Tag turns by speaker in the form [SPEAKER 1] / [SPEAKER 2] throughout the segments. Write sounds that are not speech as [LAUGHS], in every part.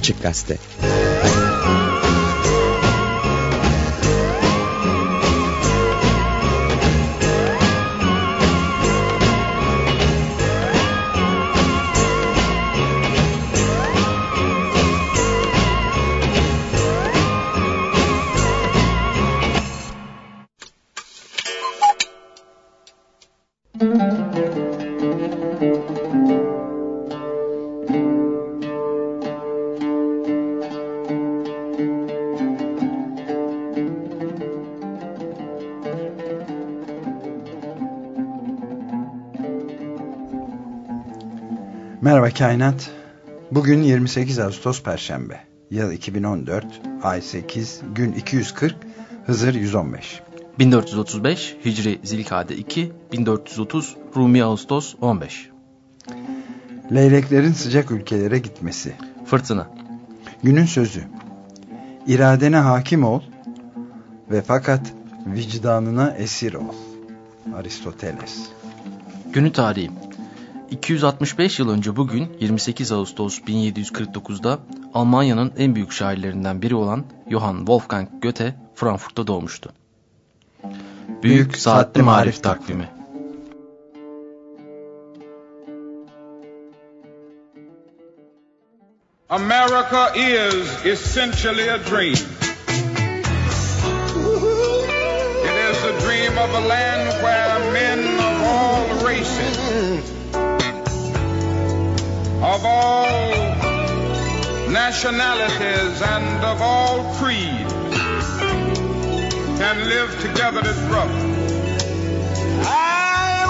[SPEAKER 1] Açık Gazete
[SPEAKER 2] Merhaba Kainat. Bugün 28 Ağustos Perşembe. Yıl 2014, ay 8, gün 240, Hızır 115.
[SPEAKER 3] 1435 Hicri Zilkade 2, 1430 Rumi Ağustos 15.
[SPEAKER 2] Leyleklerin sıcak ülkelere gitmesi.
[SPEAKER 3] Fırtına.
[SPEAKER 2] Günün sözü. İradene hakim ol ve fakat vicdanına esir ol. Aristoteles.
[SPEAKER 3] Günü tarihi. 265 yıl önce bugün 28 Ağustos 1749'da Almanya'nın en büyük şairlerinden biri olan Johann Wolfgang Goethe Frankfurt'ta doğmuştu. Büyük, Saatli Marif Takvimi
[SPEAKER 4] America is essentially a dream. It is a dream of a land where of all nationalities and of all creeds can live together as brothers.
[SPEAKER 5] I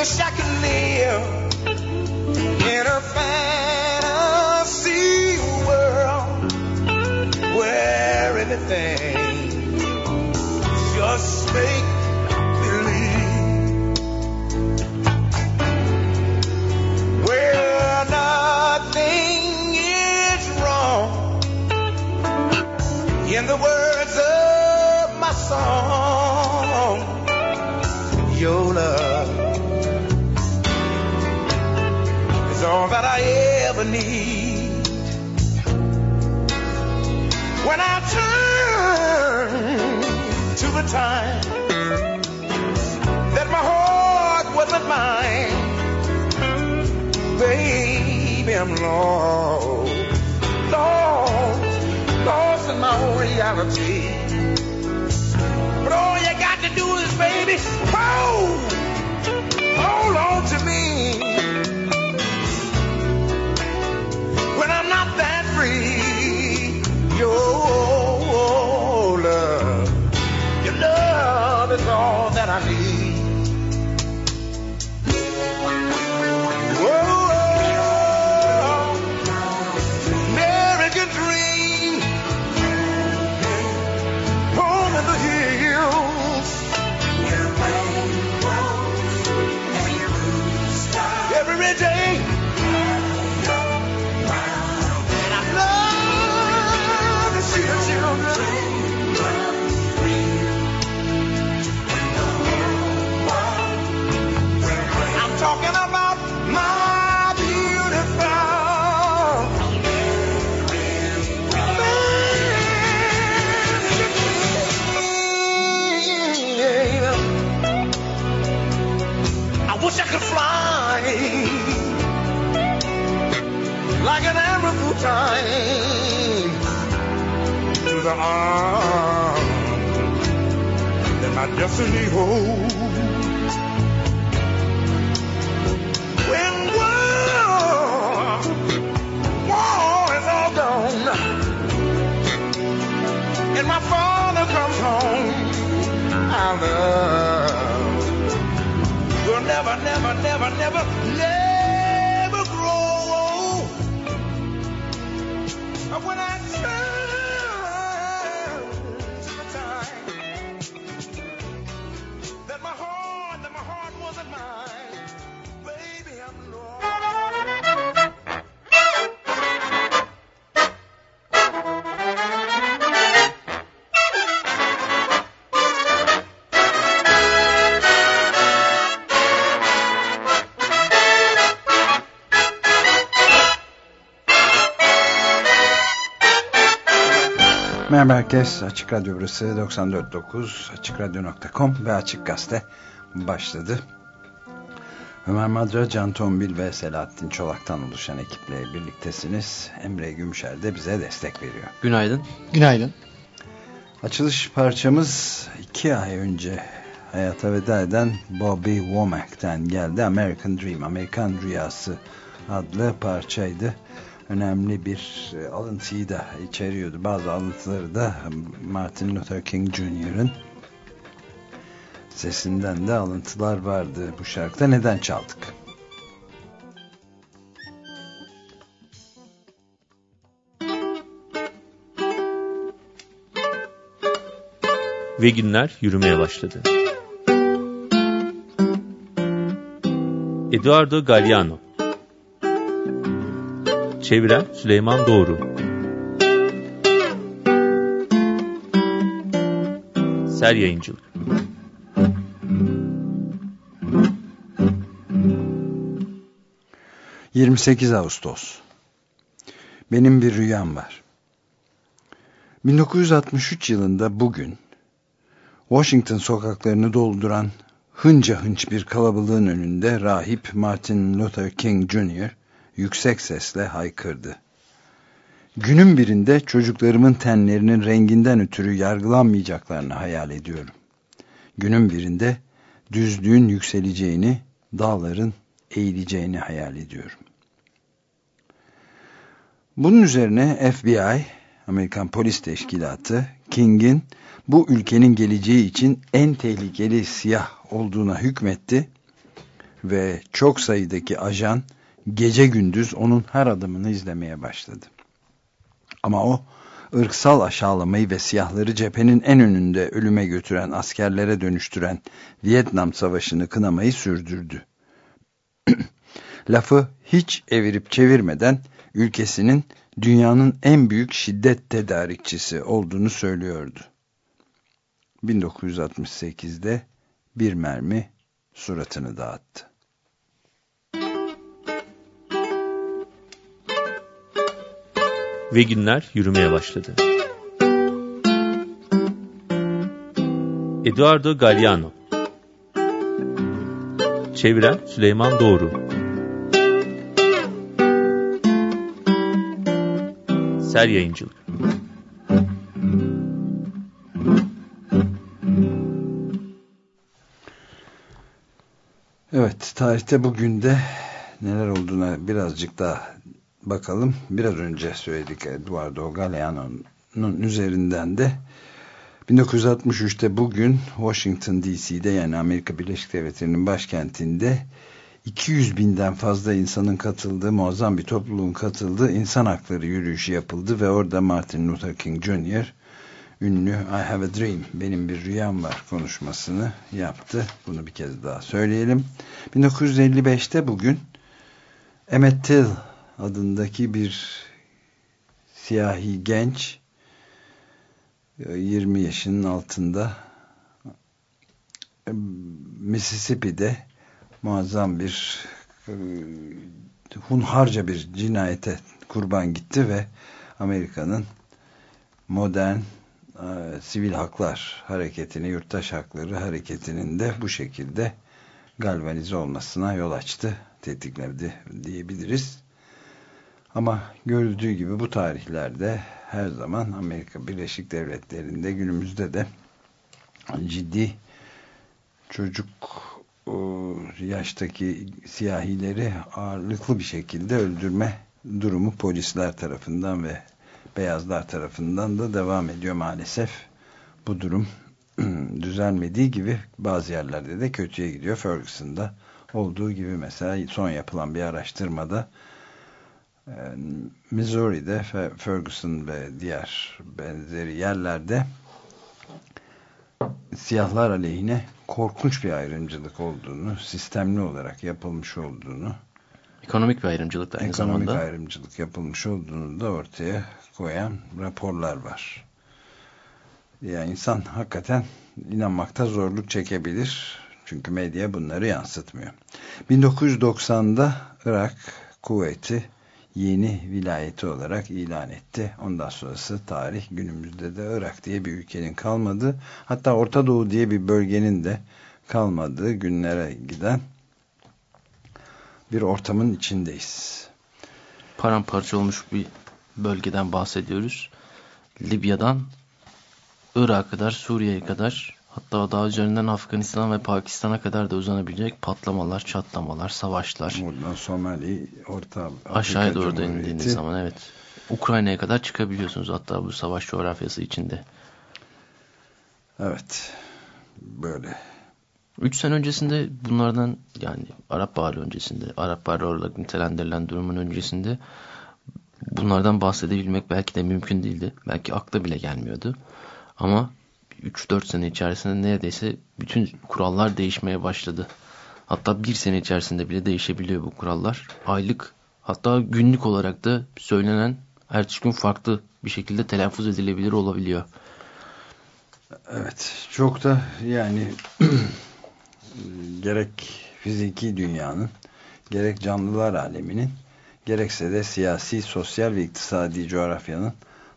[SPEAKER 5] wish I could live in a fantasy world where anything just make In the words of my song, your love is all that I ever need. When I turn to the time that my heart wasn't mine baby, I'm lost, lost, in my reality. But all you got to do is, baby, hold, hold on to me.
[SPEAKER 2] Herkes. Açık Radyo burası 94.9 AçıkRadyo.com ve Açık Gazete başladı. Ömer Madra, Can Tombil ve Selahattin Çolak'tan oluşan ekiple birliktesiniz. Emre Gümüşer de bize destek veriyor.
[SPEAKER 3] Günaydın.
[SPEAKER 1] Günaydın.
[SPEAKER 2] Açılış parçamız iki ay önce hayata veda eden Bobby Womack'ten geldi. American Dream, Amerikan Rüyası adlı parçaydı önemli bir e, alıntıyı da içeriyordu. Bazı alıntıları da Martin Luther King Jr.'ın sesinden de alıntılar vardı bu şarkıda. Neden çaldık?
[SPEAKER 6] Ve günler yürümeye başladı. Eduardo Galliano Çeviren Süleyman Doğru. Ser Yayıncılık.
[SPEAKER 2] ...28 Ağustos... ...benim bir rüyam var... ...1963 yılında bugün... ...Washington sokaklarını dolduran... ...hınca hınç bir kalabalığın önünde... ...rahip Martin Luther King Jr yüksek sesle haykırdı. Günün birinde çocuklarımın tenlerinin renginden ötürü yargılanmayacaklarını hayal ediyorum. Günün birinde düzlüğün yükseleceğini, dağların eğileceğini hayal ediyorum. Bunun üzerine FBI, Amerikan Polis Teşkilatı, King'in bu ülkenin geleceği için en tehlikeli siyah olduğuna hükmetti ve çok sayıdaki ajan, gece gündüz onun her adımını izlemeye başladı. Ama o ırksal aşağılamayı ve siyahları cephenin en önünde ölüme götüren askerlere dönüştüren Vietnam Savaşı'nı kınamayı sürdürdü. [CLEARS THROAT] Lafı hiç evirip çevirmeden ülkesinin dünyanın en büyük şiddet tedarikçisi olduğunu söylüyordu. 1968'de bir mermi suratını dağıttı.
[SPEAKER 6] Ve günler yürümeye başladı. Eduardo Galliano. Çeviren Süleyman Doğru. Ser Yayıncılık.
[SPEAKER 2] Evet, tarihte bugün de neler olduğuna birazcık daha bakalım. Biraz önce söyledik Eduardo Galeano'nun üzerinden de 1963'te bugün Washington DC'de yani Amerika Birleşik Devletleri'nin başkentinde 200 binden fazla insanın katıldığı, muazzam bir topluluğun katıldığı insan hakları yürüyüşü yapıldı ve orada Martin Luther King Jr. ünlü I Have a Dream, benim bir rüyam var konuşmasını yaptı. Bunu bir kez daha söyleyelim. 1955'te bugün Emmett Till adındaki bir siyahi genç 20 yaşının altında Mississippi'de muazzam bir e, hunharca bir cinayete kurban gitti ve Amerika'nın modern e, sivil haklar hareketini, yurttaş hakları hareketinin de bu şekilde galvanize olmasına yol açtı, tetikledi diyebiliriz. Ama görüldüğü gibi bu tarihlerde her zaman Amerika Birleşik Devletleri'nde günümüzde de ciddi çocuk yaştaki siyahileri ağırlıklı bir şekilde öldürme durumu polisler tarafından ve beyazlar tarafından da devam ediyor maalesef. Bu durum [CLEARS THROAT] düzelmediği gibi bazı yerlerde de kötüye gidiyor. Ferguson'da olduğu gibi mesela son yapılan bir araştırmada Missouri'de Ferguson ve diğer benzeri yerlerde siyahlar aleyhine korkunç bir ayrımcılık olduğunu, sistemli olarak yapılmış olduğunu
[SPEAKER 3] ekonomik bir ayrımcılık da aynı
[SPEAKER 2] ekonomik
[SPEAKER 3] zamanda.
[SPEAKER 2] Ekonomik ayrımcılık yapılmış olduğunu da ortaya koyan raporlar var. Yani insan hakikaten inanmakta zorluk çekebilir. Çünkü medya bunları yansıtmıyor. 1990'da Irak kuvveti yeni vilayeti olarak ilan etti. Ondan sonrası tarih günümüzde de Irak diye bir ülkenin kalmadığı hatta Orta Doğu diye bir bölgenin de kalmadığı günlere giden bir ortamın içindeyiz.
[SPEAKER 3] Paramparça olmuş bir bölgeden bahsediyoruz. Libya'dan Irak'a kadar, Suriye'ye kadar hatta daha üzerinden Afganistan ve Pakistan'a kadar da uzanabilecek patlamalar, çatlamalar, savaşlar.
[SPEAKER 2] Buradan Somali, Orta Afrika
[SPEAKER 3] Aşağıya doğru da indiğiniz zaman evet. Ukrayna'ya kadar çıkabiliyorsunuz hatta bu savaş coğrafyası içinde.
[SPEAKER 2] Evet. Böyle.
[SPEAKER 3] 3 sene öncesinde bunlardan yani Arap Baharı öncesinde, Arap Baharı olarak nitelendirilen durumun öncesinde bunlardan bahsedebilmek belki de mümkün değildi. Belki akla bile gelmiyordu. Ama 3-4 sene içerisinde neredeyse bütün kurallar değişmeye başladı. Hatta bir sene içerisinde bile değişebiliyor bu kurallar. Aylık hatta günlük olarak da söylenen ertesi gün farklı bir şekilde telaffuz edilebilir olabiliyor.
[SPEAKER 2] Evet. Çok da yani [CLEARS THROAT] gerek fiziki dünyanın gerek canlılar aleminin gerekse de siyasi, sosyal ve iktisadi coğrafyanın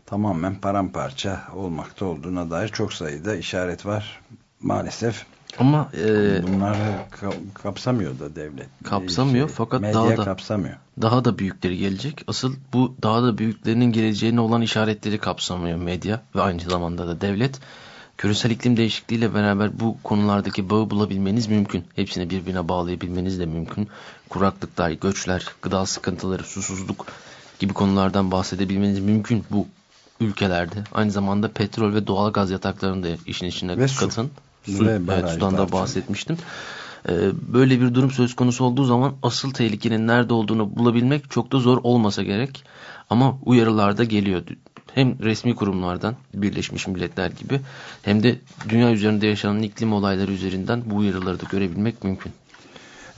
[SPEAKER 2] tamamen paramparça olmakta olduğuna dair çok sayıda işaret var. Maalesef
[SPEAKER 3] Ama e,
[SPEAKER 2] bunları ka kapsamıyor da devlet.
[SPEAKER 3] Kapsamıyor fakat
[SPEAKER 2] medya
[SPEAKER 3] daha da-
[SPEAKER 2] kapsamıyor.
[SPEAKER 3] daha da büyükleri gelecek. Asıl bu daha da büyüklerinin geleceğine olan işaretleri kapsamıyor medya ve aynı zamanda da devlet. Küresel iklim değişikliğiyle beraber bu konulardaki bağı bulabilmeniz mümkün. Hepsini birbirine bağlayabilmeniz de mümkün. Kuraklıklar, göçler, gıda sıkıntıları, susuzluk gibi konulardan bahsedebilmeniz mümkün bu ülkelerde. Aynı zamanda petrol ve doğal gaz yataklarını da işin içine
[SPEAKER 2] Ve su.
[SPEAKER 3] katın. Su,
[SPEAKER 2] Ve
[SPEAKER 3] evet, sudan da bahsetmiştim. Ee, böyle bir durum söz konusu olduğu zaman asıl tehlikenin nerede olduğunu bulabilmek çok da zor olmasa gerek. Ama uyarılar da geliyor. Hem resmi kurumlardan Birleşmiş Milletler gibi hem de dünya üzerinde yaşanan iklim olayları üzerinden bu uyarıları da görebilmek mümkün.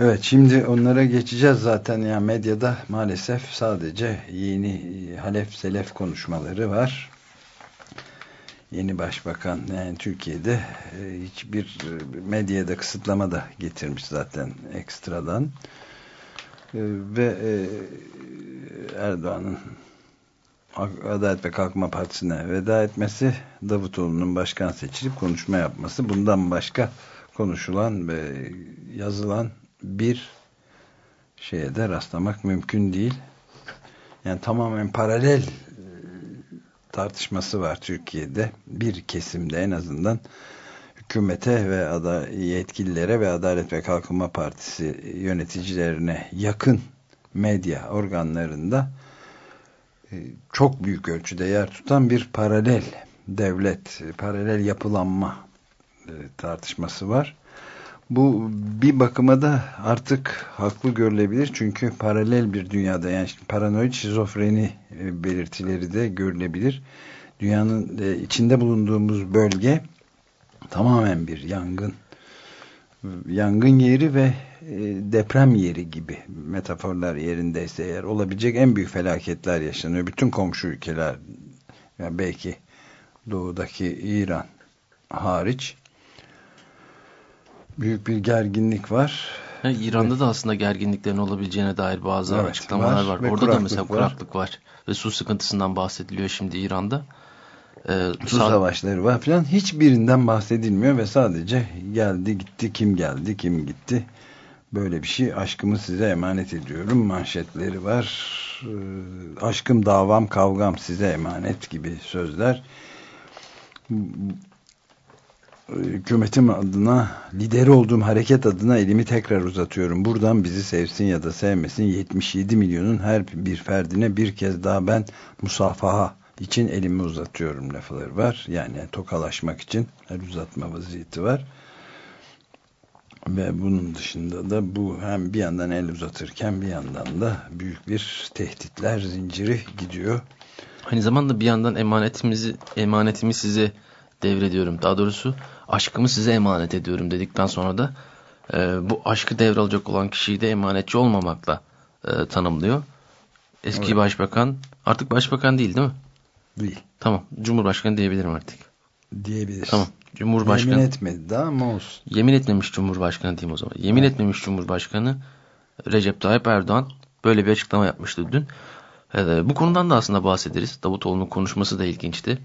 [SPEAKER 2] Evet şimdi onlara geçeceğiz zaten ya medyada maalesef sadece yeni e, Halef Selef konuşmaları var. Yeni başbakan yani Türkiye'de e, hiçbir e, medyada kısıtlama da getirmiş zaten ekstradan. Ve Erdoğan'ın Adalet ve Kalkınma Partisi'ne veda etmesi, Davutoğlu'nun başkan seçilip konuşma yapması, bundan başka konuşulan ve yazılan bir şeye de rastlamak mümkün değil. Yani tamamen paralel e, tartışması var Türkiye'de. Bir kesimde en azından hükümete ve yetkililere ve Adalet ve Kalkınma Partisi yöneticilerine yakın medya organlarında e, çok büyük ölçüde yer tutan bir paralel devlet, paralel yapılanma e, tartışması var. Bu bir bakıma da artık haklı görülebilir çünkü paralel bir dünyada yani paranoid şizofreni e, belirtileri de görülebilir. Dünyanın e, içinde bulunduğumuz bölge tamamen bir yangın yangın yeri ve e, deprem yeri gibi metaforlar yerindeyse eğer olabilecek en büyük felaketler yaşanıyor. Bütün komşu ülkeler yani belki doğudaki İran hariç büyük bir gerginlik var.
[SPEAKER 3] Ha, İran'da da aslında gerginliklerin olabileceğine dair bazı
[SPEAKER 2] Evet,
[SPEAKER 3] açıklamalar
[SPEAKER 2] var
[SPEAKER 3] var. Orada da mesela
[SPEAKER 2] var.
[SPEAKER 3] kuraklık var. Ve su sıkıntısından bahsediliyor şimdi İran'da. Ee,
[SPEAKER 2] Su savaşları var filan hiçbirinden bahsedilmiyor ve sadece geldi gitti kim geldi kim gitti böyle bir şey aşkımı size emanet ediyorum manşetleri var Ee, aşkım davam kavgam size emanet gibi sözler hükümetim adına lideri olduğum hareket adına elimi tekrar uzatıyorum buradan bizi sevsin ya da sevmesin 77 milyonun her bir ferdine bir kez daha ben musafaha için elimi uzatıyorum lafları var. Yani tokalaşmak için el uzatma vaziyeti var. Ve bunun dışında da bu hem bir yandan el uzatırken bir yandan da büyük bir tehditler zinciri gidiyor.
[SPEAKER 3] Aynı zamanda bir yandan emanetimizi emanetimi size devrediyorum. Daha doğrusu aşkımı size emanet ediyorum dedikten sonra da e, bu aşkı devralacak olan kişiyi de emanetçi olmamakla e, tanımlıyor. Eski
[SPEAKER 2] Evet.
[SPEAKER 3] başbakan artık başbakan değil değil mi?
[SPEAKER 2] Değil
[SPEAKER 3] Tamam. Cumhurbaşkanı diyebilirim artık.
[SPEAKER 2] diyebiliriz.
[SPEAKER 3] Tamam. Cumhurbaşkanı.
[SPEAKER 2] Yemin etmedi daha ama olsun.
[SPEAKER 3] Yemin etmemiş Cumhurbaşkanı diyeyim o zaman. Yemin etmemiş Cumhurbaşkanı Recep Tayyip Erdoğan böyle bir açıklama yapmıştı dün. Evet, bu konudan da aslında bahsederiz. Davutoğlu'nun konuşması da ilginçti.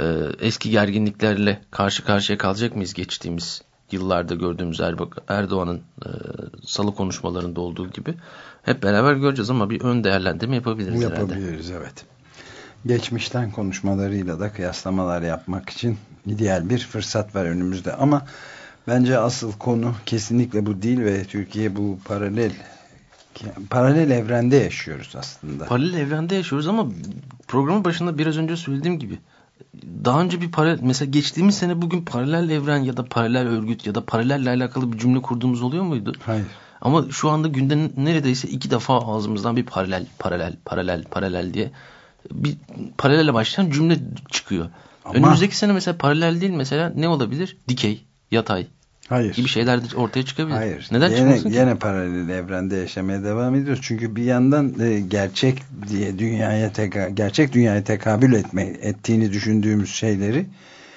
[SPEAKER 3] Ee, eski gerginliklerle karşı karşıya kalacak mıyız geçtiğimiz yıllarda gördüğümüz Erdoğan'ın e, salı konuşmalarında olduğu gibi hep beraber göreceğiz ama bir ön değerlendirme yapabiliriz
[SPEAKER 2] herhalde. Yapabiliriz evet. Geçmişten konuşmalarıyla da kıyaslamalar yapmak için ideal bir fırsat var önümüzde ama bence asıl konu kesinlikle bu değil ve Türkiye bu paralel paralel evrende yaşıyoruz aslında.
[SPEAKER 3] Paralel evrende yaşıyoruz ama programın başında biraz önce söylediğim gibi daha önce bir paralel mesela geçtiğimiz sene bugün paralel evren ya da paralel örgüt ya da paralelle alakalı bir cümle kurduğumuz oluyor muydu?
[SPEAKER 2] Hayır.
[SPEAKER 3] Ama şu anda günde neredeyse iki defa ağzımızdan bir paralel paralel paralel paralel diye bir paralelle başlayan cümle çıkıyor. Ama... Önümüzdeki sene mesela paralel değil mesela ne olabilir? Dikey, yatay,
[SPEAKER 2] Hayır.
[SPEAKER 3] gibi şeyler de ortaya çıkabilir.
[SPEAKER 2] Hayır.
[SPEAKER 3] Neden
[SPEAKER 2] yine,
[SPEAKER 3] çıkmasın
[SPEAKER 2] ki? Yine paralel evrende yaşamaya devam ediyoruz. Çünkü bir yandan e, gerçek diye dünyaya teka, gerçek dünyaya tekabül etme, ettiğini düşündüğümüz şeyleri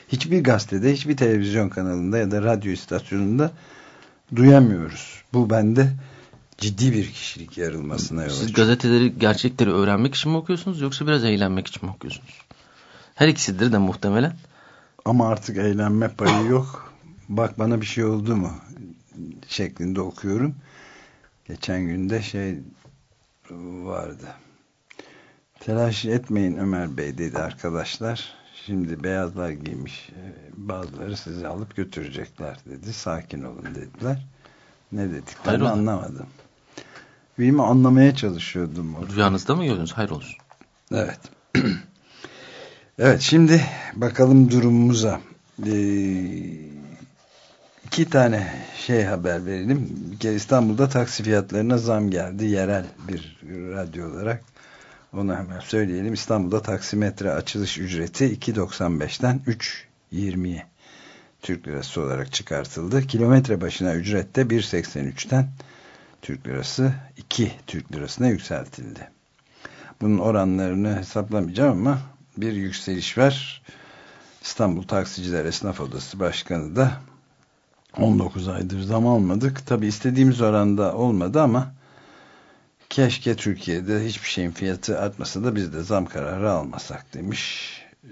[SPEAKER 2] hiçbir gazetede, hiçbir televizyon kanalında ya da radyo istasyonunda duyamıyoruz. Bu bende ciddi bir kişilik yarılmasına yol
[SPEAKER 3] açıyor. Siz gazeteleri, gerçekleri öğrenmek için mi okuyorsunuz yoksa biraz eğlenmek için mi okuyorsunuz? Her ikisidir de muhtemelen.
[SPEAKER 2] Ama artık eğlenme payı yok bak bana bir şey oldu mu şeklinde okuyorum. Geçen günde şey vardı. Telaş etmeyin Ömer Bey dedi arkadaşlar. Şimdi beyazlar giymiş. E, bazıları sizi alıp götürecekler dedi. Sakin olun dediler. Ne dediklerini Hayır anlamadım. Bilmi anlamaya çalışıyordum.
[SPEAKER 3] Orada. Rüyanızda mı gördünüz? Hayır olsun.
[SPEAKER 2] Evet. [CLEARS THROAT] evet şimdi bakalım durumumuza. Ee, iki tane şey haber verelim. Bir kere İstanbul'da taksi fiyatlarına zam geldi. Yerel bir radyo olarak. Onu hemen söyleyelim. İstanbul'da taksimetre açılış ücreti 2.95'ten 3.20'ye Türk lirası olarak çıkartıldı. Kilometre başına ücrette 1.83'ten Türk lirası 2 Türk lirasına yükseltildi. Bunun oranlarını hesaplamayacağım ama bir yükseliş var. İstanbul Taksiciler Esnaf Odası Başkanı da 19 aydır zam almadık. Tabi istediğimiz oranda olmadı ama keşke Türkiye'de hiçbir şeyin fiyatı artmasa da biz de zam kararı almasak demiş. Ee,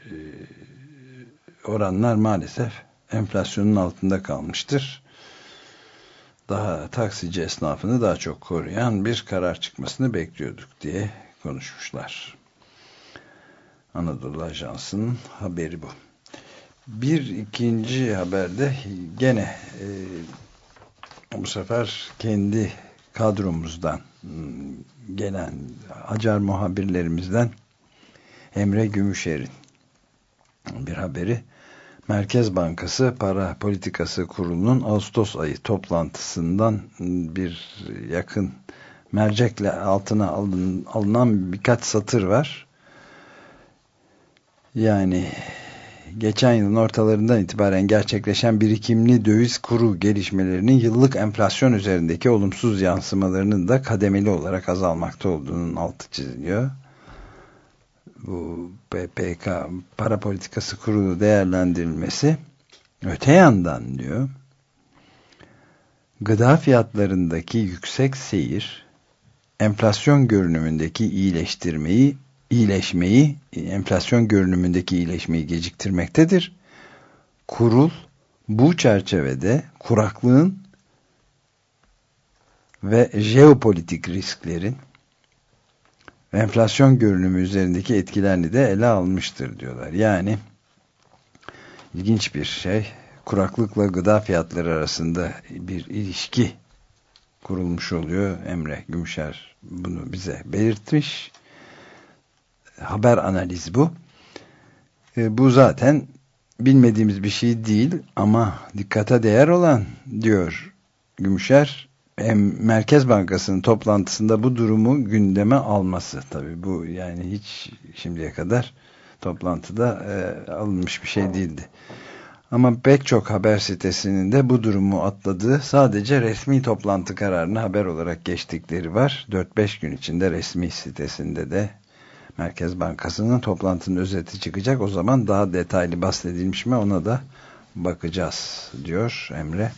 [SPEAKER 2] oranlar maalesef enflasyonun altında kalmıştır. Daha taksici esnafını daha çok koruyan bir karar çıkmasını bekliyorduk diye konuşmuşlar. Anadolu Ajansı'nın haberi bu. Bir ikinci haberde gene e, bu sefer kendi kadromuzdan hmm, gelen acar muhabirlerimizden Emre Gümüşer'in bir haberi Merkez Bankası Para Politikası Kurulu'nun Ağustos ayı toplantısından bir yakın mercekle altına alın, alınan birkaç satır var. Yani geçen yılın ortalarından itibaren gerçekleşen birikimli döviz kuru gelişmelerinin yıllık enflasyon üzerindeki olumsuz yansımalarının da kademeli olarak azalmakta olduğunun altı çiziliyor. Bu PPK para politikası kurulu değerlendirilmesi öte yandan diyor gıda fiyatlarındaki yüksek seyir enflasyon görünümündeki iyileştirmeyi iyileşmeyi, enflasyon görünümündeki iyileşmeyi geciktirmektedir. Kurul bu çerçevede kuraklığın ve jeopolitik risklerin enflasyon görünümü üzerindeki etkilerini de ele almıştır diyorlar. Yani ilginç bir şey kuraklıkla gıda fiyatları arasında bir ilişki kurulmuş oluyor. Emre Gümüşer bunu bize belirtmiş haber analizi bu. E, bu zaten bilmediğimiz bir şey değil ama dikkate değer olan diyor Gümüşer Merkez Bankası'nın toplantısında bu durumu gündeme alması tabi bu yani hiç şimdiye kadar toplantıda e, alınmış bir şey değildi. Ama pek çok haber sitesinin de bu durumu atladığı sadece resmi toplantı kararını haber olarak geçtikleri var. 4-5 gün içinde resmi sitesinde de Merkez Bankası'nın toplantının özeti çıkacak. O zaman daha detaylı bahsedilmiş mi ona da bakacağız diyor Emre.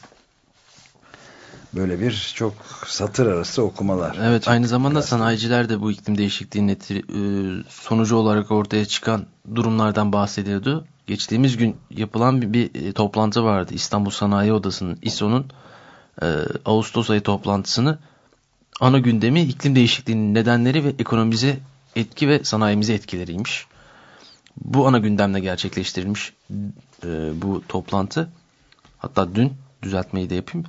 [SPEAKER 2] Böyle bir çok satır arası okumalar.
[SPEAKER 3] Evet aynı zamanda
[SPEAKER 2] Biraz-
[SPEAKER 3] sanayiciler de bu iklim değişikliğinin e, sonucu olarak ortaya çıkan durumlardan bahsediyordu. Geçtiğimiz gün yapılan bir, bir e, toplantı vardı. İstanbul Sanayi Odası'nın İSO'nun e, Ağustos ayı toplantısını ana gündemi iklim değişikliğinin nedenleri ve ekonomimize etki ve sanayimize etkileriymiş. Bu ana gündemle gerçekleştirilmiş e, bu toplantı. Hatta dün düzeltmeyi de yapayım.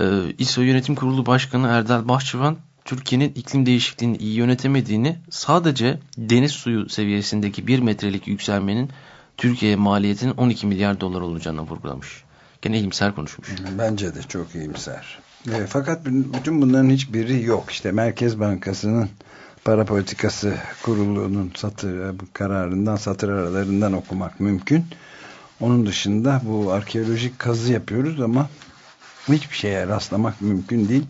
[SPEAKER 3] Ee, İSO Yönetim Kurulu Başkanı Erdal Bahçıvan Türkiye'nin iklim değişikliğini iyi yönetemediğini sadece deniz suyu seviyesindeki 1 metrelik yükselmenin Türkiye'ye maliyetinin 12 milyar dolar olacağını vurgulamış. Gene iyimser konuşmuş.
[SPEAKER 2] Bence de çok iyimser. E, fakat bütün bunların hiçbiri yok. İşte Merkez Bankası'nın para politikası kurulunun satır, kararından satır aralarından okumak mümkün. Onun dışında bu arkeolojik kazı yapıyoruz ama hiçbir şeye rastlamak mümkün değil.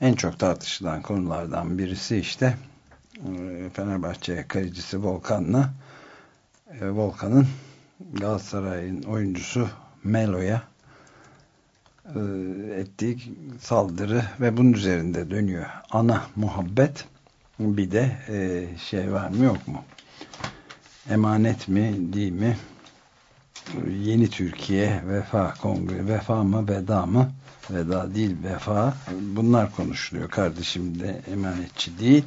[SPEAKER 2] En çok tartışılan konulardan birisi işte e, Fenerbahçe kalecisi Volkan'la e, Volkan'ın Galatasaray'ın oyuncusu Melo'ya e, ettiği saldırı ve bunun üzerinde dönüyor. Ana muhabbet bir de e, şey var mı yok mu? Emanet mi değil mi? Yeni Türkiye Vefa Kongre Vefa mı Veda mı? Veda değil Vefa. Bunlar konuşuluyor. Kardeşim de emanetçi değil.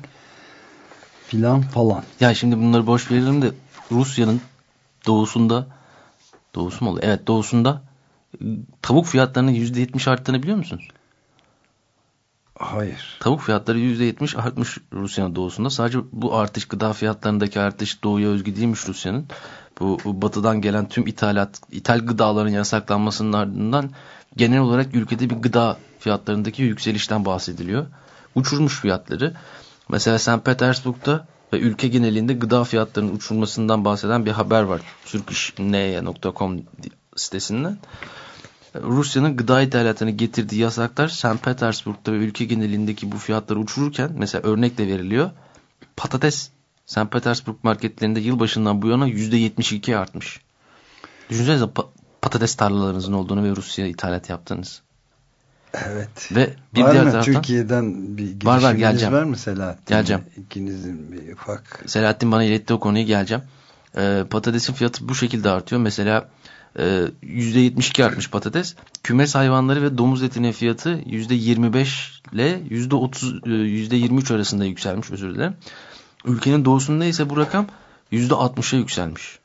[SPEAKER 2] Filan falan.
[SPEAKER 3] Ya şimdi bunları boş verelim de Rusya'nın doğusunda doğusu mu oluyor? Evet doğusunda e, tavuk fiyatlarının %70 arttığını biliyor musunuz?
[SPEAKER 2] Hayır.
[SPEAKER 3] Tavuk fiyatları %70 artmış Rusya'nın doğusunda. Sadece bu artış gıda fiyatlarındaki artış doğuya özgü değilmiş Rusya'nın. Bu, bu batıdan gelen tüm ithalat, ithal gıdaların yasaklanmasının ardından genel olarak ülkede bir gıda fiyatlarındaki yükselişten bahsediliyor. Uçurmuş fiyatları. Mesela St. Petersburg'da ve ülke genelinde gıda fiyatlarının uçurmasından bahseden bir haber var. Turkishneye.com sitesinden. Rusya'nın gıda ithalatını getirdiği yasaklar St. Petersburg'da ve ülke genelindeki bu fiyatları uçururken mesela örnek de veriliyor. Patates St. Petersburg marketlerinde yılbaşından bu yana %72 artmış. Düşünsenize pa- patates tarlalarınızın olduğunu ve Rusya'ya ithalat yaptığınız.
[SPEAKER 2] Evet.
[SPEAKER 3] Ve bir
[SPEAKER 2] var
[SPEAKER 3] diğer
[SPEAKER 2] mı
[SPEAKER 3] taraftan
[SPEAKER 2] Türkiye'den bir
[SPEAKER 3] Var, var,
[SPEAKER 2] girişiminiz
[SPEAKER 3] geleceğim.
[SPEAKER 2] var mı Selahattin?
[SPEAKER 3] Geleceğim.
[SPEAKER 2] İkinizin bir ufak
[SPEAKER 3] Selahattin bana iletti o konuya geleceğim. Ee, patatesin fiyatı bu şekilde artıyor. Mesela %72 artmış patates. Kümes hayvanları ve domuz etinin fiyatı %25 ile %30 e, %23 arasında yükselmiş özür dilerim. Ülkenin doğusunda ise bu rakam %60'a yükselmiş.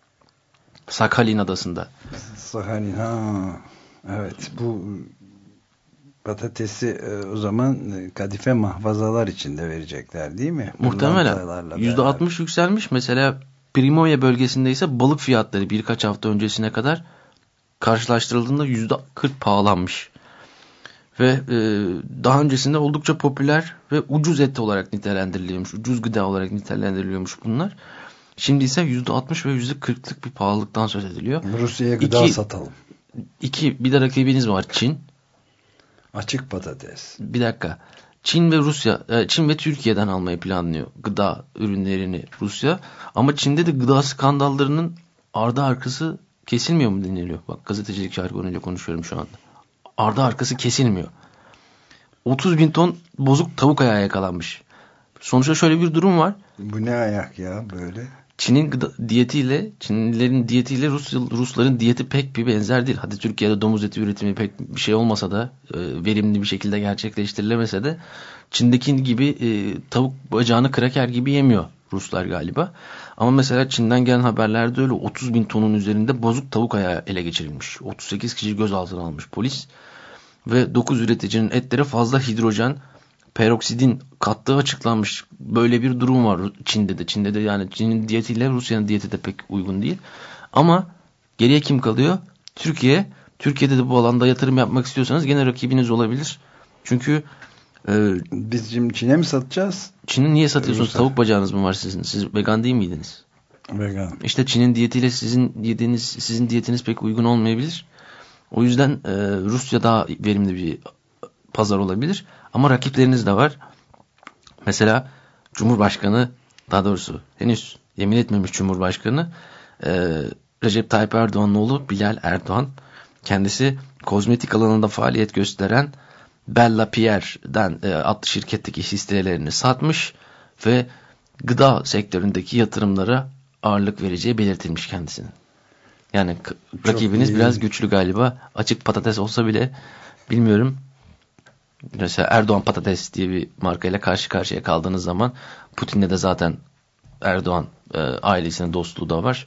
[SPEAKER 3] Sakhalin adasında.
[SPEAKER 2] Saharin ha evet bu patatesi e, o zaman e, kadife mahfazalar içinde verecekler değil mi?
[SPEAKER 3] Muhtemelen
[SPEAKER 2] Pırlantalarla
[SPEAKER 3] %60 yükselmiş. Mesela Primoye bölgesinde ise balık fiyatları birkaç hafta öncesine kadar karşılaştırıldığında %40 pahalanmış. Ve e, daha öncesinde oldukça popüler ve ucuz et olarak nitelendiriliyormuş. Ucuz gıda olarak nitelendiriliyormuş bunlar. Şimdi ise %60 ve %40'lık bir pahalılıktan söz ediliyor.
[SPEAKER 2] Rusya'ya gıda
[SPEAKER 3] İki-
[SPEAKER 2] satalım.
[SPEAKER 3] İki, bir de rakibiniz var Çin.
[SPEAKER 2] Açık patates.
[SPEAKER 3] Bir dakika. Çin ve Rusya, e, Çin ve Türkiye'den almayı planlıyor gıda ürünlerini Rusya. Ama Çin'de de gıda skandallarının ardı arkası kesilmiyor mu deniliyor. Bak gazetecilik jargonuyla konuşuyorum şu anda. Ardı arkası kesilmiyor. 30 bin ton bozuk tavuk ayağı yakalanmış. Sonuçta şöyle bir durum var.
[SPEAKER 2] Bu ne ayak ya böyle?
[SPEAKER 3] Çin'in diyetiyle, Çinlilerin diyetiyle Rus, Rusların diyeti pek bir benzer değil. Hadi Türkiye'de domuz eti üretimi pek bir şey olmasa da, e, verimli bir şekilde gerçekleştirilemese de Çin'deki gibi e, tavuk bacağını kraker gibi yemiyor Ruslar galiba. Ama mesela Çin'den gelen haberlerde öyle 30 bin tonun üzerinde bozuk tavuk ayağı ele geçirilmiş. 38 kişi gözaltına almış polis. Ve 9 üreticinin etleri fazla hidrojen peroksidin kattığı açıklanmış. Böyle bir durum var Çin'de de. Çin'de de yani Çin'in diyetiyle Rusya'nın diyeti de pek uygun değil. Ama geriye kim kalıyor? Türkiye. Türkiye'de de bu alanda yatırım yapmak istiyorsanız gene rakibiniz olabilir. Çünkü e,
[SPEAKER 2] Biz şimdi Çin'e mi satacağız?
[SPEAKER 3] Çin'i niye satıyorsunuz?
[SPEAKER 2] Rusya.
[SPEAKER 3] Tavuk bacağınız mı var sizin? Siz vegan değil miydiniz?
[SPEAKER 2] Vegan.
[SPEAKER 3] İşte Çin'in diyetiyle sizin yediğiniz, sizin diyetiniz pek uygun olmayabilir. O yüzden e, Rusya daha verimli bir pazar olabilir. Ama rakipleriniz de var. Mesela Cumhurbaşkanı, daha doğrusu henüz yemin etmemiş Cumhurbaşkanı e, Recep Tayyip Erdoğan'ın oğlu Bilal Erdoğan. Kendisi kozmetik alanında faaliyet gösteren Bella Pierre'den e, adlı şirketteki hisselerini satmış ve gıda sektöründeki yatırımlara ağırlık vereceği belirtilmiş kendisinin. Yani rakibiniz
[SPEAKER 2] iyi.
[SPEAKER 3] biraz güçlü galiba. Açık patates olsa bile bilmiyorum. Mesela Erdoğan Patates diye bir markayla karşı karşıya kaldığınız zaman Putin'le de zaten Erdoğan e, ailesinin dostluğu da var.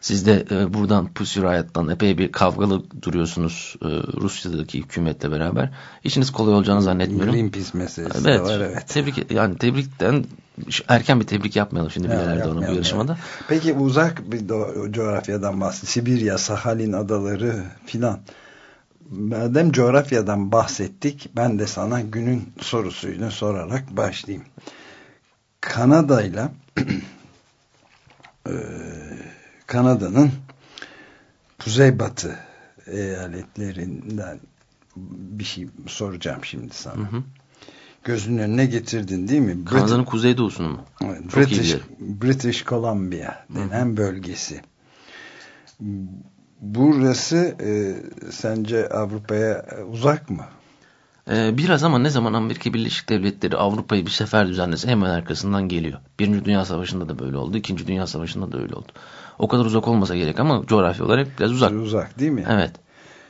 [SPEAKER 3] Siz de e, buradan Pussy Riot'tan epey bir kavgalı duruyorsunuz e, Rusya'daki hükümetle beraber. İşiniz kolay olacağını zannetmiyorum.
[SPEAKER 2] Greenpeace meselesi
[SPEAKER 3] Evet,
[SPEAKER 2] de var evet.
[SPEAKER 3] Tebrik yani tebrikten erken bir tebrik yapmayalım şimdi Bilal Erdoğan'ın bu yarışmada.
[SPEAKER 2] evet. Peki uzak bir coğrafyadan bahset. Sibirya, Sahalin adaları filan. Madem coğrafyadan bahsettik ben de sana günün sorusuyla sorarak başlayayım. Kanada'yla eee, [CLEARS THROAT] Kanada'nın kuzeybatı eyaletlerinden bir şey soracağım şimdi sana.
[SPEAKER 3] Hı hı.
[SPEAKER 2] Gözünün önüne getirdin değil mi?
[SPEAKER 3] Kanada'nın kuzeydoğusunu mu?
[SPEAKER 2] Evet, British. British Columbia denen bölgesi. Burası e, sence Avrupa'ya e, uzak mı?
[SPEAKER 3] Ee, biraz ama ne zaman Amerika Birleşik Devletleri Avrupa'yı bir sefer düzenlese hemen arkasından geliyor. Birinci Dünya Savaşı'nda da böyle oldu. İkinci Dünya Savaşı'nda da öyle oldu. O kadar uzak olmasa gerek ama coğrafya olarak biraz uzak.
[SPEAKER 2] Uzak değil mi?
[SPEAKER 3] Evet.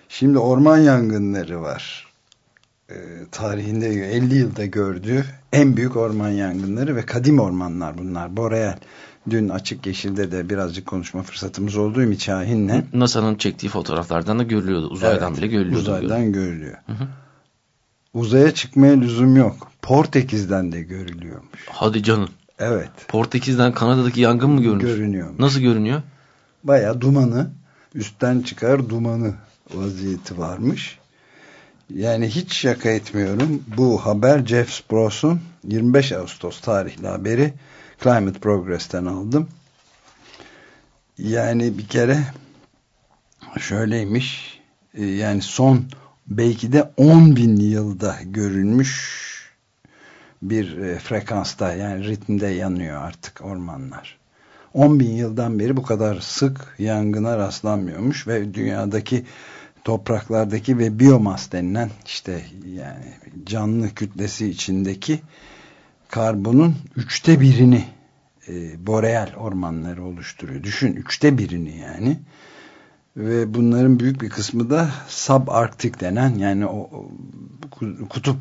[SPEAKER 2] Şimdi orman yangınları var. E, tarihinde 50 yılda gördüğü en büyük orman yangınları ve kadim ormanlar bunlar. Boreal. Dün Açık Yeşil'de de birazcık konuşma fırsatımız olduğu için Şahin'le.
[SPEAKER 3] NASA'nın çektiği fotoğraflardan da görülüyordu. Uzaydan
[SPEAKER 2] Evet,
[SPEAKER 3] bile görülüyordu.
[SPEAKER 2] Uzaydan görülüyor.
[SPEAKER 3] Hı hı.
[SPEAKER 2] Uzaya çıkmaya lüzum yok. Portekiz'den de görülüyormuş.
[SPEAKER 3] Hadi canım.
[SPEAKER 2] Evet.
[SPEAKER 3] Portekiz'den Kanada'daki yangın mı görünür?
[SPEAKER 2] Görünüyor.
[SPEAKER 3] Nasıl görünüyor?
[SPEAKER 2] Baya dumanı üstten çıkar dumanı vaziyeti varmış. Yani hiç şaka etmiyorum. Bu haber Jeff Spross'un 25 Ağustos tarihli haberi Climate Progress'ten aldım. Yani bir kere şöyleymiş e, yani son belki de 10 bin yılda görülmüş bir e, frekansta yani ritimde yanıyor artık ormanlar. 10 bin yıldan beri bu kadar sık yangına rastlanmıyormuş ve dünyadaki topraklardaki ve biyomas denilen işte yani canlı kütlesi içindeki karbonun üçte birini e, boreal ormanları oluşturuyor. Düşün üçte birini yani ve bunların büyük bir kısmı da subarktik denen yani o, o kutup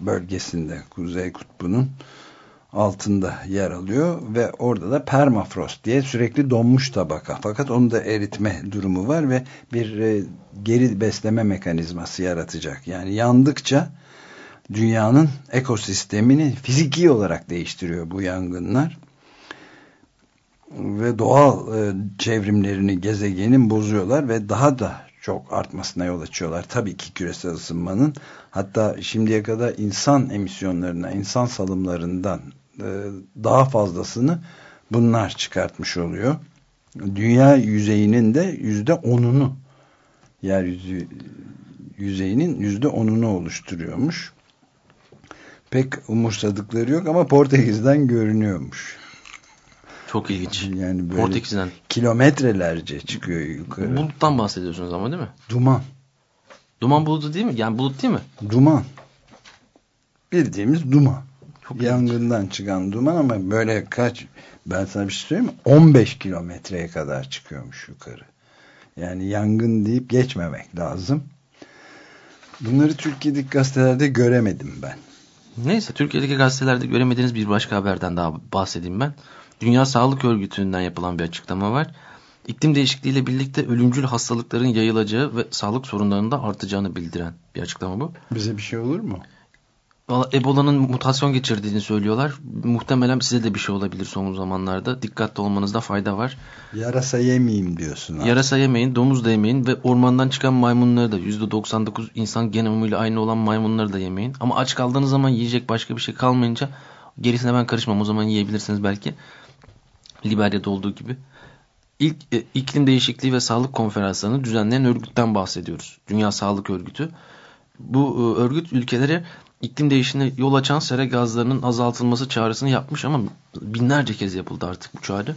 [SPEAKER 2] bölgesinde Kuzey Kutbu'nun altında yer alıyor ve orada da permafrost diye sürekli donmuş tabaka. Fakat onu da eritme durumu var ve bir e, geri besleme mekanizması yaratacak. Yani yandıkça dünyanın ekosistemini fiziki olarak değiştiriyor bu yangınlar. Ve doğal e, çevrimlerini gezegenin bozuyorlar ve daha da çok artmasına yol açıyorlar. Tabii ki küresel ısınmanın hatta şimdiye kadar insan emisyonlarına, insan salımlarından e, daha fazlasını bunlar çıkartmış oluyor. Dünya yüzeyinin de yüzde onunu yeryüzü yüzeyinin yüzde onunu oluşturuyormuş. Pek umursadıkları yok ama Portekiz'den görünüyormuş.
[SPEAKER 3] Çok ilginç.
[SPEAKER 2] Yani böyle
[SPEAKER 3] Portekiz'den.
[SPEAKER 2] kilometrelerce çıkıyor yukarı.
[SPEAKER 3] Buluttan bahsediyorsunuz ama değil mi?
[SPEAKER 2] Duman.
[SPEAKER 3] Duman bulutu değil mi? Yani bulut değil mi?
[SPEAKER 2] Duman. Bildiğimiz duman.
[SPEAKER 3] Çok
[SPEAKER 2] Yangından çıkan duman ama böyle kaç ben sana bir şey söyleyeyim mi? 15 kilometreye kadar çıkıyormuş yukarı. Yani yangın deyip geçmemek lazım. Bunları Türkiye'deki gazetelerde göremedim ben.
[SPEAKER 3] Neyse Türkiye'deki gazetelerde göremediğiniz bir başka haberden daha bahsedeyim ben. Dünya Sağlık Örgütü'nden yapılan bir açıklama var. İklim değişikliğiyle birlikte ölümcül hastalıkların yayılacağı ve sağlık sorunlarının da artacağını bildiren bir açıklama bu.
[SPEAKER 2] Bize bir şey olur mu?
[SPEAKER 3] Valla Ebola'nın mutasyon geçirdiğini söylüyorlar. Muhtemelen size de bir şey olabilir son zamanlarda. Dikkatli olmanızda fayda var.
[SPEAKER 2] Yarasa yemeyeyim diyorsun. abi.
[SPEAKER 3] Yarasa yemeyin, domuz da yemeyin ve ormandan çıkan maymunları da %99 insan genomuyla aynı olan maymunları da yemeyin. Ama aç kaldığınız zaman yiyecek başka bir şey kalmayınca gerisine ben karışmam. O zaman yiyebilirsiniz belki. Liberya'da olduğu gibi. İlk e, iklim değişikliği ve sağlık konferanslarını düzenleyen örgütten bahsediyoruz. Dünya Sağlık Örgütü. Bu e, örgüt ülkelere iklim değişimine yol açan sera gazlarının azaltılması çağrısını yapmış ama binlerce kez yapıldı artık bu çağrı.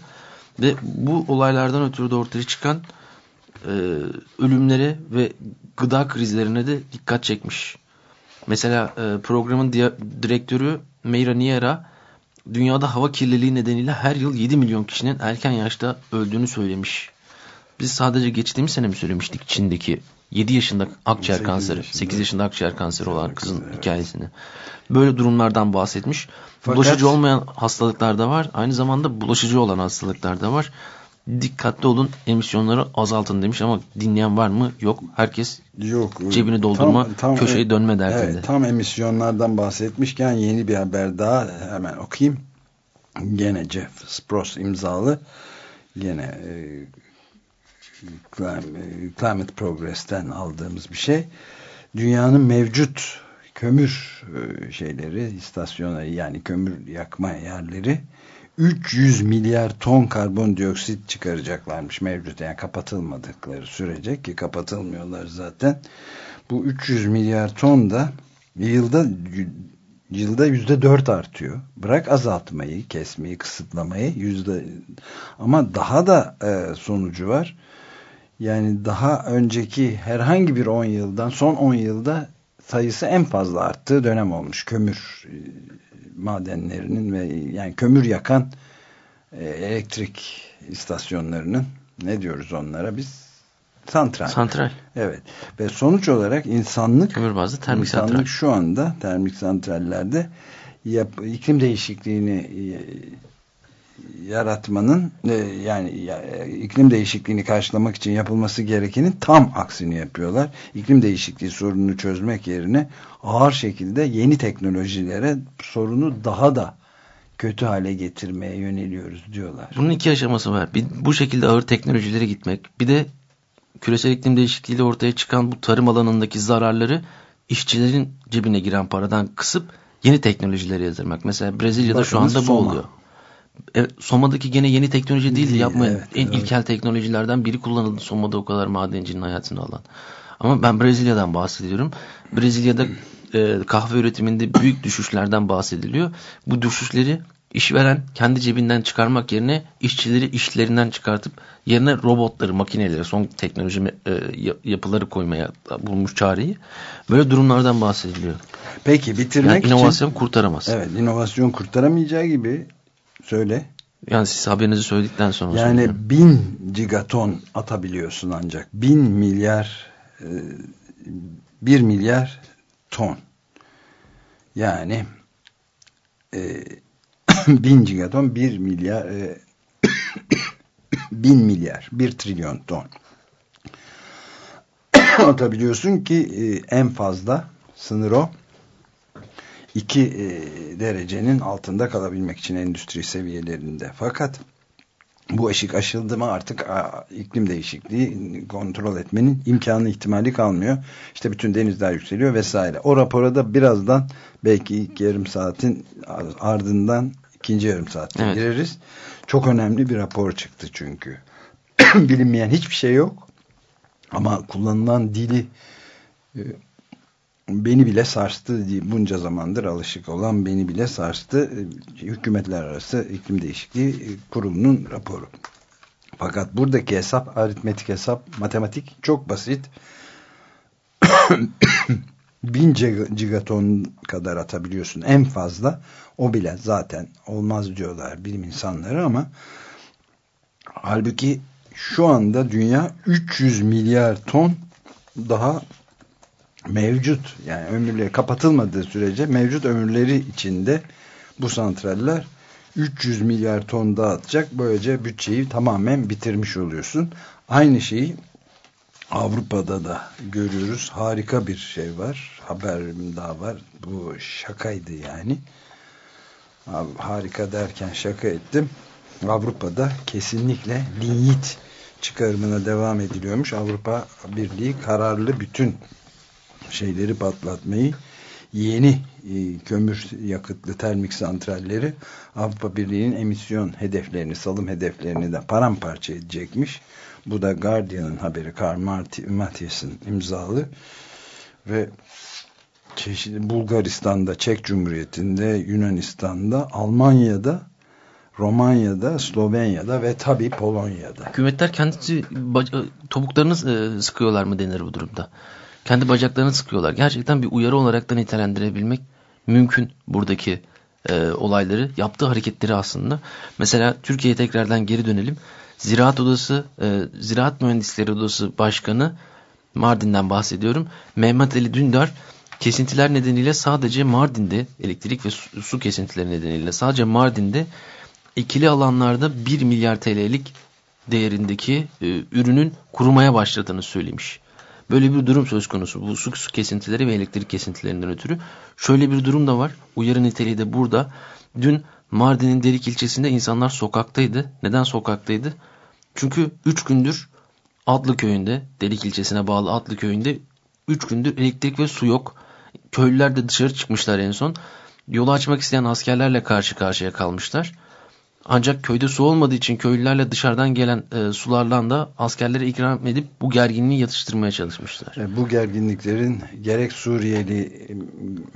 [SPEAKER 3] Ve bu olaylardan ötürü de ortaya çıkan e, ölümlere ve gıda krizlerine de dikkat çekmiş. Mesela e, programın direktörü Meira Niera dünyada hava kirliliği nedeniyle her yıl 7 milyon kişinin erken yaşta öldüğünü söylemiş. Biz sadece geçtiğimiz sene mi söylemiştik Çin'deki 7 yaşında akciğer 8 kanseri, yaşında. 8 yaşında akciğer kanseri olan kızın evet. hikayesini. Böyle durumlardan bahsetmiş. Fakat, bulaşıcı olmayan hastalıklar da var. Aynı zamanda bulaşıcı olan hastalıklar da var. Dikkatli olun emisyonları azaltın demiş ama dinleyen var mı? Yok. Herkes Yok. cebini doldurma, tam, tam, köşeyi dönme derdinde. Evet,
[SPEAKER 2] tam emisyonlardan bahsetmişken yeni bir haber daha hemen okuyayım. Gene Jeff Spross imzalı. Gene e, Climate Progress'ten aldığımız bir şey. Dünyanın mevcut kömür e, şeyleri, istasyonları yani kömür yakma yerleri 300 milyar ton karbondioksit çıkaracaklarmış mevcut yani kapatılmadıkları sürece ki kapatılmıyorlar zaten. Bu 300 milyar ton da yılda yılda yüzde dört artıyor. Bırak azaltmayı, kesmeyi, kısıtlamayı yüzde ama daha da e, sonucu var. Yani daha önceki herhangi bir 10 yıldan son 10 yılda sayısı en fazla arttığı dönem olmuş. Kömür e, madenlerinin ve yani kömür yakan e, elektrik istasyonlarının ne diyoruz onlara biz? Santral.
[SPEAKER 3] Santral.
[SPEAKER 2] Evet. Ve sonuç olarak insanlık
[SPEAKER 3] kömür bazlı termik
[SPEAKER 2] insanlık
[SPEAKER 3] santral.
[SPEAKER 2] şu anda termik santrallerde yap, iklim değişikliğini e, yaratmanın e, yani e, iklim değişikliğini karşılamak için yapılması gerekenin tam aksini yapıyorlar. İklim değişikliği sorununu çözmek yerine ağır şekilde yeni teknolojilere sorunu daha da kötü hale getirmeye yöneliyoruz diyorlar.
[SPEAKER 3] Bunun iki aşaması var. Bir, bu şekilde ağır teknolojilere gitmek. Bir de küresel iklim değişikliğiyle ortaya çıkan bu tarım alanındaki zararları işçilerin cebine giren paradan kısıp yeni teknolojilere yatırmak. Mesela Brezilya'da Bakınız şu anda bu Soma. oluyor. Evet, Soma'daki gene yeni teknoloji değildi yapmayın. Evet, en evet. ilkel teknolojilerden biri kullanıldı Soma'da o kadar madencinin hayatını alan. Ama ben Brezilya'dan bahsediyorum. Brezilya'da e, kahve üretiminde büyük düşüşlerden bahsediliyor. Bu düşüşleri işveren kendi cebinden çıkarmak yerine işçileri işlerinden çıkartıp yerine robotları, makineleri, son teknoloji e, yapıları koymaya bulmuş çareyi. Böyle durumlardan bahsediliyor.
[SPEAKER 2] Peki bitirmek
[SPEAKER 3] yani inovasyon için, kurtaramaz.
[SPEAKER 2] Evet inovasyon kurtaramayacağı gibi Söyle.
[SPEAKER 3] Yani siz haberinizi söyledikten sonra
[SPEAKER 2] Yani söyleyeyim. bin gigaton atabiliyorsun ancak. Bin milyar e, bir milyar ton. Yani e, [COUGHS] bin gigaton bir milyar e, [COUGHS] bin milyar bir trilyon ton [COUGHS] atabiliyorsun ki e, en fazla sınır o 2 e, derecenin altında kalabilmek için endüstri seviyelerinde. Fakat bu eşik aşıldı mı artık a, iklim değişikliği kontrol etmenin imkanı ihtimali kalmıyor. İşte bütün denizler yükseliyor vesaire. O rapora da birazdan belki ilk yarım saatin ardından ikinci yarım saatte evet. gireriz. Çok önemli bir rapor çıktı çünkü. [CLEARS THROAT] Bilinmeyen hiçbir şey yok. Ama kullanılan dili e, beni bile sarstı bunca zamandır alışık olan beni bile sarstı hükümetler arası iklim değişikliği kurumunun raporu. Fakat buradaki hesap aritmetik hesap matematik çok basit. [COUGHS] bin gigaton kadar atabiliyorsun en fazla o bile zaten olmaz diyorlar bilim insanları ama halbuki şu anda dünya 300 milyar ton daha mevcut yani ömürleri kapatılmadığı sürece mevcut ömürleri içinde bu santraller 300 milyar ton dağıtacak. Böylece bütçeyi tamamen bitirmiş oluyorsun. Aynı şeyi Avrupa'da da görüyoruz. Harika bir şey var. Haberim daha var. Bu şakaydı yani. Harika derken şaka ettim. Avrupa'da kesinlikle linyit çıkarımına devam ediliyormuş. Avrupa Birliği kararlı bütün şeyleri patlatmayı yeni e, kömür yakıtlı termik santralleri Avrupa Birliği'nin emisyon hedeflerini, salım hedeflerini de paramparça edecekmiş. Bu da Guardian'ın haberi Karl Mathias'ın imzalı ve çeşitli Bulgaristan'da, Çek Cumhuriyeti'nde, Yunanistan'da, Almanya'da, Romanya'da, Slovenya'da ve tabii Polonya'da.
[SPEAKER 3] Hükümetler kendisi topuklarını e, sıkıyorlar mı denir bu durumda? Kendi bacaklarını sıkıyorlar. Gerçekten bir uyarı olarak da nitelendirebilmek mümkün buradaki e, olayları, yaptığı hareketleri aslında. Mesela Türkiye'ye tekrardan geri dönelim. Ziraat Odası, e, Ziraat Mühendisleri Odası Başkanı Mardin'den bahsediyorum. Mehmet Ali Dündar kesintiler nedeniyle sadece Mardin'de elektrik ve su, su kesintileri nedeniyle sadece Mardin'de ikili alanlarda 1 milyar TL'lik değerindeki e, ürünün kurumaya başladığını söylemiş. Böyle bir durum söz konusu. Bu su, kesintileri ve elektrik kesintilerinden ötürü. Şöyle bir durum da var. Uyarı niteliği de burada. Dün Mardin'in Derik ilçesinde insanlar sokaktaydı. Neden sokaktaydı? Çünkü 3 gündür Adlı köyünde, Delik ilçesine bağlı Adlı köyünde 3 gündür elektrik ve su yok. Köylüler de dışarı çıkmışlar en son. Yolu açmak isteyen askerlerle karşı karşıya kalmışlar. Ancak köyde su olmadığı için köylülerle dışarıdan gelen e, sularla da askerlere ikram edip bu gerginliği yatıştırmaya çalışmışlar.
[SPEAKER 2] E, bu gerginliklerin gerek Suriyeli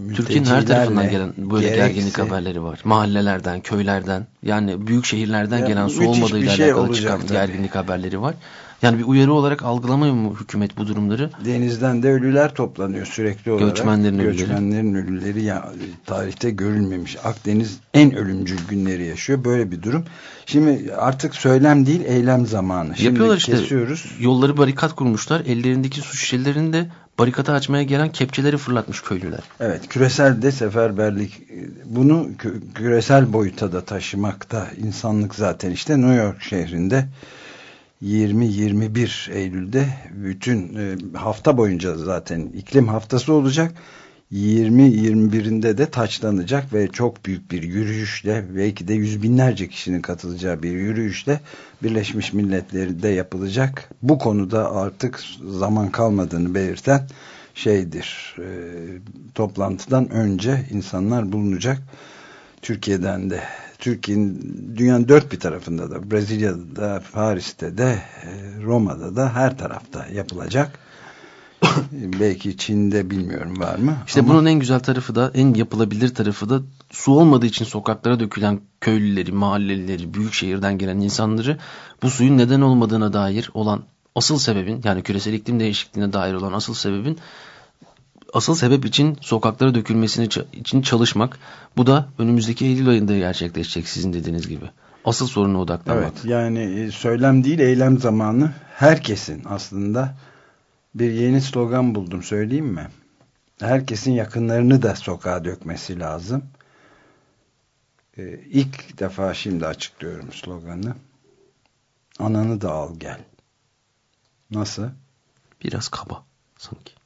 [SPEAKER 3] e, Türkiye'nin her tarafından gelen böyle gerekse, gerginlik haberleri var. Mahallelerden, köylerden yani büyük şehirlerden ya, gelen su olmadığıyla şey alakalı çıkan tabii. gerginlik haberleri var. Yani bir uyarı olarak algılamıyor mu hükümet bu durumları?
[SPEAKER 2] Denizden de ölüler toplanıyor sürekli olarak. Göçmenlerin ölüleri. Göçmenlerin ölüleri ya, tarihte görülmemiş. Akdeniz en ölümcül günleri yaşıyor. Böyle bir durum. Şimdi artık söylem değil eylem zamanı. Şimdi
[SPEAKER 3] Yapıyorlar işte. Kesiyoruz. Yolları barikat kurmuşlar. Ellerindeki su şişelerini de barikata açmaya gelen kepçeleri fırlatmış köylüler.
[SPEAKER 2] Evet küresel de seferberlik bunu küresel boyuta da taşımakta insanlık zaten işte New York şehrinde 20-21 Eylül'de bütün e, hafta boyunca zaten iklim haftası olacak. 20-21'inde de taçlanacak ve çok büyük bir yürüyüşle belki de yüz binlerce kişinin katılacağı bir yürüyüşle Birleşmiş Milletler'de yapılacak. Bu konuda artık zaman kalmadığını belirten şeydir. E, toplantıdan önce insanlar bulunacak. Türkiye'den de Türkiye'nin dünyanın dört bir tarafında da Brezilya'da da Paris'te de e, Roma'da da her tarafta yapılacak. [COUGHS] Belki Çin'de bilmiyorum var mı?
[SPEAKER 3] İşte Ama... bunun en güzel tarafı da en yapılabilir tarafı da su olmadığı için sokaklara dökülen köylüleri, mahallelileri, büyük şehirden gelen insanları bu suyun neden olmadığına dair olan asıl sebebin yani küresel iklim değişikliğine dair olan asıl sebebin asıl sebep için sokaklara dökülmesini için çalışmak. Bu da önümüzdeki Eylül ayında gerçekleşecek sizin dediğiniz gibi. Asıl soruna odaklanmak. Evet
[SPEAKER 2] yani e, söylem değil eylem zamanı herkesin aslında bir yeni slogan buldum söyleyeyim mi? Herkesin yakınlarını da sokağa dökmesi lazım. Ee, ilk defa şimdi açıklıyorum sloganı. Ananı da al gel. Nasıl?
[SPEAKER 3] Biraz kaba sanki.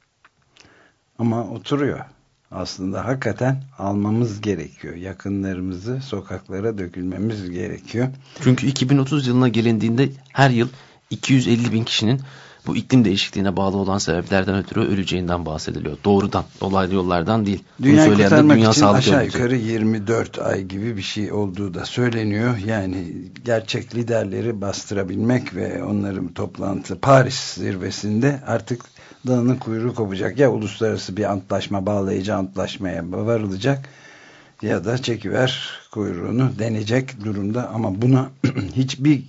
[SPEAKER 2] Ama oturuyor. Aslında hakikaten almamız gerekiyor. Yakınlarımızı sokaklara dökülmemiz gerekiyor.
[SPEAKER 3] Çünkü 2030 yılına gelindiğinde her yıl 250 bin kişinin bu iklim değişikliğine bağlı olan sebeplerden ötürü öleceğinden bahsediliyor. Doğrudan, dolaylı yollardan değil.
[SPEAKER 2] Dünya kurtarmak Dünya için aşağı yukarı 24 ay gibi bir şey olduğu da söyleniyor. Yani gerçek liderleri bastırabilmek ve onların toplantı Paris zirvesinde artık dalının kuyruğu kopacak. Ya uluslararası bir antlaşma, bağlayıcı antlaşmaya varılacak ya da çekiver kuyruğunu denecek durumda ama buna [CLEARS THROAT] hiçbir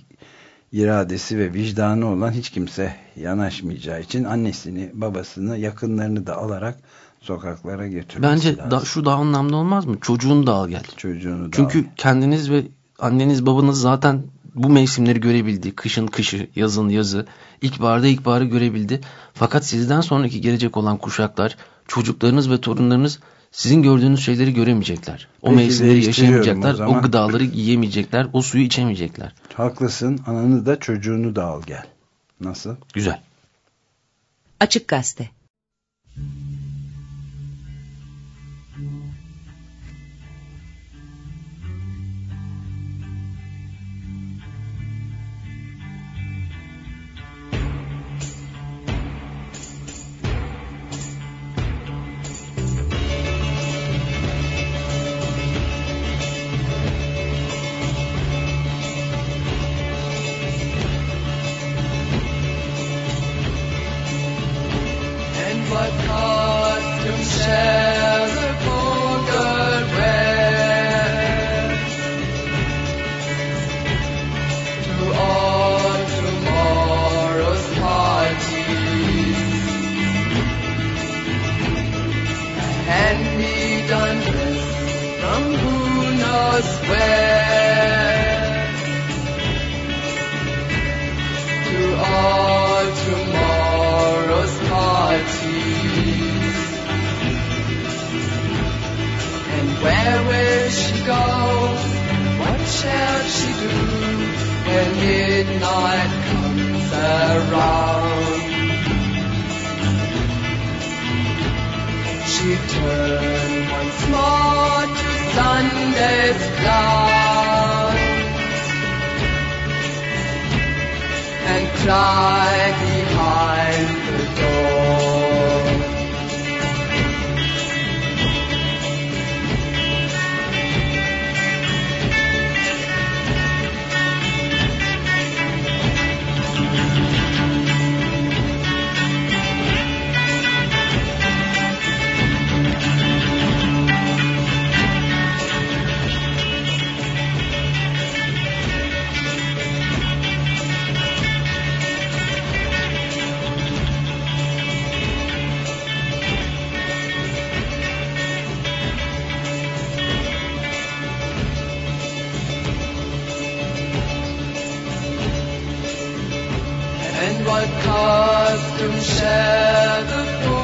[SPEAKER 2] iradesi ve vicdanı olan hiç kimse yanaşmayacağı için annesini, babasını, yakınlarını da alarak sokaklara götürmesi
[SPEAKER 3] Bence lazım. Da, şu daha anlamda olmaz mı? Çocuğunu da al gel.
[SPEAKER 2] Çocuğunu da
[SPEAKER 3] Çünkü al. kendiniz ve anneniz babanız zaten bu mevsimleri görebildi. Kışın kışı, yazın yazı, ilkbaharda ilkbaharı görebildi. Fakat sizden sonraki gelecek olan kuşaklar, çocuklarınız ve torunlarınız sizin gördüğünüz şeyleri göremeyecekler. O Peki mevsimleri yaşayamayacaklar, o, o gıdaları yiyemeyecekler, o suyu içemeyecekler.
[SPEAKER 2] Haklısın. Ananı da çocuğunu da al gel. Nasıl?
[SPEAKER 3] Güzel.
[SPEAKER 1] Açık Gazete
[SPEAKER 7] tomorrow's awesome shepherd.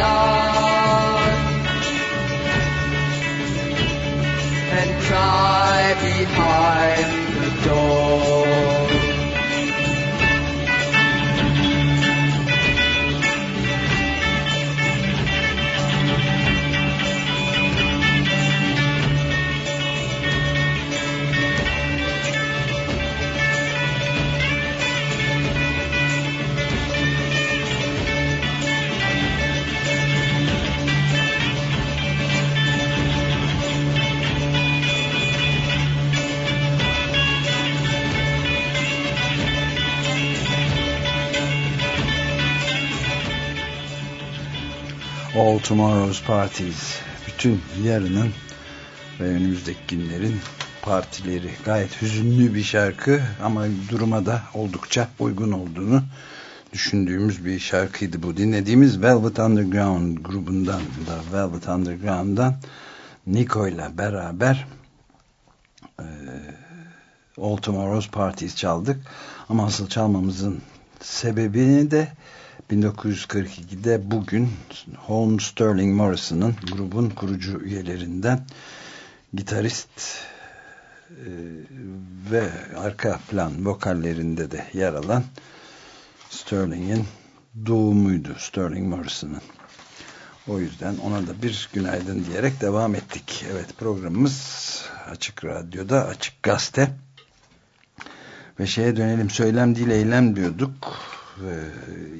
[SPEAKER 7] Cloud and cry behind the door.
[SPEAKER 2] All Tomorrow's Parties. Bütün yarının ve önümüzdeki günlerin partileri. Gayet hüzünlü bir şarkı ama duruma da oldukça uygun olduğunu düşündüğümüz bir şarkıydı bu. Dinlediğimiz Velvet Underground grubundan da Velvet Underground'dan Nico ile beraber e, All Tomorrow's Parties çaldık. Ama asıl çalmamızın sebebini de 1942'de bugün Holmes Sterling Morrison'ın grubun kurucu üyelerinden gitarist e, ve arka plan vokallerinde de yer alan Sterling'in doğumuydu Sterling Morrison'ın. O yüzden ona da bir günaydın diyerek devam ettik. Evet programımız Açık Radyo'da Açık Gazete ve şeye dönelim söylem değil eylem diyorduk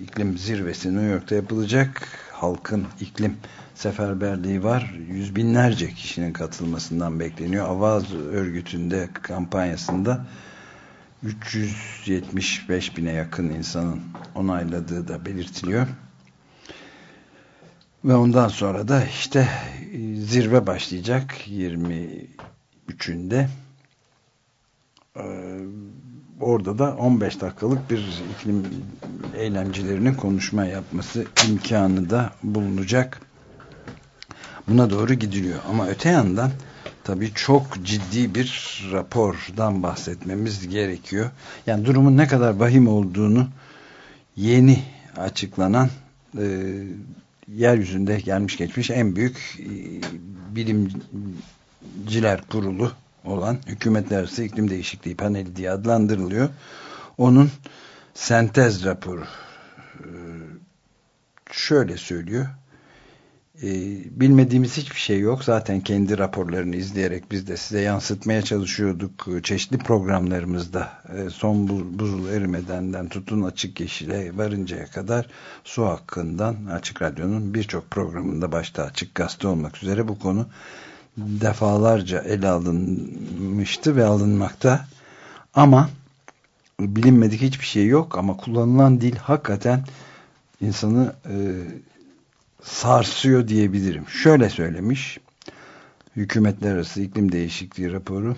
[SPEAKER 2] iklim zirvesi New York'ta yapılacak. Halkın iklim seferberliği var. Yüz binlerce kişinin katılmasından bekleniyor. Avaz örgütünde kampanyasında 375 bine yakın insanın onayladığı da belirtiliyor. Ve ondan sonra da işte zirve başlayacak 23'ünde orada da 15 dakikalık bir iklim eylemcilerinin konuşma yapması imkanı da bulunacak. Buna doğru gidiliyor. Ama öte yandan tabii çok ciddi bir rapordan bahsetmemiz gerekiyor. Yani durumun ne kadar vahim olduğunu yeni açıklanan e, yeryüzünde gelmiş geçmiş en büyük e, bilimciler kurulu olan Hükümetler Arası İklim Değişikliği Paneli diye adlandırılıyor. Onun sentez raporu şöyle söylüyor. e, bilmediğimiz hiçbir şey yok. Zaten kendi raporlarını izleyerek biz de size yansıtmaya çalışıyorduk e, çeşitli programlarımızda. E, son bu, buzul erimedenden tutun açık yeşile varıncaya kadar su hakkından Açık Radyo'nun birçok programında başta Açık Gazete olmak üzere bu konu defalarca ele alınmıştı ve alınmakta. Ama bilinmedik hiçbir şey yok ama kullanılan dil hakikaten insanı e, sarsıyor diyebilirim. Şöyle söylemiş hükümetler arası iklim değişikliği raporu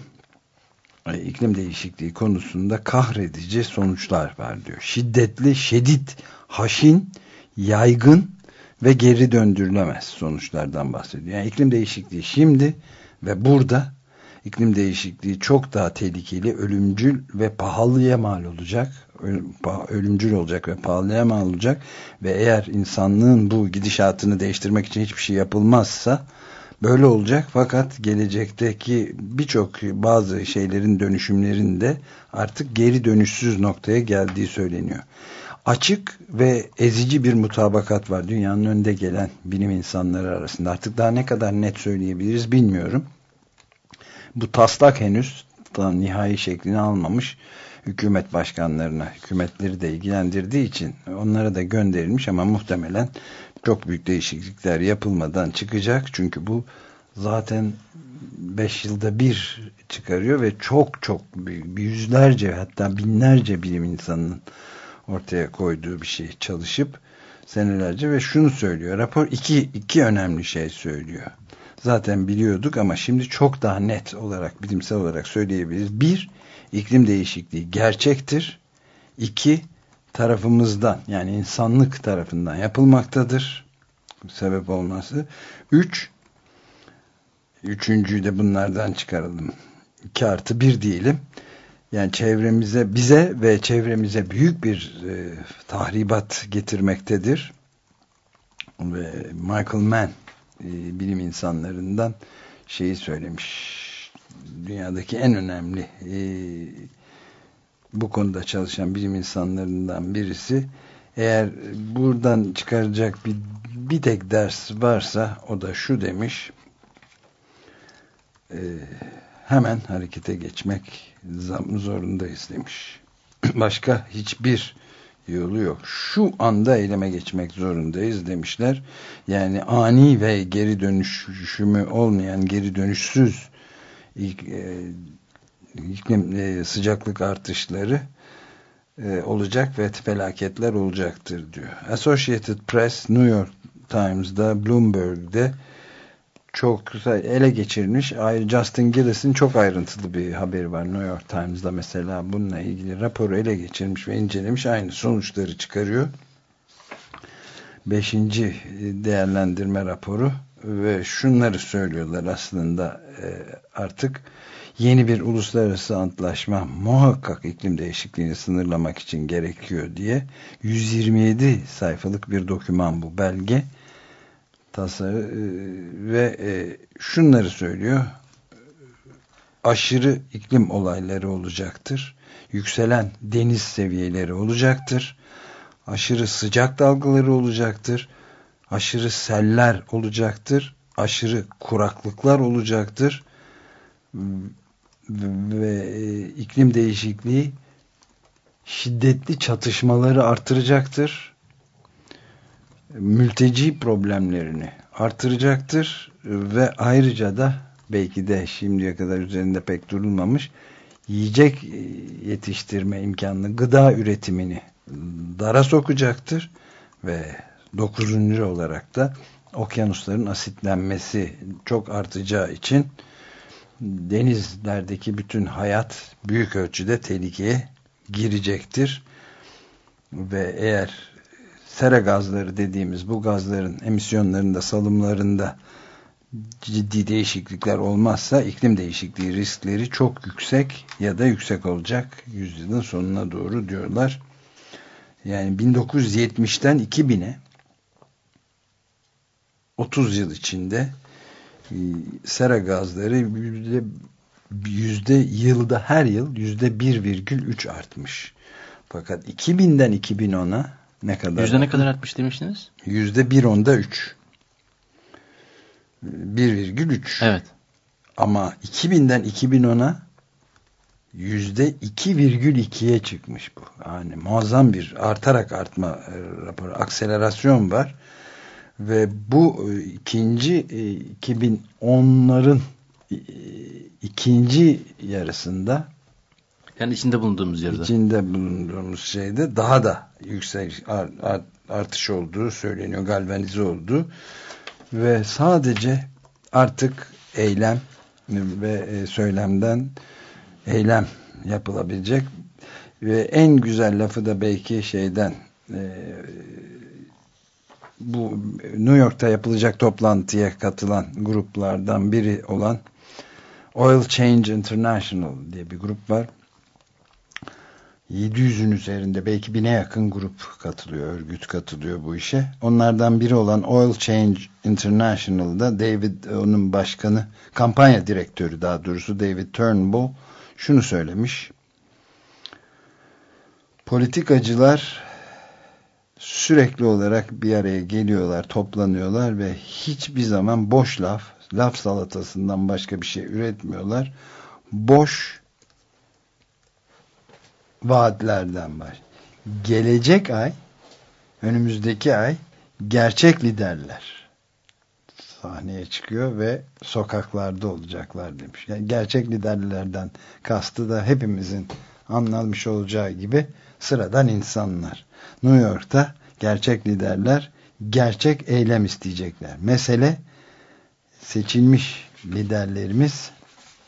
[SPEAKER 2] e, iklim değişikliği konusunda kahredici sonuçlar var diyor. Şiddetli, şiddet, haşin, yaygın ve geri döndürülemez sonuçlardan bahsediyor. Yani iklim değişikliği şimdi ve burada iklim değişikliği çok daha tehlikeli, ölümcül ve pahalıya mal olacak. Ölümcül olacak ve pahalıya mal olacak. Ve eğer insanlığın bu gidişatını değiştirmek için hiçbir şey yapılmazsa böyle olacak. Fakat gelecekteki birçok bazı şeylerin dönüşümlerinde artık geri dönüşsüz noktaya geldiği söyleniyor. Açık ve ezici bir mutabakat var dünyanın önde gelen bilim insanları arasında. Artık daha ne kadar net söyleyebiliriz bilmiyorum bu taslak henüz da nihai şeklini almamış hükümet başkanlarına, hükümetleri de ilgilendirdiği için onlara da gönderilmiş ama muhtemelen çok büyük değişiklikler yapılmadan çıkacak. Çünkü bu zaten 5 yılda bir çıkarıyor ve çok çok yüzlerce hatta binlerce bilim insanının ortaya koyduğu bir şey çalışıp senelerce ve şunu söylüyor. Rapor iki, iki önemli şey söylüyor zaten biliyorduk ama şimdi çok daha net olarak bilimsel olarak söyleyebiliriz. Bir, iklim değişikliği gerçektir. İki, tarafımızdan yani insanlık tarafından yapılmaktadır. Sebep olması. Üç, üçüncüyü de bunlardan çıkaralım. İki artı bir diyelim. Yani çevremize, bize ve çevremize büyük bir e, tahribat getirmektedir. Ve Michael Mann e, bilim insanlarından şeyi söylemiş. Dünyadaki en önemli e, bu konuda çalışan bilim insanlarından birisi eğer buradan çıkaracak bir, bir tek ders varsa o da şu demiş e, hemen harekete geçmek zorundayız demiş. [CLEARS THROAT] Başka hiçbir yolu yok. Şu anda eyleme geçmek zorundayız demişler. Yani ani ve geri dönüşümü olmayan, geri dönüşsüz e, iklim e, sıcaklık artışları e, olacak ve felaketler olacaktır diyor. Associated Press, New York Times'da, Bloomberg'de çok ele geçirmiş. Justin Gillis'in çok ayrıntılı bir haberi var New York Times'da mesela bununla ilgili raporu ele geçirmiş ve incelemiş. Aynı sonuçları çıkarıyor. Beşinci değerlendirme raporu ve şunları söylüyorlar aslında e, artık yeni bir uluslararası antlaşma muhakkak iklim değişikliğini sınırlamak için gerekiyor diye 127 sayfalık bir doküman bu belge tasarı e, ve e, şunları söylüyor. Aşırı iklim olayları olacaktır. Yükselen deniz seviyeleri olacaktır. Aşırı sıcak dalgaları olacaktır. Aşırı seller olacaktır. Aşırı kuraklıklar olacaktır. Ve e, iklim değişikliği şiddetli çatışmaları artıracaktır mülteci problemlerini artıracaktır ve ayrıca da belki de şimdiye kadar üzerinde pek durulmamış yiyecek e, yetiştirme imkanını, gıda üretimini dara sokacaktır ve dokuzuncu olarak da okyanusların asitlenmesi çok artacağı için denizlerdeki bütün hayat büyük ölçüde tehlikeye girecektir. Ve eğer sera gazları dediğimiz bu gazların emisyonlarında, salımlarında ciddi değişiklikler olmazsa iklim değişikliği riskleri çok yüksek ya da yüksek olacak yüzyılın sonuna doğru diyorlar. Yani 1970'ten 2000'e 30 yıl içinde e, sera gazları yüzde, yüzde yılda her yıl yüzde 1,3 artmış. Fakat 2000'den 2010'a ne kadar?
[SPEAKER 3] Yüzde ne kadar artmış demiştiniz?
[SPEAKER 2] Yüzde bir onda üç. 1,3.
[SPEAKER 3] Evet.
[SPEAKER 2] Ama 2000'den 2010'a yüzde 2,2'ye çıkmış bu. Yani muazzam bir artarak artma e, raporu, akselerasyon var. Ve bu e, ikinci e, 2010'ların e, ikinci yarısında
[SPEAKER 3] Yani içinde bulunduğumuz yerde.
[SPEAKER 2] içinde bulunduğumuz şeyde daha da yüksek art, art, artış olduğu söyleniyor, galvanize olduğu ve sadece artık eylem ve e, söylemden eylem yapılabilecek ve en güzel lafı da belki şeyden e, bu New York'ta yapılacak toplantıya katılan gruplardan biri olan Oil Change International diye bir grup var. 700'ün üzerinde belki bine yakın grup katılıyor, örgüt katılıyor bu işe. Onlardan biri olan Oil Change International'da David, onun başkanı, kampanya direktörü daha doğrusu David Turnbull şunu söylemiş. Politikacılar sürekli olarak bir araya geliyorlar, toplanıyorlar ve hiçbir zaman boş laf, laf salatasından başka bir şey üretmiyorlar. Boş vaatlerden var. Gelecek ay, önümüzdeki ay gerçek liderler sahneye çıkıyor ve sokaklarda olacaklar demiş. Yani gerçek liderlerden kastı da hepimizin anlamış olacağı gibi sıradan insanlar. New York'ta gerçek liderler gerçek eylem isteyecekler. Mesele seçilmiş liderlerimiz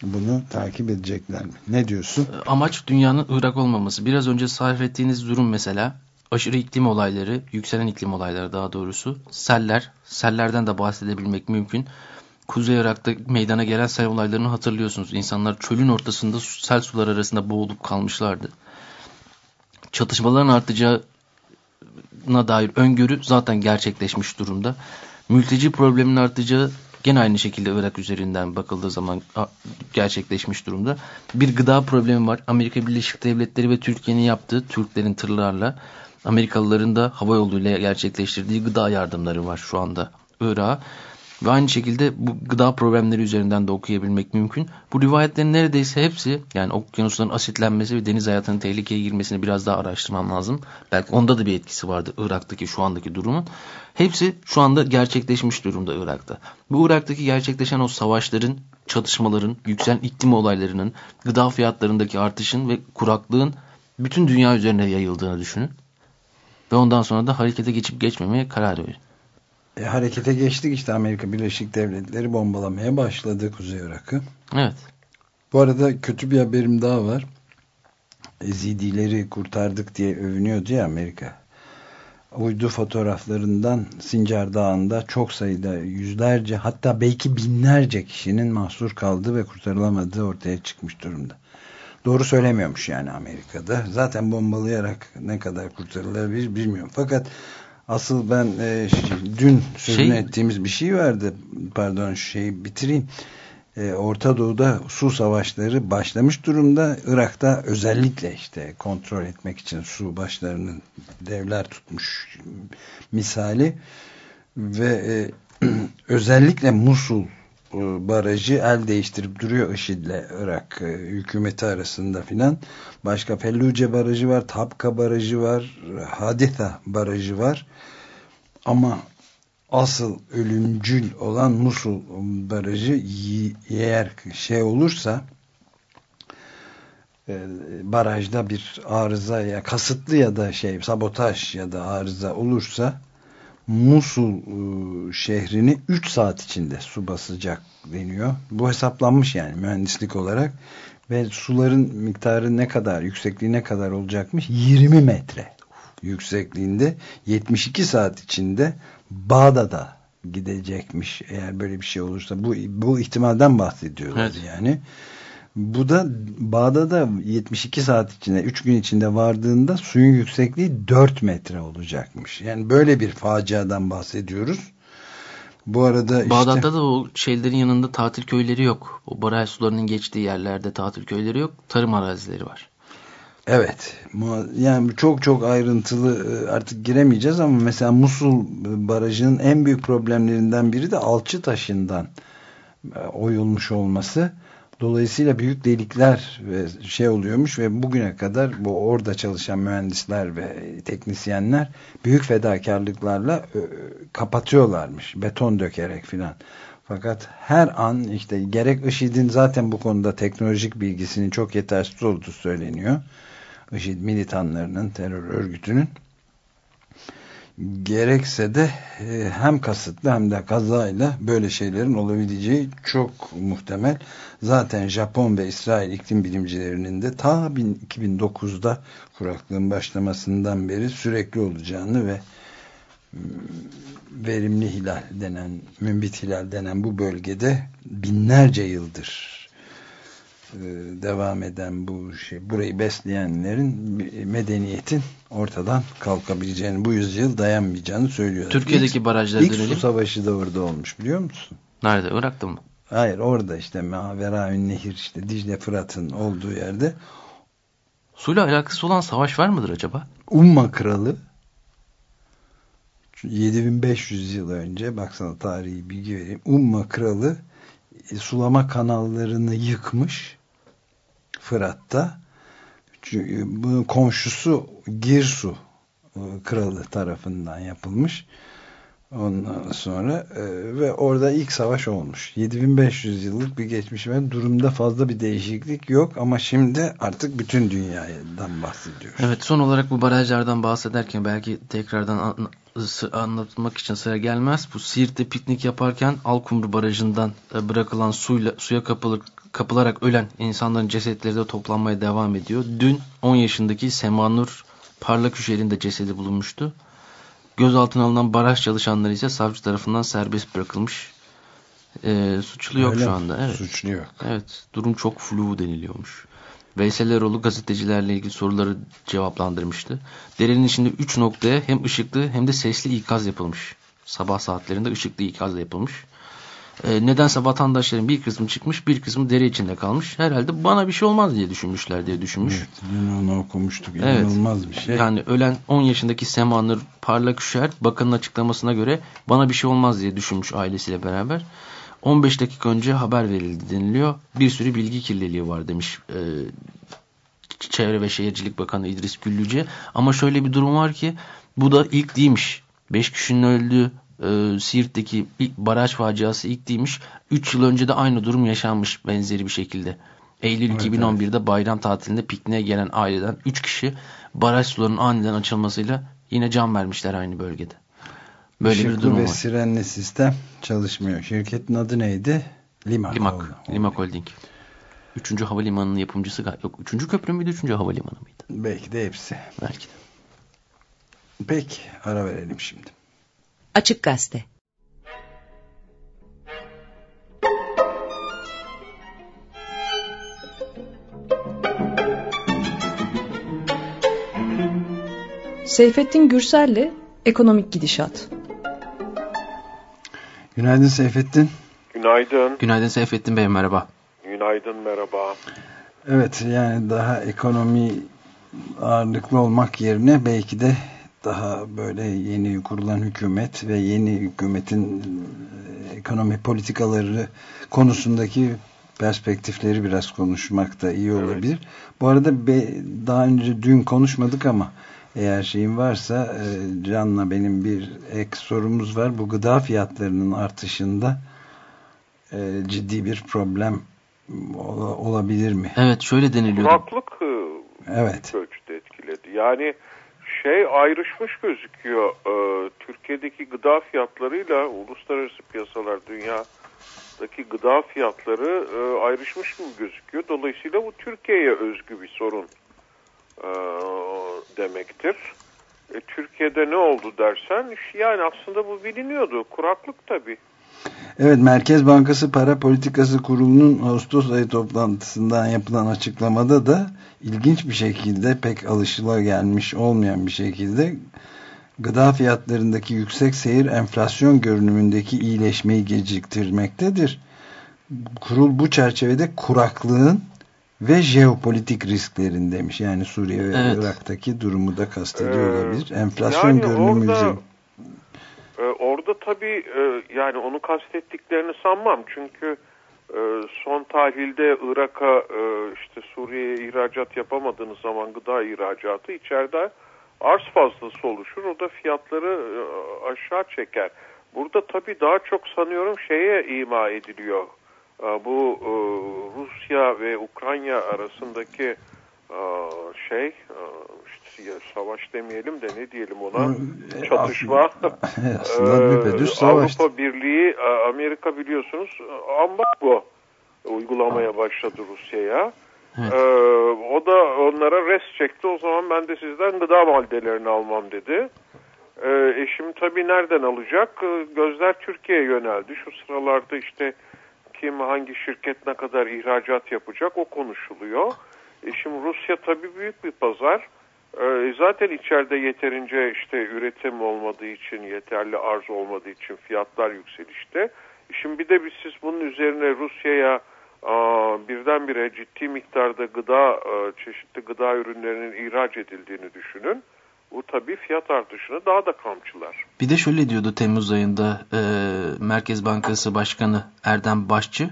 [SPEAKER 2] bunu takip edecekler mi? Ne diyorsun?
[SPEAKER 3] Amaç dünyanın Irak olmaması. Biraz önce sarf ettiğiniz durum mesela aşırı iklim olayları, yükselen iklim olayları daha doğrusu, seller, sellerden de bahsedebilmek mümkün. Kuzey Irak'ta meydana gelen sel olaylarını hatırlıyorsunuz. İnsanlar çölün ortasında sel sular arasında boğulup kalmışlardı. Çatışmaların artacağına dair öngörü zaten gerçekleşmiş durumda. Mülteci probleminin artacağı gene aynı şekilde Irak üzerinden bakıldığı zaman gerçekleşmiş durumda. Bir gıda problemi var. Amerika Birleşik Devletleri ve Türkiye'nin yaptığı Türklerin tırlarla Amerikalıların da hava yoluyla gerçekleştirdiği gıda yardımları var şu anda Irak'a. Ve aynı şekilde bu gıda problemleri üzerinden de okuyabilmek mümkün. Bu rivayetlerin neredeyse hepsi yani okyanusların asitlenmesi ve deniz hayatının tehlikeye girmesini biraz daha araştırmam lazım. Belki onda da bir etkisi vardı Irak'taki şu andaki durumun. Hepsi şu anda gerçekleşmiş durumda Irak'ta. Bu Irak'taki gerçekleşen o savaşların, çatışmaların, yükselen iklim olaylarının, gıda fiyatlarındaki artışın ve kuraklığın bütün dünya üzerine yayıldığını düşünün. Ve ondan sonra da harekete geçip geçmemeye karar verin.
[SPEAKER 2] E, harekete geçtik işte Amerika Birleşik Devletleri bombalamaya başladı Kuzey Irak'ı.
[SPEAKER 3] Evet.
[SPEAKER 2] Bu arada kötü bir haberim daha var. Ezidileri kurtardık diye övünüyordu ya Amerika. Uydu fotoğraflarından Sincar Dağı'nda çok sayıda yüzlerce hatta belki binlerce kişinin mahsur kaldığı ve kurtarılamadığı ortaya çıkmış durumda. Doğru söylemiyormuş yani Amerika'da. Zaten bombalayarak ne kadar kurtarılabilir bilmiyorum. Fakat asıl ben e, dün sözünü şey, ettiğimiz bir şey vardı. Pardon şeyi bitireyim. E, Orta Doğu'da su savaşları başlamış durumda. Irak'ta özellikle işte kontrol etmek için su başlarının devler tutmuş misali ve e, [CLEARS THROAT] özellikle Musul barajı el değiştirip duruyor IŞİD'le Irak e, hükümeti arasında filan. Başka Felluce barajı var, Tabka barajı var, Haditha barajı var. Ama asıl ölümcül olan Musul barajı eğer şey olursa e, barajda bir arıza ya kasıtlı ya da şey sabotaj ya da arıza olursa Musul e, şehrini 3 saat içinde su basacak deniyor. Bu hesaplanmış yani mühendislik olarak ve suların miktarı ne kadar yüksekliği ne kadar olacakmış 20 metre yüksekliğinde 72 saat içinde Bağdat'a gidecekmiş eğer böyle bir şey olursa bu bu ihtimalden bahsediyorlar evet. yani. Bu da Bağdat'a 72 saat içinde 3 gün içinde vardığında suyun yüksekliği 4 metre olacakmış. Yani böyle bir faciadan bahsediyoruz. Bu arada işte...
[SPEAKER 3] Bağdat'ta da o şeylerin yanında tatil köyleri yok. O baraj sularının geçtiği yerlerde tatil köyleri yok. Tarım arazileri var.
[SPEAKER 2] Evet. Yani çok çok ayrıntılı e, artık giremeyeceğiz ama mesela Musul Barajı'nın en büyük problemlerinden biri de alçı taşından e, oyulmuş olması. Dolayısıyla büyük delikler ve şey oluyormuş ve bugüne kadar bu orada çalışan mühendisler ve teknisyenler büyük fedakarlıklarla e, kapatıyorlarmış. Beton dökerek filan. Fakat her an işte gerek IŞİD'in zaten bu konuda teknolojik bilgisinin çok yetersiz olduğu söyleniyor. IŞİD militanlarının, terör örgütünün gerekse de e, hem kasıtlı hem de kazayla böyle şeylerin olabileceği çok muhtemel. Zaten Japon ve İsrail iklim bilimcilerinin de ta 2009'da kuraklığın başlamasından beri sürekli olacağını ve verimli hilal denen, mümbit hilal denen bu bölgede binlerce yıldır devam eden bu şey, burayı besleyenlerin medeniyetin ortadan kalkabileceğini, bu yüzyıl dayanmayacağını söylüyorlar.
[SPEAKER 3] Türkiye'deki
[SPEAKER 2] ilk,
[SPEAKER 3] barajlara
[SPEAKER 2] ilk
[SPEAKER 3] dönelim.
[SPEAKER 2] su savaşı da orada olmuş biliyor musun?
[SPEAKER 3] Nerede? Irak'ta mı?
[SPEAKER 2] Hayır orada işte Maveraün Nehir işte Dicle Fırat'ın olduğu yerde
[SPEAKER 3] Suyla alakası olan savaş var mıdır acaba?
[SPEAKER 2] Umma kralı 7500 yıl önce baksana tarihi bilgi vereyim. Umma kralı e, sulama kanallarını yıkmış Fırat'ta. Bunun komşusu Girsu e, kralı tarafından yapılmış. Ondan sonra e, ve orada ilk savaş olmuş. 7500 yıllık bir geçmiş ve durumda fazla bir değişiklik yok ama şimdi artık bütün dünyadan bahsediyoruz.
[SPEAKER 3] Evet son olarak bu barajlardan bahsederken belki tekrardan an anlatmak için sıra gelmez. Bu Siirt'te piknik yaparken Alkumru Barajı'ndan e, bırakılan suyla suya kapılır, kapılarak ölen insanların cesetleri de toplanmaya devam ediyor. Dün 10 yaşındaki Semanur Parlaküşer'in de cesedi bulunmuştu. Gözaltına alınan baraj çalışanları ise savcı tarafından serbest bırakılmış. E, suçlu yok
[SPEAKER 2] Öyle
[SPEAKER 3] şu anda. Evet.
[SPEAKER 2] Suçlu yok.
[SPEAKER 3] Evet. Durum çok flu deniliyormuş. Veysel Eroğlu gazetecilerle ilgili soruları cevaplandırmıştı. Derenin içinde 3 noktaya hem ışıklı hem de sesli ikaz yapılmış. Sabah saatlerinde ışıklı ikaz da yapılmış. Ee, nedense vatandaşların bir kısmı çıkmış bir kısmı dere içinde kalmış. Herhalde bana bir şey olmaz diye düşünmüşler diye düşünmüş.
[SPEAKER 2] Evet, dün onu okumuştuk.
[SPEAKER 3] Evet.
[SPEAKER 2] İnanılmaz bir şey.
[SPEAKER 3] Yani ölen 10 yaşındaki Semanur Parlak Üşer bakanın açıklamasına göre bana bir şey olmaz diye düşünmüş ailesiyle beraber. 15 dakika önce haber verildi deniliyor. Bir sürü bilgi kirliliği var demiş e, Çevre ve Şehircilik Bakanı İdris Güllüce. Ama şöyle bir durum var ki bu da ilk değilmiş. 5 kişinin öldüğü e, Siirt'teki baraj faciası ilk değilmiş. 3 yıl önce de aynı durum yaşanmış benzeri bir şekilde. Eylül
[SPEAKER 2] Evet,
[SPEAKER 3] 2011'de bayram tatilinde pikniğe gelen aileden 3 kişi baraj sularının aniden açılmasıyla yine can vermişler aynı bölgede. Böyle
[SPEAKER 2] Işıklı
[SPEAKER 3] bir durum
[SPEAKER 2] ve
[SPEAKER 3] var.
[SPEAKER 2] sirenli sistem çalışmıyor. Şirketin adı neydi? Limak.
[SPEAKER 3] Limak,
[SPEAKER 2] oldu.
[SPEAKER 3] Limak Holding. Üçüncü havalimanının yapımcısı yok. Üçüncü köprü müydü, üçüncü havalimanı mıydı?
[SPEAKER 2] Belki de hepsi.
[SPEAKER 3] Belki de.
[SPEAKER 2] Peki ara verelim şimdi.
[SPEAKER 1] Açık Gazete
[SPEAKER 8] Seyfettin Gürsel'le Ekonomik Gidişat.
[SPEAKER 2] Günaydın Seyfettin.
[SPEAKER 9] Günaydın.
[SPEAKER 3] Günaydın Seyfettin Bey, merhaba.
[SPEAKER 9] Günaydın, merhaba.
[SPEAKER 2] Evet yani daha ekonomi ağırlıklı olmak yerine belki de daha böyle yeni kurulan hükümet ve yeni hükümetin e, ekonomi politikaları konusundaki perspektifleri biraz konuşmak da iyi olabilir. Bu arada be, daha önce dün konuşmadık ama eğer şeyin varsa e, Can'la benim bir ek sorumuz var. Bu gıda fiyatlarının artışında e, ciddi bir problem ola- olabilir mi?
[SPEAKER 3] Evet, şöyle deniliyordu.
[SPEAKER 9] Kuraklık e,
[SPEAKER 2] Evet.
[SPEAKER 9] ölçüde etkiledi. Yani şey ayrışmış gözüküyor. Türkiye'deki gıda fiyatlarıyla uluslararası piyasalar, dünyadaki gıda fiyatları e, ayrışmış gibi gözüküyor. Dolayısıyla bu Türkiye'ye özgü bir sorun e, demektir. E, Türkiye'de ne oldu dersen yani aslında bu biliniyordu. Kuraklık tabii.
[SPEAKER 2] Evet Merkez Bankası Para Politikası Kurulu'nun Ağustos ayı toplantısından yapılan açıklamada da ilginç bir şekilde pek alışılagelmiş olmayan bir şekilde gıda fiyatlarındaki yüksek seyir enflasyon görünümündeki iyileşmeyi geciktirmektedir. Kurul bu çerçevede kuraklığın Ve jeopolitik risklerin demiş. Yani Suriye ve
[SPEAKER 3] Evet.
[SPEAKER 2] Irak'taki durumu da kastediyor
[SPEAKER 9] Ee,
[SPEAKER 2] olabilir. Enflasyon
[SPEAKER 9] yani
[SPEAKER 2] görünümü
[SPEAKER 9] orada- Ee, orada tabii e, yani onu kastettiklerini sanmam. Çünkü e, son tahlilde Irak'a e, işte Suriye'ye ihracat yapamadığınız zaman gıda ihracatı içeride arz fazlası oluşur. O da fiyatları e, aşağı çeker. Burada tabii daha çok sanıyorum şeye ima ediliyor. E, bu e, Rusya ve Ukrayna arasındaki e, şey e, işte savaş demeyelim de ne diyelim ona çatışma. [LAUGHS] [LAUGHS]
[SPEAKER 2] Aslında
[SPEAKER 9] Ee. Avrupa Birliği, Amerika biliyorsunuz ambargo uygulamaya başladı Rusya'ya.
[SPEAKER 3] Evet.
[SPEAKER 9] Ee, o da onlara res çekti. O zaman ben de sizden gıda maddelerini almam dedi. Ee, e şimdi tabii nereden alacak? Ee, Gözler Türkiye'ye yöneldi. Şu sıralarda işte kim hangi şirket ne kadar ihracat yapacak o konuşuluyor. E şimdi Rusya tabii büyük bir pazar. Ee, zaten içeride yeterince işte üretim olmadığı için, yeterli arz olmadığı için fiyatlar yükselişte. E Şimdi bir de biz siz bunun üzerine Rusya'ya birdenbire ciddi miktarda gıda, e, çeşitli gıda ürünlerinin ihraç edildiğini düşünün. Bu tabii fiyat artışını daha da kamçılar.
[SPEAKER 3] Bir de şöyle diyordu Temmuz ayında e, Merkez Bankası Başkanı Erdem Başçı.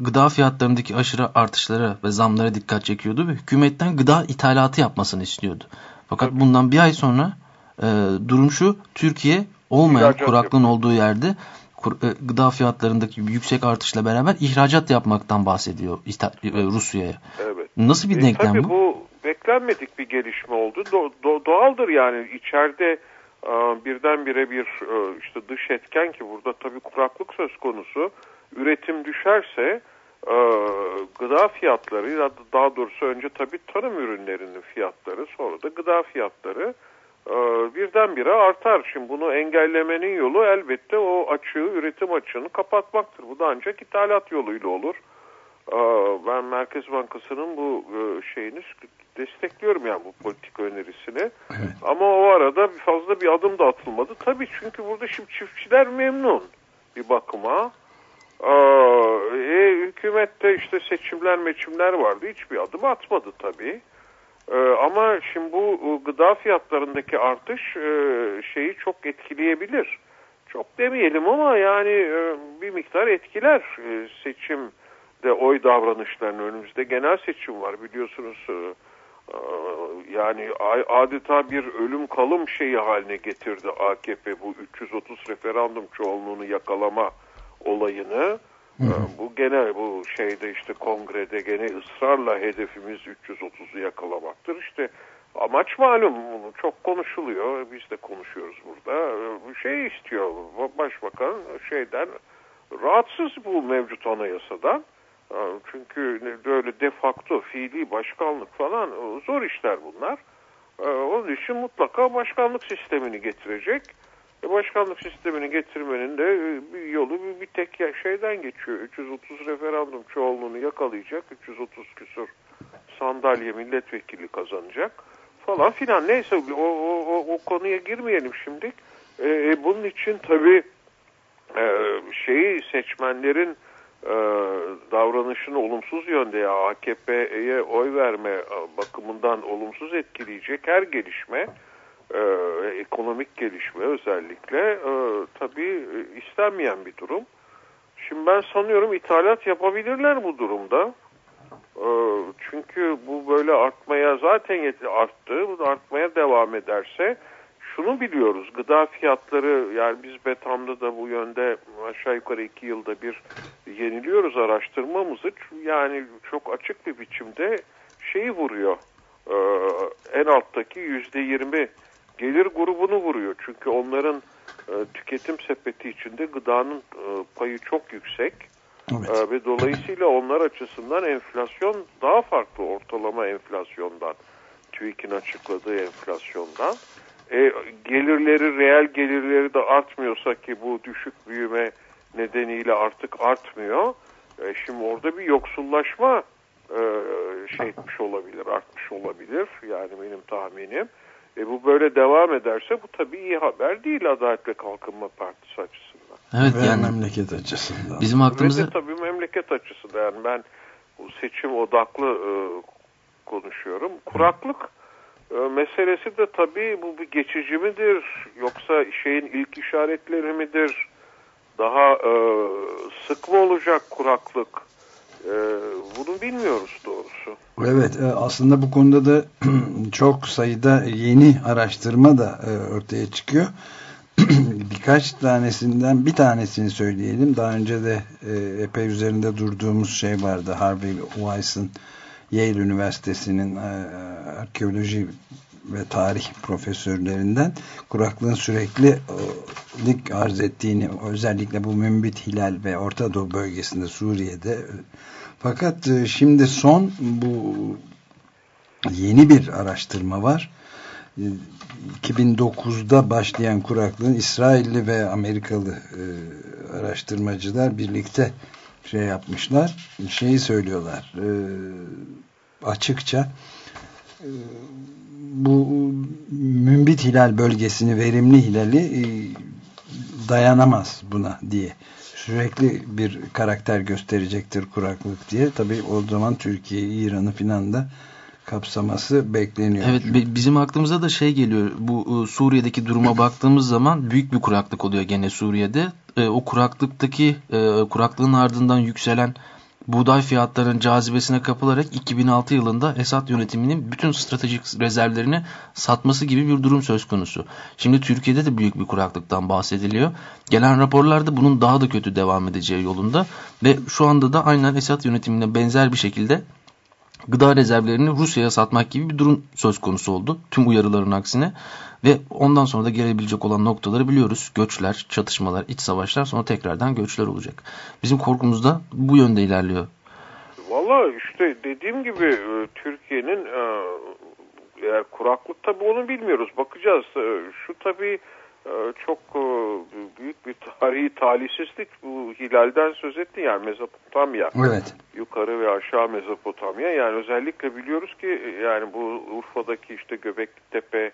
[SPEAKER 3] Gıda fiyatlarındaki aşırı artışlara ve zamlara dikkat çekiyordu ve hükümetten gıda ithalatı yapmasını istiyordu. Fakat bundan bir ay sonra e, durum şu Türkiye olmayan
[SPEAKER 9] İhracat
[SPEAKER 3] kuraklığın olduğu yerde kur- e, gıda fiyatlarındaki yüksek artışla beraber ihracat yapmaktan bahsediyor e, Rusya'ya.
[SPEAKER 9] Evet.
[SPEAKER 3] Nasıl bir
[SPEAKER 9] E,
[SPEAKER 3] denklem
[SPEAKER 9] tabii
[SPEAKER 3] bu?
[SPEAKER 9] bu beklenmedik bir gelişme oldu. Do- do- doğaldır yani içeride e, birdenbire bir e, işte dış etken ki burada tabii kuraklık söz konusu. Üretim düşerse e, gıda fiyatları ya da daha doğrusu önce tabii tarım ürünlerinin fiyatları sonra da gıda fiyatları e, birdenbire artar. Şimdi bunu engellemenin yolu elbette o açığı, üretim açığını kapatmaktır. Bu da ancak ithalat yoluyla olur. Ben Merkez Bankası'nın bu e, şeyini destekliyorum yani bu politik önerisini. Ama o arada fazla bir adım da atılmadı. Tabii çünkü burada şimdi çiftçiler memnun bir bakıma. E, hükümette işte seçimler meçimler vardı. Hiçbir adım atmadı tabii. Ee, ama şimdi bu e, gıda fiyatlarındaki artış e, şeyi çok etkileyebilir. Çok demeyelim ama yani e, bir miktar etkiler e, seçimde oy davranışlarını. Önümüzde genel seçim var biliyorsunuz. e, e, yani adeta bir ölüm kalım şeyi haline getirdi AKP bu 330 referandum çoğunluğunu yakalama olayını. Ee, Bu gene bu şeyde işte kongrede gene ısrarla hedefimiz 330'u yakalamaktır. İşte amaç malum çok konuşuluyor. Biz de konuşuyoruz burada. Bu şey istiyor başbakan şeyden rahatsız bu mevcut anayasadan. Ee, Çünkü böyle de facto fiili başkanlık falan e, zor işler bunlar. Ee, Onun için mutlaka başkanlık sistemini getirecek. E, Başkanlık sistemini getirmenin de e, bir yolu bir, tek şeyden geçiyor. 330 referandum çoğunluğunu yakalayacak. 330 küsur sandalye milletvekili kazanacak falan filan. Neyse o, o, o, o konuya girmeyelim şimdi. E, e, bunun için tabii e, şeyi seçmenlerin e, davranışını olumsuz yönde AKP'ye oy verme e, bakımından olumsuz etkileyecek her gelişme e, ekonomik gelişme özellikle e, tabii istenmeyen bir durum. Şimdi ben sanıyorum ithalat yapabilirler bu durumda. Çünkü bu böyle artmaya zaten arttı. Bu artmaya devam ederse şunu biliyoruz. Gıda fiyatları yani biz Betam'da da bu yönde aşağı yukarı iki yılda bir yeniliyoruz araştırmamızı. Yani çok açık bir biçimde şeyi vuruyor. E, en alttaki yüzde yirmi gelir grubunu vuruyor. Çünkü onların e, tüketim sepeti içinde gıdanın e, payı çok yüksek.
[SPEAKER 2] Evet.
[SPEAKER 9] E, ve dolayısıyla onlar açısından enflasyon daha farklı ortalama enflasyondan. TÜİK'in açıkladığı enflasyondan. E, gelirleri, reel gelirleri de artmıyorsa ki bu düşük büyüme nedeniyle artık artmıyor. E, şimdi orada bir yoksullaşma e, şey etmiş olabilir, artmış olabilir. Yani benim tahminim. E, bu böyle devam ederse bu tabii iyi haber değil Adalet ve Kalkınma Partisi açısından.
[SPEAKER 3] Evet
[SPEAKER 2] Ve
[SPEAKER 3] yani
[SPEAKER 2] memleket açısından.
[SPEAKER 3] bizim
[SPEAKER 9] Ve
[SPEAKER 3] aklımıza
[SPEAKER 9] de tabii memleket açısından yani ben bu seçim odaklı e, konuşuyorum. Kuraklık meselesi de tabii bu bir geçici midir yoksa şeyin ilk işaretleri midir? Daha e, sık mı olacak kuraklık? E, bunu bilmiyoruz doğrusu.
[SPEAKER 2] Evet e, aslında bu konuda da [CLEARS THROAT] çok sayıda yeni araştırma da e, ortaya çıkıyor. [CLEARS THROAT] Birkaç tanesinden bir tanesini söyleyelim. Daha önce de e, epey üzerinde durduğumuz şey vardı. Harvey Weiss'ın Yale Üniversitesi'nin arkeoloji ve tarih profesörlerinden kuraklığın sürekli lik arz ettiğini özellikle bu mümbit hilal ve Orta Doğu bölgesinde Suriye'de fakat şimdi son bu yeni bir araştırma var. 2009'da başlayan kuraklığın İsrailli ve Amerikalı e, araştırmacılar birlikte şey yapmışlar. Şeyi söylüyorlar e, açıkça e, bu mümbit hilal bölgesini verimli hilali e, dayanamaz buna diye sürekli bir karakter gösterecektir kuraklık diye. Tabi o zaman Türkiye, İran'ı filan da kapsaması bekleniyor.
[SPEAKER 3] Evet bizim aklımıza da şey geliyor bu e, Suriye'deki duruma [CLEARS THROAT] baktığımız zaman büyük bir kuraklık oluyor gene Suriye'de. E, o kuraklıktaki e, kuraklığın ardından yükselen buğday fiyatlarının cazibesine kapılarak 2006 yılında Esad yönetiminin bütün stratejik rezervlerini satması gibi bir durum söz konusu. Şimdi Türkiye'de de büyük bir kuraklıktan bahsediliyor. Gelen raporlarda bunun daha da kötü devam edeceği yolunda ve şu anda da aynen Esad yönetimine benzer bir şekilde gıda rezervlerini Rusya'ya satmak gibi bir durum söz konusu oldu. Tüm uyarıların aksine. Ve ondan sonra da gelebilecek olan noktaları biliyoruz. Göçler, çatışmalar, iç savaşlar sonra tekrardan göçler olacak. Bizim korkumuz da bu yönde ilerliyor.
[SPEAKER 9] Valla işte dediğim gibi e, Türkiye'nin e, eğer kuraklık tabii onu bilmiyoruz. Bakacağız. E, şu tabii çok büyük bir tarihi talihsizlik. Bu hilalden söz ettin yani Mezopotamya.
[SPEAKER 2] Evet.
[SPEAKER 9] Yukarı ve aşağı Mezopotamya. Yani özellikle biliyoruz ki yani bu Urfa'daki işte Göbekli Tepe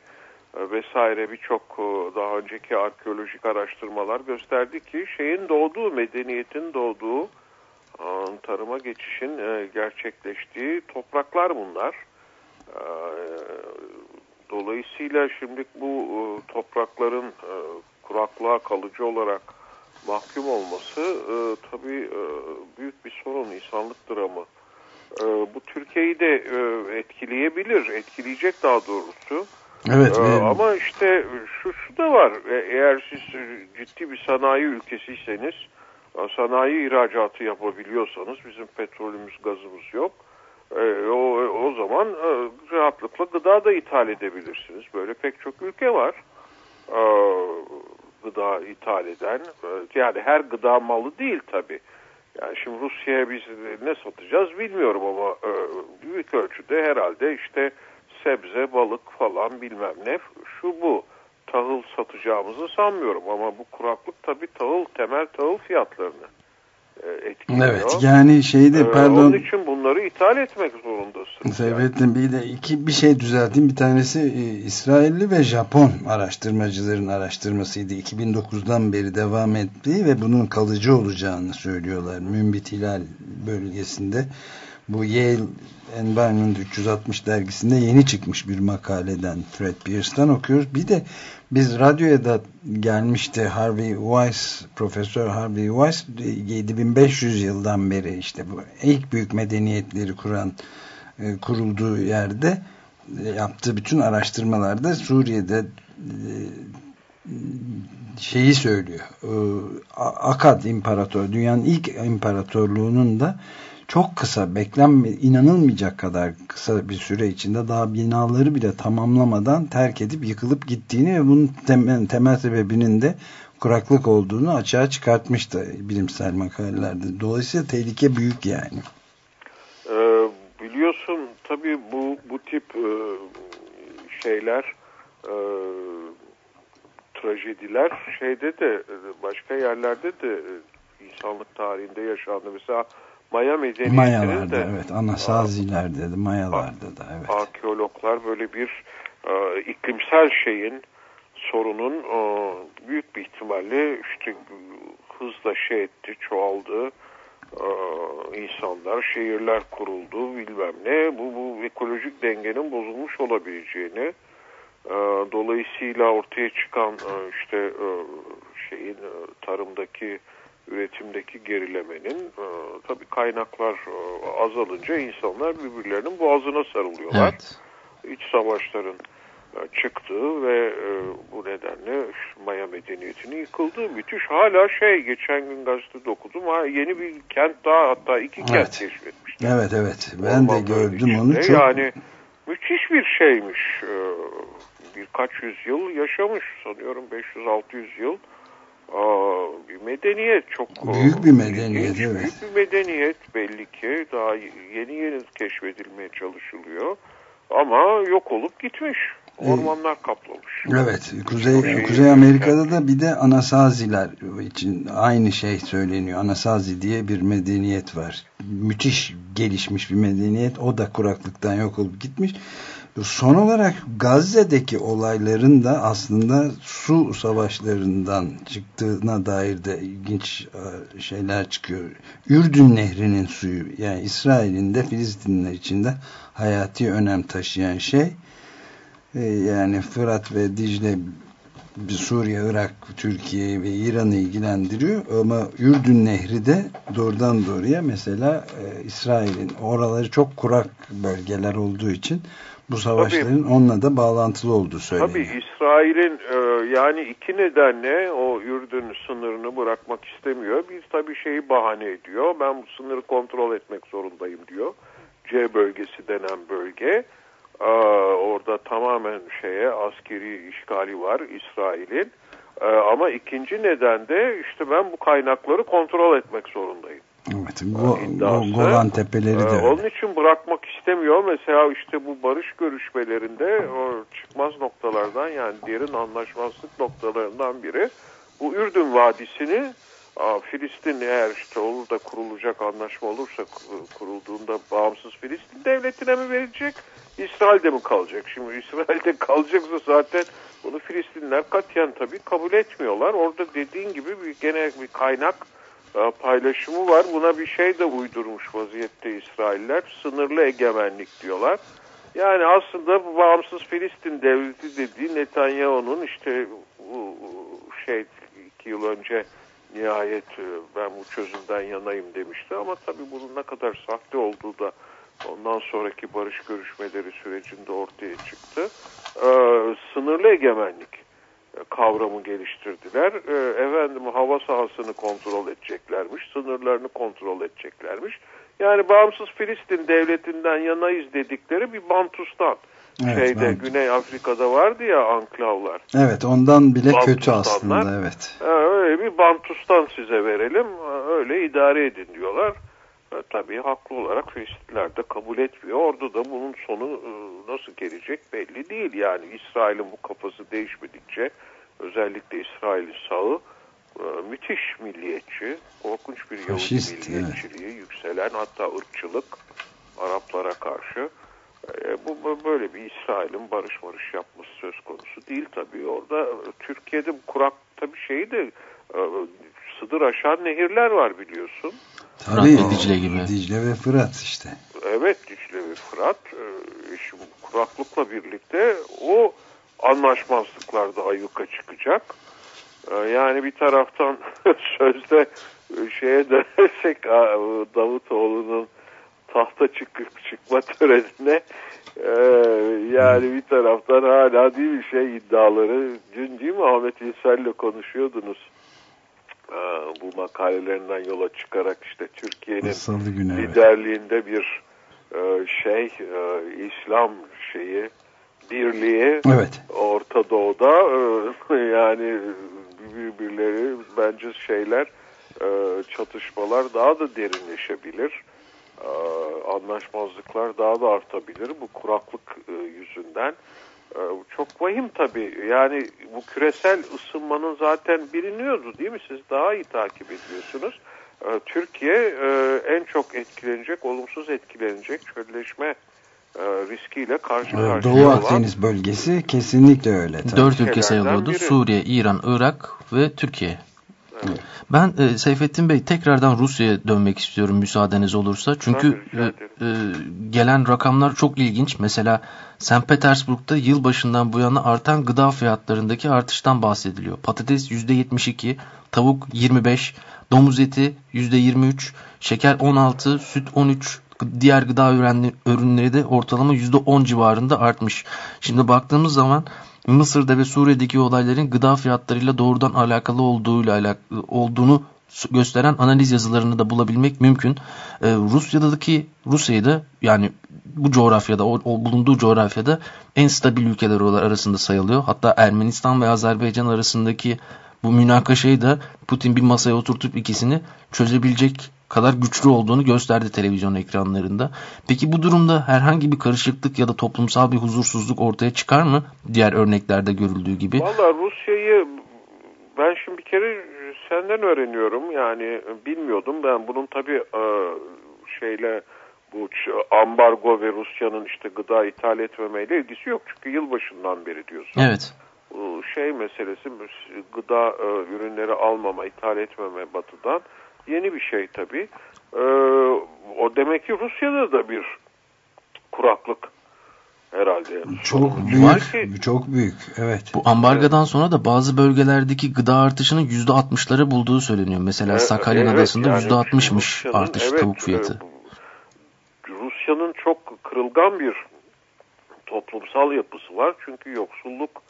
[SPEAKER 9] vesaire birçok daha önceki arkeolojik araştırmalar gösterdi ki şeyin doğduğu, medeniyetin doğduğu tarıma geçişin e, gerçekleştiği topraklar bunlar. E, dolayısıyla şimdi bu e, toprakların kuraklığa kalıcı olarak mahkum olması tabii büyük bir sorun, insanlık dramı. Bu Türkiye'yi de etkileyebilir, etkileyecek daha doğrusu.
[SPEAKER 2] Evet.
[SPEAKER 9] Ee, ama işte şu, şu da var. Eğer siz ciddi bir sanayi ülkesiyseniz sanayi ihracatı yapabiliyorsanız bizim petrolümüz gazımız yok. E, o, o zaman e, rahatlıkla gıda da ithal edebilirsiniz. Böyle pek çok ülke var e, gıda ithal eden. E, yani her gıda malı değil tabi. Yani şimdi Rusya'ya biz ne satacağız bilmiyorum ama e, büyük ölçüde herhalde işte sebze, balık falan bilmem ne şu bu tahıl satacağımızı sanmıyorum ama bu kuraklık tabii tahıl temel tahıl fiyatlarını etkiliyor.
[SPEAKER 2] Evet yani şeyde
[SPEAKER 9] ee,
[SPEAKER 2] pardon.
[SPEAKER 9] Onun için bunları ithal etmek zorundasın.
[SPEAKER 2] Seyfettin yani. bir de iki bir şey düzelteyim. Bir tanesi e, İsrailli ve Japon araştırmacıların araştırmasıydı. 2009'dan beri devam ettiği ve bunun kalıcı olacağını söylüyorlar. Mümbit Hilal bölgesinde. Bu Yale Environment 360 dergisinde yeni çıkmış bir makaleden Fred Pierce'tan okuyoruz. Bir de biz radyoya da gelmişti Harvey Weiss, Profesör Harvey Weiss 7500 yıldan beri işte bu ilk büyük medeniyetleri kuran e, kurulduğu yerde e, yaptığı bütün araştırmalarda Suriye'de e, şeyi söylüyor. Akad İmparator, dünyanın ilk imparatorluğunun da çok kısa beklenme inanılmayacak kadar kısa bir süre içinde daha binaları bile tamamlamadan terk edip yıkılıp gittiğini ve bunun temel, temel sebebinin de kuraklık olduğunu açığa çıkartmıştı bilimsel makalelerde. Dolayısıyla tehlike büyük yani.
[SPEAKER 9] Ee, biliyorsun tabii bu bu tip e, şeyler e, trajediler şeyde de başka yerlerde de insanlık tarihinde yaşandı. Mesela Maya medeniyetinin
[SPEAKER 2] Mayalarda,
[SPEAKER 9] de
[SPEAKER 2] evet Anasazilerde de Mayalarda da evet.
[SPEAKER 9] Arkeologlar böyle bir e, iklimsel şeyin sorunun e, büyük bir ihtimalle işte hızla şey etti, çoğaldı. Ee, insanlar, şehirler kuruldu bilmem ne. Bu, bu ekolojik dengenin bozulmuş olabileceğini e, dolayısıyla ortaya çıkan e, işte e, şeyin e, tarımdaki üretimdeki gerilemenin e, tabii kaynaklar e, azalınca insanlar birbirlerinin boğazına sarılıyorlar.
[SPEAKER 3] Evet.
[SPEAKER 9] İç savaşların e, çıktığı ve e, bu nedenle Maya medeniyetinin yıkıldığı müthiş. Hala şey geçen gün gazetede okudum ha yeni bir kent daha hatta iki kent
[SPEAKER 2] Evet.
[SPEAKER 9] keşfetmişler.
[SPEAKER 2] Evet evet ben de
[SPEAKER 9] Ormanların
[SPEAKER 2] gördüm onu
[SPEAKER 9] içinde.
[SPEAKER 2] çok
[SPEAKER 9] Yani müthiş bir şeymiş. Ee, birkaç yüzyıl yaşamış sanıyorum 500-600 yıl. Aa, bir medeniyet çok
[SPEAKER 2] Büyük bir medeniyet,
[SPEAKER 9] ilginç. Büyük bir medeniyet belli ki daha yeni yeni keşfedilmeye çalışılıyor. Ama yok olup gitmiş. Ormanlar kaplamış.
[SPEAKER 2] Evet, Kuzey
[SPEAKER 9] Şey-
[SPEAKER 2] Kuzey Amerika'da da bir de Anasaziler için aynı şey söyleniyor. Anasazi diye bir medeniyet var. Müthiş gelişmiş bir medeniyet. O da kuraklıktan yok olup gitmiş. Son olarak Gazze'deki olayların da aslında su savaşlarından çıktığına dair de ilginç e, şeyler çıkıyor. Ürdün Nehri'nin suyu yani İsrail'in de Filistinler için de hayati önem taşıyan şey e, yani Fırat ve Dicle Suriye, Irak, Türkiye ve İran'ı ilgilendiriyor ama Ürdün Nehri de doğrudan doğruya mesela e, İsrail'in oraları çok kurak bölgeler olduğu için bu savaşların onunla da bağlantılı olduğu söyleniyor.
[SPEAKER 9] Tabii İsrail'in e, yani iki nedenle o Ürdün sınırını bırakmak istemiyor. Bir tabii şeyi bahane ediyor. Ben bu sınırı kontrol etmek zorundayım diyor. C bölgesi denen bölge. Aa, orada tamamen şeye askeri işgali var İsrail'in. Ee, ama ikinci neden de işte ben bu kaynakları kontrol etmek zorundayım.
[SPEAKER 2] Evet, Go,
[SPEAKER 9] iddiası.
[SPEAKER 2] Go, Golan Tepeleri de
[SPEAKER 9] Ee, onun için bırakmak istemiyor. Mesela işte bu barış görüşmelerinde o çıkmaz noktalardan yani diğerin anlaşmazlık noktalarından biri bu Ürdün Vadisi'ni Filistin eğer işte olur da kurulacak anlaşma olursa ku- kurulduğunda bağımsız Filistin devletine mi verecek? İsrail'de mi kalacak? Şimdi [LAUGHS] İsrail'de kalacaksa zaten bunu Filistinler katiyen tabii kabul etmiyorlar. Orada dediğin gibi bir gene bir kaynak paylaşımı var. Buna bir şey de uydurmuş vaziyette İsrailler. Sınırlı egemenlik diyorlar. Yani aslında bu bağımsız Filistin devleti dediği Netanyahu'nun işte bu şey iki yıl önce nihayet e, ben bu çözümden yanayım demişti ama tabii bunun ne kadar sahte olduğu da ondan sonraki barış görüşmeleri sürecinde ortaya çıktı. Ee, sınırlı egemenlik kavramı geliştirdiler. Ee, efendim hava sahasını kontrol edeceklermiş, sınırlarını kontrol edeceklermiş. Yani bağımsız Filistin devletinden yanayız dedikleri bir Bantustan.
[SPEAKER 2] Evet,
[SPEAKER 9] Şeyde
[SPEAKER 2] Bantustan.
[SPEAKER 9] Güney Afrika'da vardı ya anklavlar.
[SPEAKER 2] Evet ondan bile kötü aslında evet.
[SPEAKER 9] Ha, öyle bir Bantustan size verelim, öyle idare edin diyorlar. Ha, tabii haklı olarak Filistinler de kabul etmiyor. Orada da bunun sonu e, nasıl gelecek belli değil. Yani İsrail'in bu kafası değişmedikçe özellikle İsrail'in sağı e, müthiş milliyetçi, korkunç bir Yahudi
[SPEAKER 2] Faşist,
[SPEAKER 9] milliyetçiliği yükselen hatta ırkçılık Araplara karşı. E, bu böyle bir İsrail'in barış barış yapması söz konusu değil tabii. Orada e, Türkiye'de kurak tabii şeyi de e, sınır aşan nehirler var biliyorsun.
[SPEAKER 3] Fırat
[SPEAKER 2] Tabii,
[SPEAKER 3] ve Dicle gibi.
[SPEAKER 2] Dicle ve Fırat işte.
[SPEAKER 9] Evet Dicle ve Fırat e, şimdi kuraklıkla birlikte o anlaşmazlıklar da ayyuka çıkacak. E, yani bir taraftan [LAUGHS] sözde e, şeye dönersek Davutoğlu'nun tahta çıkıp çıkma törenine e, yani bir taraftan hala değil mi şey iddiaları dün değil mi Ahmet İlsel'le konuşuyordunuz bu makalelerinden yola çıkarak işte Türkiye'nin
[SPEAKER 2] günü evet.
[SPEAKER 9] liderliğinde bir e, şey e, İslam şeyi birliği
[SPEAKER 2] Evet.
[SPEAKER 9] Orta Doğu'da e, [LAUGHS] yani birbirleri bence şeyler çatışmalar daha da derinleşebilir. Anlaşmazlıklar daha da artabilir bu kuraklık yüzünden. E, çok vahim tabii. Yani bu küresel ısınmanın zaten biliniyordu değil mi? Siz daha iyi takip ediyorsunuz. E, Türkiye e, en çok etkilenecek, olumsuz etkilenecek çölleşme e, riskiyle karşı
[SPEAKER 2] Ee,
[SPEAKER 9] karşıya
[SPEAKER 2] Doğu
[SPEAKER 9] olan
[SPEAKER 2] Akdeniz bölgesi kesinlikle öyle. Tabii.
[SPEAKER 3] Dört ülke sayılıyordu.
[SPEAKER 9] biri.
[SPEAKER 3] Suriye, İran, Irak ve Türkiye. Ben e, Seyfettin Bey tekrardan Rusya'ya dönmek istiyorum müsaadeniz olursa. Çünkü e, e, gelen rakamlar çok ilginç. Mesela St. Petersburg'da yılbaşından bu yana artan gıda fiyatlarındaki artıştan bahsediliyor. Patates %72, tavuk 25, domuz eti %23, şeker 16, süt 13, diğer gıda ürünleri de ortalama %10 civarında artmış. Şimdi baktığımız zaman Mısır'da ve Suriye'deki olayların gıda fiyatlarıyla doğrudan alakalı olduğuyla alakalı olduğunu gösteren analiz yazılarını da bulabilmek mümkün. Ee, Rusya'daki Rusya'yı da yani bu coğrafyada o, o bulunduğu coğrafyada en stabil ülkeler arasında sayılıyor. Hatta Ermenistan ve Azerbaycan arasındaki bu münakaşayı da Putin bir masaya oturtup ikisini çözebilecek kadar güçlü olduğunu gösterdi televizyon ekranlarında. Peki bu durumda herhangi bir karışıklık ya da toplumsal bir huzursuzluk ortaya çıkar mı? Diğer örneklerde görüldüğü gibi.
[SPEAKER 9] Valla Rusya'yı ben şimdi bir kere senden öğreniyorum. Yani bilmiyordum. Ben bunun tabii e, şeyle bu ambargo ve Rusya'nın işte gıda ithal etmemeyle ilgisi yok. Çünkü yılbaşından beri diyorsun.
[SPEAKER 3] Evet.
[SPEAKER 9] Bu şey meselesi gıda e, ürünleri almama, ithal etmeme batıdan yeni bir şey tabii. E, o demek ki Rusya'da da bir kuraklık herhalde.
[SPEAKER 2] Çok
[SPEAKER 3] Var
[SPEAKER 2] büyük. Çok büyük. Evet.
[SPEAKER 3] Bu ambargadan sonra da bazı bölgelerdeki gıda artışının %60'ları bulduğu söyleniyor. Mesela
[SPEAKER 9] E,
[SPEAKER 3] Sakarya
[SPEAKER 9] evet,
[SPEAKER 3] Adası'nda
[SPEAKER 9] yani
[SPEAKER 3] %60'mış
[SPEAKER 9] Rusya'nın,
[SPEAKER 3] artış
[SPEAKER 9] evet,
[SPEAKER 3] tavuk fiyatı.
[SPEAKER 9] e, Rusya'nın çok kırılgan bir toplumsal yapısı var. Çünkü yoksulluk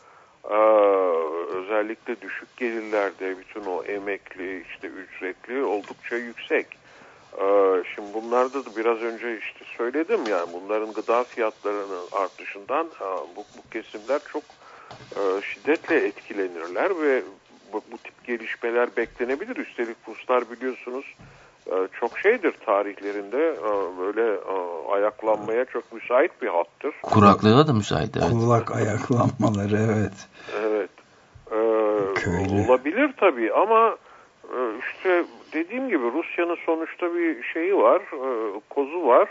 [SPEAKER 9] özellikle düşük gelirlerde bütün o emekli işte ücretli oldukça yüksek. Şimdi bunlarda da biraz önce işte söyledim yani bunların gıda fiyatlarının artışından bu, bu kesimler çok şiddetle etkilenirler ve bu, bu tip gelişmeler beklenebilir. Üstelik Ruslar biliyorsunuz çok şeydir tarihlerinde e, böyle e, ayaklanmaya çok müsait bir hattır.
[SPEAKER 3] Kuraklığa da müsait evet.
[SPEAKER 2] Kulak ayaklanmaları evet.
[SPEAKER 9] Evet. E,
[SPEAKER 2] Köylü.
[SPEAKER 9] olabilir tabii ama e, işte dediğim gibi Rusya'nın sonuçta bir şeyi var, kozu var.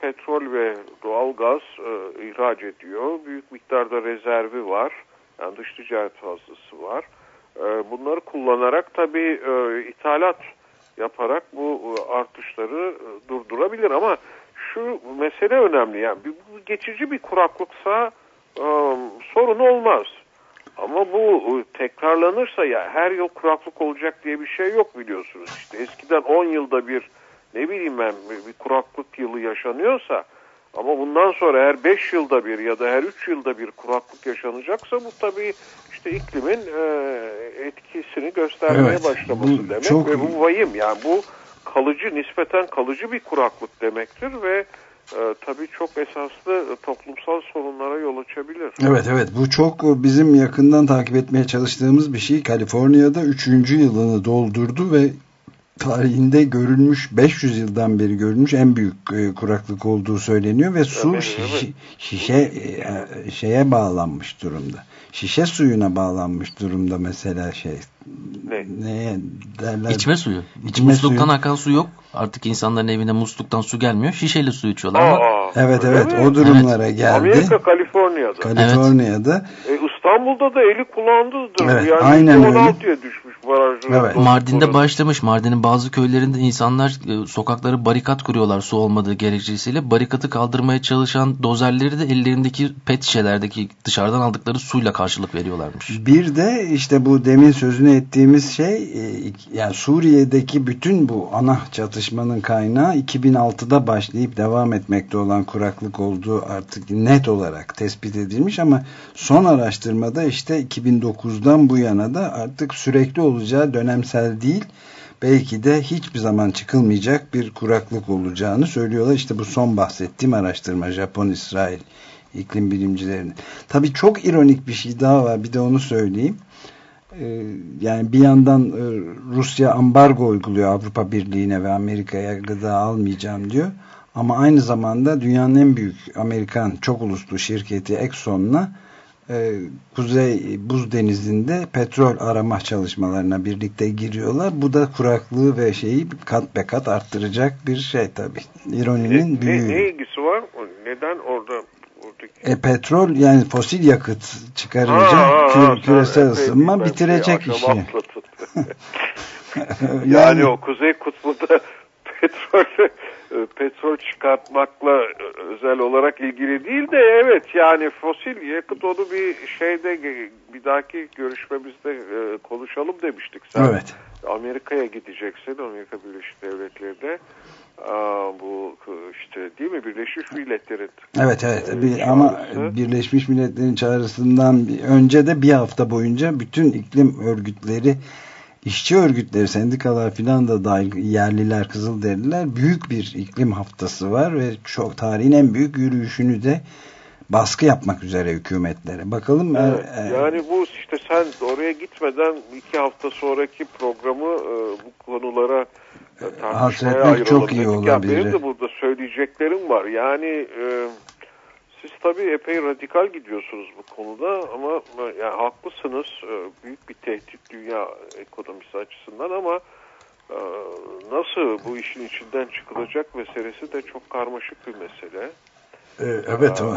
[SPEAKER 9] Petrol ve doğalgaz e, ihraç ediyor. Büyük miktarda rezervi var. Yani dış ticaret fazlası var. E, bunları kullanarak tabii e, ithalat yaparak bu e, artışları e, durdurabilir ama şu mesele önemli. Yani bu geçici bir kuraklıksa sorun olmaz. Ama bu tekrarlanırsa ya her yıl kuraklık olacak diye bir şey yok biliyorsunuz. İşte eskiden 10 yılda bir ne bileyim ben bir kuraklık yılı yaşanıyorsa ama bundan sonra her 5 yılda bir ya da her 3 yılda bir kuraklık yaşanacaksa bu tabii işte iklimin e, etkisini göstermeye
[SPEAKER 2] Evet,
[SPEAKER 9] başlaması
[SPEAKER 2] bu
[SPEAKER 9] demek
[SPEAKER 2] çok-
[SPEAKER 9] ve bu vahim yani bu kalıcı nispeten kalıcı bir kuraklık demektir ve e, tabii çok esaslı toplumsal sorunlara yol açabilir.
[SPEAKER 2] Evet evet bu çok bizim yakından takip etmeye çalıştığımız bir şey. Kaliforniya'da 3. yılını doldurdu ve tarihinde görülmüş 500 yıldan beri görülmüş en büyük e, kuraklık olduğu söyleniyor ve su
[SPEAKER 9] Evet,
[SPEAKER 2] şişe,
[SPEAKER 9] evet.
[SPEAKER 2] şişe e, şeye bağlanmış durumda. Şişe suyuna bağlanmış durumda mesela şey.
[SPEAKER 9] Ne?
[SPEAKER 2] Neye derler?
[SPEAKER 3] İçme suyu.
[SPEAKER 2] İçme
[SPEAKER 3] musluktan
[SPEAKER 2] suyu.
[SPEAKER 3] akan su yok. Artık insanların evine musluktan su gelmiyor. Şişeyle su içiyorlar ama
[SPEAKER 9] Aa,
[SPEAKER 2] Evet
[SPEAKER 9] öyle
[SPEAKER 2] evet
[SPEAKER 9] mi?
[SPEAKER 2] o durumlara geldi.
[SPEAKER 9] Amerika, Kaliforniya'da.
[SPEAKER 2] Kaliforniya'da
[SPEAKER 9] E, İstanbul'da da eli kulağındadır.
[SPEAKER 2] Evet,
[SPEAKER 9] yani
[SPEAKER 2] aynen öyle.
[SPEAKER 9] 16'ya düşmüş barajlar.
[SPEAKER 2] Evet.
[SPEAKER 3] Mardin'de başlamış. Mardin'in bazı köylerinde insanlar e, sokakları barikat kuruyorlar su olmadığı gerekçesiyle. Barikatı kaldırmaya çalışan dozerleri de ellerindeki pet şişelerdeki dışarıdan aldıkları suyla karşılık veriyorlarmış.
[SPEAKER 2] Bir de işte bu demin sözünü ettiğimiz şey e, yani Suriye'deki bütün bu ana çatışmanın kaynağı 2006'da başlayıp devam etmekte olan kuraklık olduğu artık net olarak tespit edilmiş ama son araştırmada işte 2009'dan bu yana da artık sürekli olacağı dönemsel değil belki de hiçbir zaman çıkılmayacak bir kuraklık olacağını söylüyorlar. İşte bu son bahsettiğim araştırma Japon-İsrail iklim bilimcilerinin. Tabii çok ironik bir şey daha var bir de onu söyleyeyim. Ee, yani bir yandan e, Rusya ambargo uyguluyor Avrupa Birliği'ne ve Amerika'ya gıda almayacağım diyor. Ama aynı zamanda dünyanın en büyük Amerikan çok uluslu şirketi Exxon'la Kuzey Buz Denizi'nde petrol arama çalışmalarına birlikte giriyorlar. Bu da kuraklığı ve şeyi kat be kat arttıracak bir şey tabii. İroninin
[SPEAKER 9] Ne,
[SPEAKER 2] büyüğü.
[SPEAKER 9] ne, ne ilgisi var? Neden orada.
[SPEAKER 2] E, petrol yani fosil yakıt çıkarınca
[SPEAKER 9] Ha, ha, ha,
[SPEAKER 2] kü-
[SPEAKER 9] sen
[SPEAKER 2] küresel
[SPEAKER 9] epey
[SPEAKER 2] ısınma bitirecek
[SPEAKER 9] şey,
[SPEAKER 2] işi.
[SPEAKER 9] atladın. [LAUGHS] [LAUGHS] [LAUGHS] yani o Kuzey Kutbu'nda petrol e, petrol çıkartmakla e, özel olarak ilgili değil de evet yani fosil yakıt onu bir şeyde e, bir dahaki görüşmemizde e, konuşalım demiştik. Sen
[SPEAKER 2] Evet.
[SPEAKER 9] Amerika'ya gideceksin Amerika Birleşik Devletleri'ne Aa, bu e, işte değil mi Birleşmiş Milletler'in
[SPEAKER 2] Evet evet bir, ama. Birleşmiş Milletler'in çağrısından önce de bir hafta boyunca bütün iklim örgütleri işçi örgütleri sendikalar filan da dahil yerliler kızılderililer büyük bir iklim haftası var ve çok tarihin en büyük yürüyüşünü de baskı yapmak üzere hükümetlere. Bakalım e,
[SPEAKER 9] Evet,
[SPEAKER 2] e,
[SPEAKER 9] yani bu işte sen oraya gitmeden iki hafta sonraki programı e, bu konulara e, tartışmaya
[SPEAKER 2] çok iyi olabilir.
[SPEAKER 9] benim de burada söyleyeceklerim var. Yani e, siz tabii epey radikal gidiyorsunuz bu konuda ama e, yani haklısınız. E, büyük bir tehdit dünya ekonomisi açısından ama e, nasıl bu işin içinden çıkılacak meselesi de çok karmaşık bir mesele.
[SPEAKER 2] evet o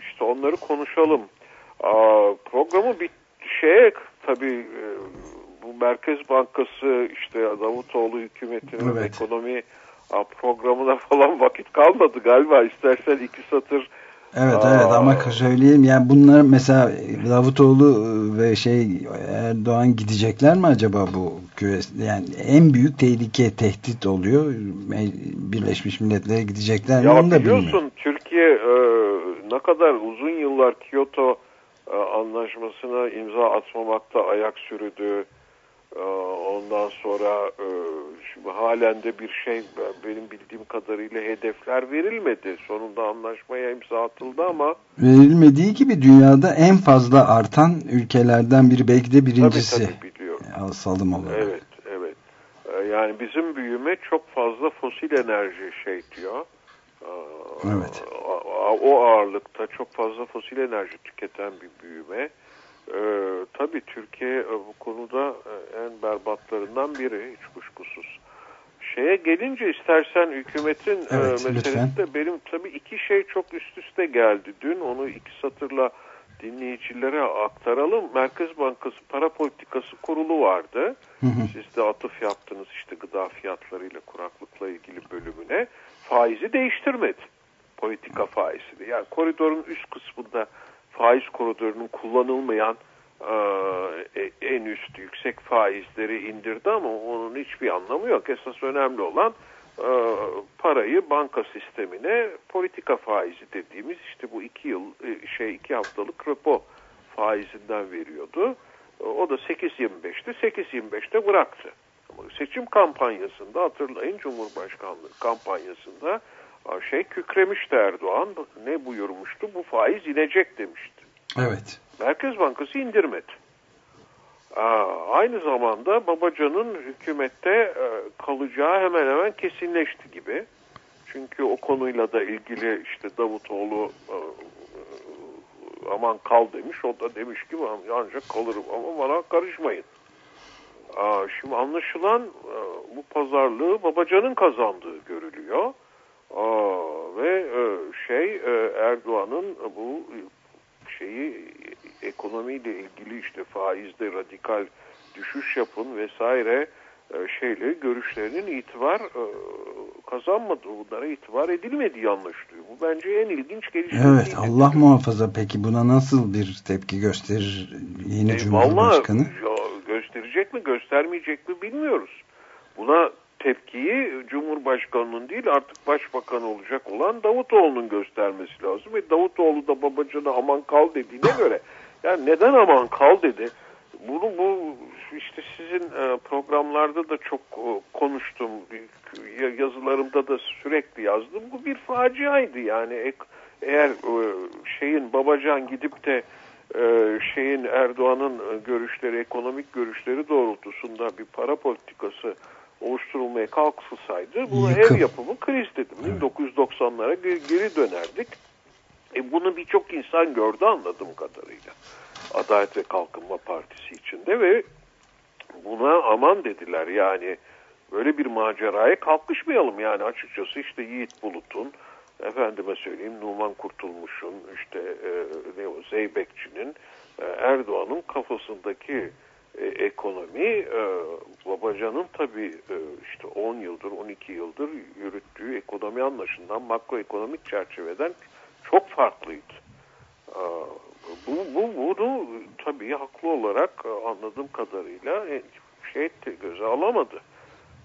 [SPEAKER 9] İşte onları konuşalım. Programı bir şeye tabii bu Merkez Bankası işte Davutoğlu hükümetinin
[SPEAKER 2] Evet.
[SPEAKER 9] ekonomi aa, programına [LAUGHS] falan vakit kalmadı galiba. İstersen iki satır
[SPEAKER 2] Evet
[SPEAKER 9] Aa.
[SPEAKER 2] evet ama söyleyeyim yani bunlar mesela Davutoğlu ve şey Erdoğan gidecekler mi acaba bu küres yani en büyük tehlike tehdit oluyor Birleşmiş Milletler'e gidecekler mi
[SPEAKER 9] Ya
[SPEAKER 2] onu da bilmiyorum.
[SPEAKER 9] biliyorsun Türkiye e, ne kadar uzun yıllar Kyoto e, anlaşmasına imza atmamakta ayak sürdü. E, ondan sonra e, şimdi halen de bir şey benim bildiğim kadarıyla hedefler verilmedi. Sonunda anlaşmaya imza atıldı ama
[SPEAKER 2] Verilmediği gibi dünyada en fazla artan ülkelerden biri belki de birincisi.
[SPEAKER 9] tabii tabii biliyorum.
[SPEAKER 2] Ya, salım olarak.
[SPEAKER 9] Evet, evet. E, yani bizim büyüme çok fazla fosil enerji şey diyor. E,
[SPEAKER 2] Evet.
[SPEAKER 9] o ağırlıkta çok fazla fosil enerji tüketen bir büyüme. Ee, tabii Türkiye e, bu konuda e, en berbatlarından biri hiç kuşkusuz. Şeye gelince istersen hükümetin e,
[SPEAKER 2] Evet,
[SPEAKER 9] meselesi
[SPEAKER 2] lütfen.
[SPEAKER 9] de benim tabii iki şey çok üst üste geldi. Dün onu iki satırla dinleyicilere aktaralım. Merkez Bankası Para Politikası Kurulu vardı.
[SPEAKER 2] Hı hı.
[SPEAKER 9] Siz de atıf yaptınız işte gıda fiyatlarıyla kuraklıkla ilgili bölümüne. Faizi değiştirmedi. Politika faizini. Yani koridorun üst kısmında faiz koridorunun kullanılmayan e, en üst yüksek faizleri indirdi ama onun hiçbir anlamı yok. Esas önemli olan e, parayı banka sistemine politika faizi dediğimiz işte bu iki yıl e, şey iki haftalık repo faizinden veriyordu. E, O da 8.25'ti. 8.25'te bıraktı. Ama seçim kampanyasında hatırlayın Cumhurbaşkanlığı kampanyasında şey kükremişti Erdoğan. Ne buyurmuştu? Bu faiz inecek demişti.
[SPEAKER 2] Evet.
[SPEAKER 9] Merkez Bankası indirmedi. Aa, aynı zamanda Babacan'ın hükümette e, kalacağı hemen hemen kesinleşti gibi. Çünkü o konuyla da ilgili işte Davutoğlu e, e, aman kal demiş. O da demiş ki "Ben ancak kalırım ama bana karışmayın. Aa, şimdi anlaşılan e, bu pazarlığı Babacan'ın kazandığı görülüyor. Ve e, şey e, Erdoğan'ın bu şeyi ekonomiyle ilgili işte faizde radikal düşüş yapın vesaire e, şeyle görüşlerinin itibar kazanmadı. Bunlara itibar edilmediği anlaşılıyor. Bu bence en ilginç gelişme.
[SPEAKER 2] Evet
[SPEAKER 9] değil.
[SPEAKER 2] Allah muhafaza peki buna nasıl bir tepki gösterir yeni
[SPEAKER 9] E,
[SPEAKER 2] Cumhurbaşkanı?
[SPEAKER 9] Vallahi ya, gösterecek mi göstermeyecek mi bilmiyoruz. Buna tepkiyi Cumhurbaşkanı'nın değil artık Başbakan olacak olan Davutoğlu'nun göstermesi lazım. Ve Davutoğlu da Babacan'a aman kal dediğine göre yani neden aman kal dedi. Bunu bu işte sizin e, programlarda da çok e, konuştum. Ya- Yazılarımda da sürekli yazdım. Bu bir faciaydı yani. Ek- Eğer e, şeyin Babacan gidip de e, şeyin Erdoğan'ın e, görüşleri, ekonomik görüşleri doğrultusunda bir para politikası oluşturulmaya kalkılsaydı bu
[SPEAKER 2] Yıkım.
[SPEAKER 9] ev yapımı kriz dedim. 1990'lara geri, dönerdik. E bunu birçok insan gördü anladığım kadarıyla. Adalet ve Kalkınma Partisi içinde ve buna aman dediler yani böyle bir maceraya kalkışmayalım yani açıkçası işte Yiğit Bulut'un efendime söyleyeyim Numan Kurtulmuş'un işte e, Zeybekçi'nin e, Erdoğan'ın kafasındaki e, ekonomi e, Babacan'ın tabii e, işte 10 yıldır 12 yıldır yürüttüğü ekonomi anlaşından makroekonomik çerçeveden çok farklıydı. E, bu, bu bunu tabii haklı olarak e, anladığım kadarıyla e, şey etti, göze alamadı.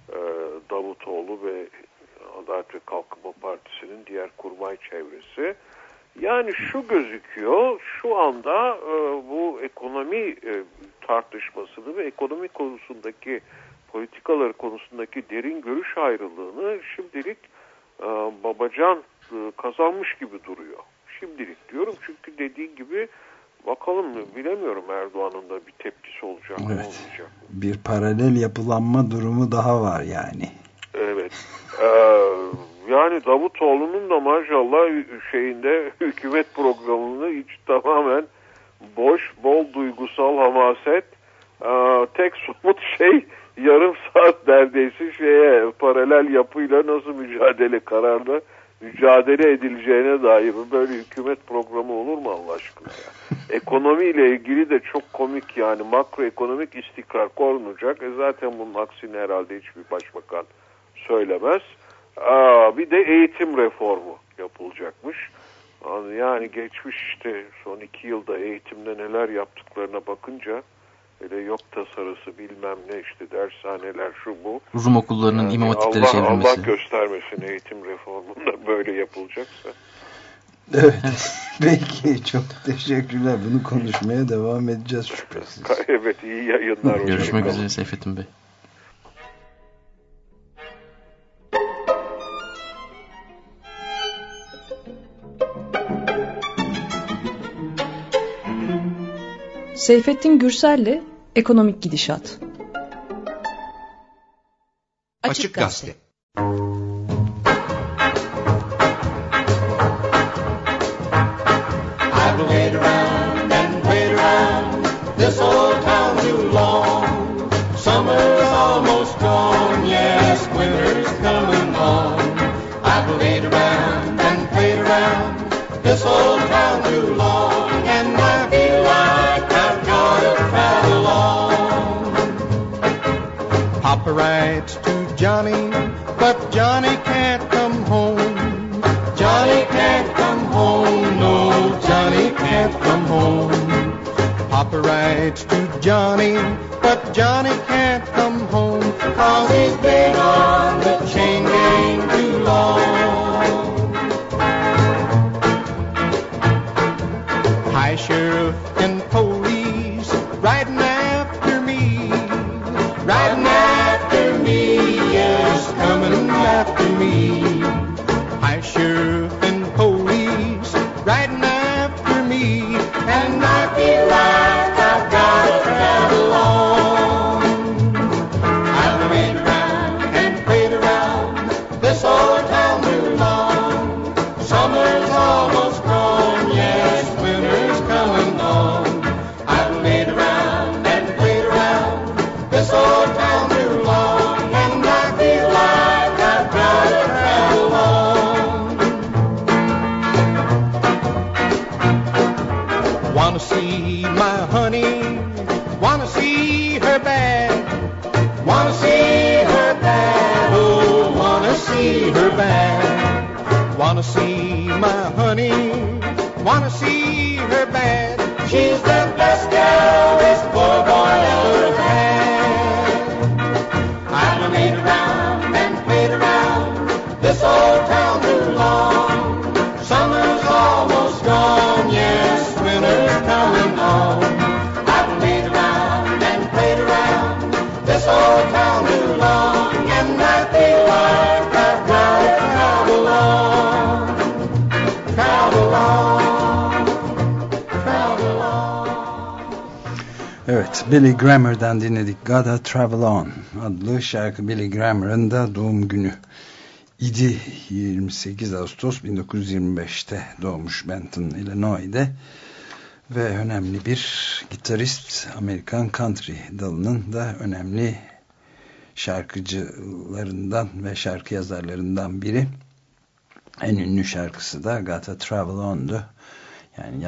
[SPEAKER 9] E, Davutoğlu ve Adalet ve Kalkınma Partisi'nin diğer kurmay çevresi. Yani şu gözüküyor, şu anda e, bu ekonomi e, tartışmasını ve ekonomi konusundaki politikaları konusundaki derin görüş ayrılığını şimdilik e, Babacan e, kazanmış gibi duruyor. Şimdilik diyorum çünkü dediğin gibi bakalım bilemiyorum Erdoğan'ın da bir tepkisi olacak mı
[SPEAKER 2] Evet.
[SPEAKER 9] olmayacak mı?
[SPEAKER 2] Bir paralel yapılanma durumu daha var yani.
[SPEAKER 9] Evet. Ee, yani Davutoğlu'nun da maşallah şeyinde [LAUGHS] hükümet programını hiç tamamen boş, bol duygusal hamaset. Ee, tek somut [LAUGHS] şey yarım saat neredeyse şeye paralel yapıyla nasıl mücadele kararlı mücadele edileceğine dair böyle hükümet programı olur mu Allah aşkına ya? [LAUGHS] Ekonomiyle ilgili de çok komik yani makroekonomik istikrar korunacak. E zaten bunun aksine herhalde hiçbir başbakan söylemez. Aa, bir de eğitim reformu yapılacakmış. Yani geçmiş işte son iki yılda eğitimde neler yaptıklarına bakınca hele yok tasarısı bilmem ne işte dershaneler şu bu.
[SPEAKER 3] Rum okullarının
[SPEAKER 9] Yani
[SPEAKER 3] imam hatipleri
[SPEAKER 9] Allah,
[SPEAKER 3] çevrilmesi.
[SPEAKER 9] Allah göstermesin eğitim reformunda [LAUGHS] böyle yapılacaksa.
[SPEAKER 2] Evet. [LAUGHS] Peki çok teşekkürler. Bunu konuşmaya devam edeceğiz şüphesiz. [LAUGHS]
[SPEAKER 9] Evet iyi yayınlar.
[SPEAKER 3] Görüşmek üzere Seyfettin Bey.
[SPEAKER 7] Seyfettin Gürsel'le Ekonomik Gidişat.
[SPEAKER 10] Açık Gazete.
[SPEAKER 1] Writes to Johnny, but Johnny can't come home. Johnny can't come home, no, Johnny can't come home. Papa writes to Johnny, but Johnny can't come home, cause he's been on the chain gang too long.
[SPEAKER 2] Billy Grammer'dan dinledik. Gotta Travel On adlı şarkı Billy Grammer'ın da doğum günü idi. 28 Ağustos 1925'te doğmuş Benton, Illinois'de ve önemli bir gitarist Amerikan country dalının da önemli şarkıcılarından ve şarkı yazarlarından biri. En ünlü şarkısı da Gotta Travel On'du. Yani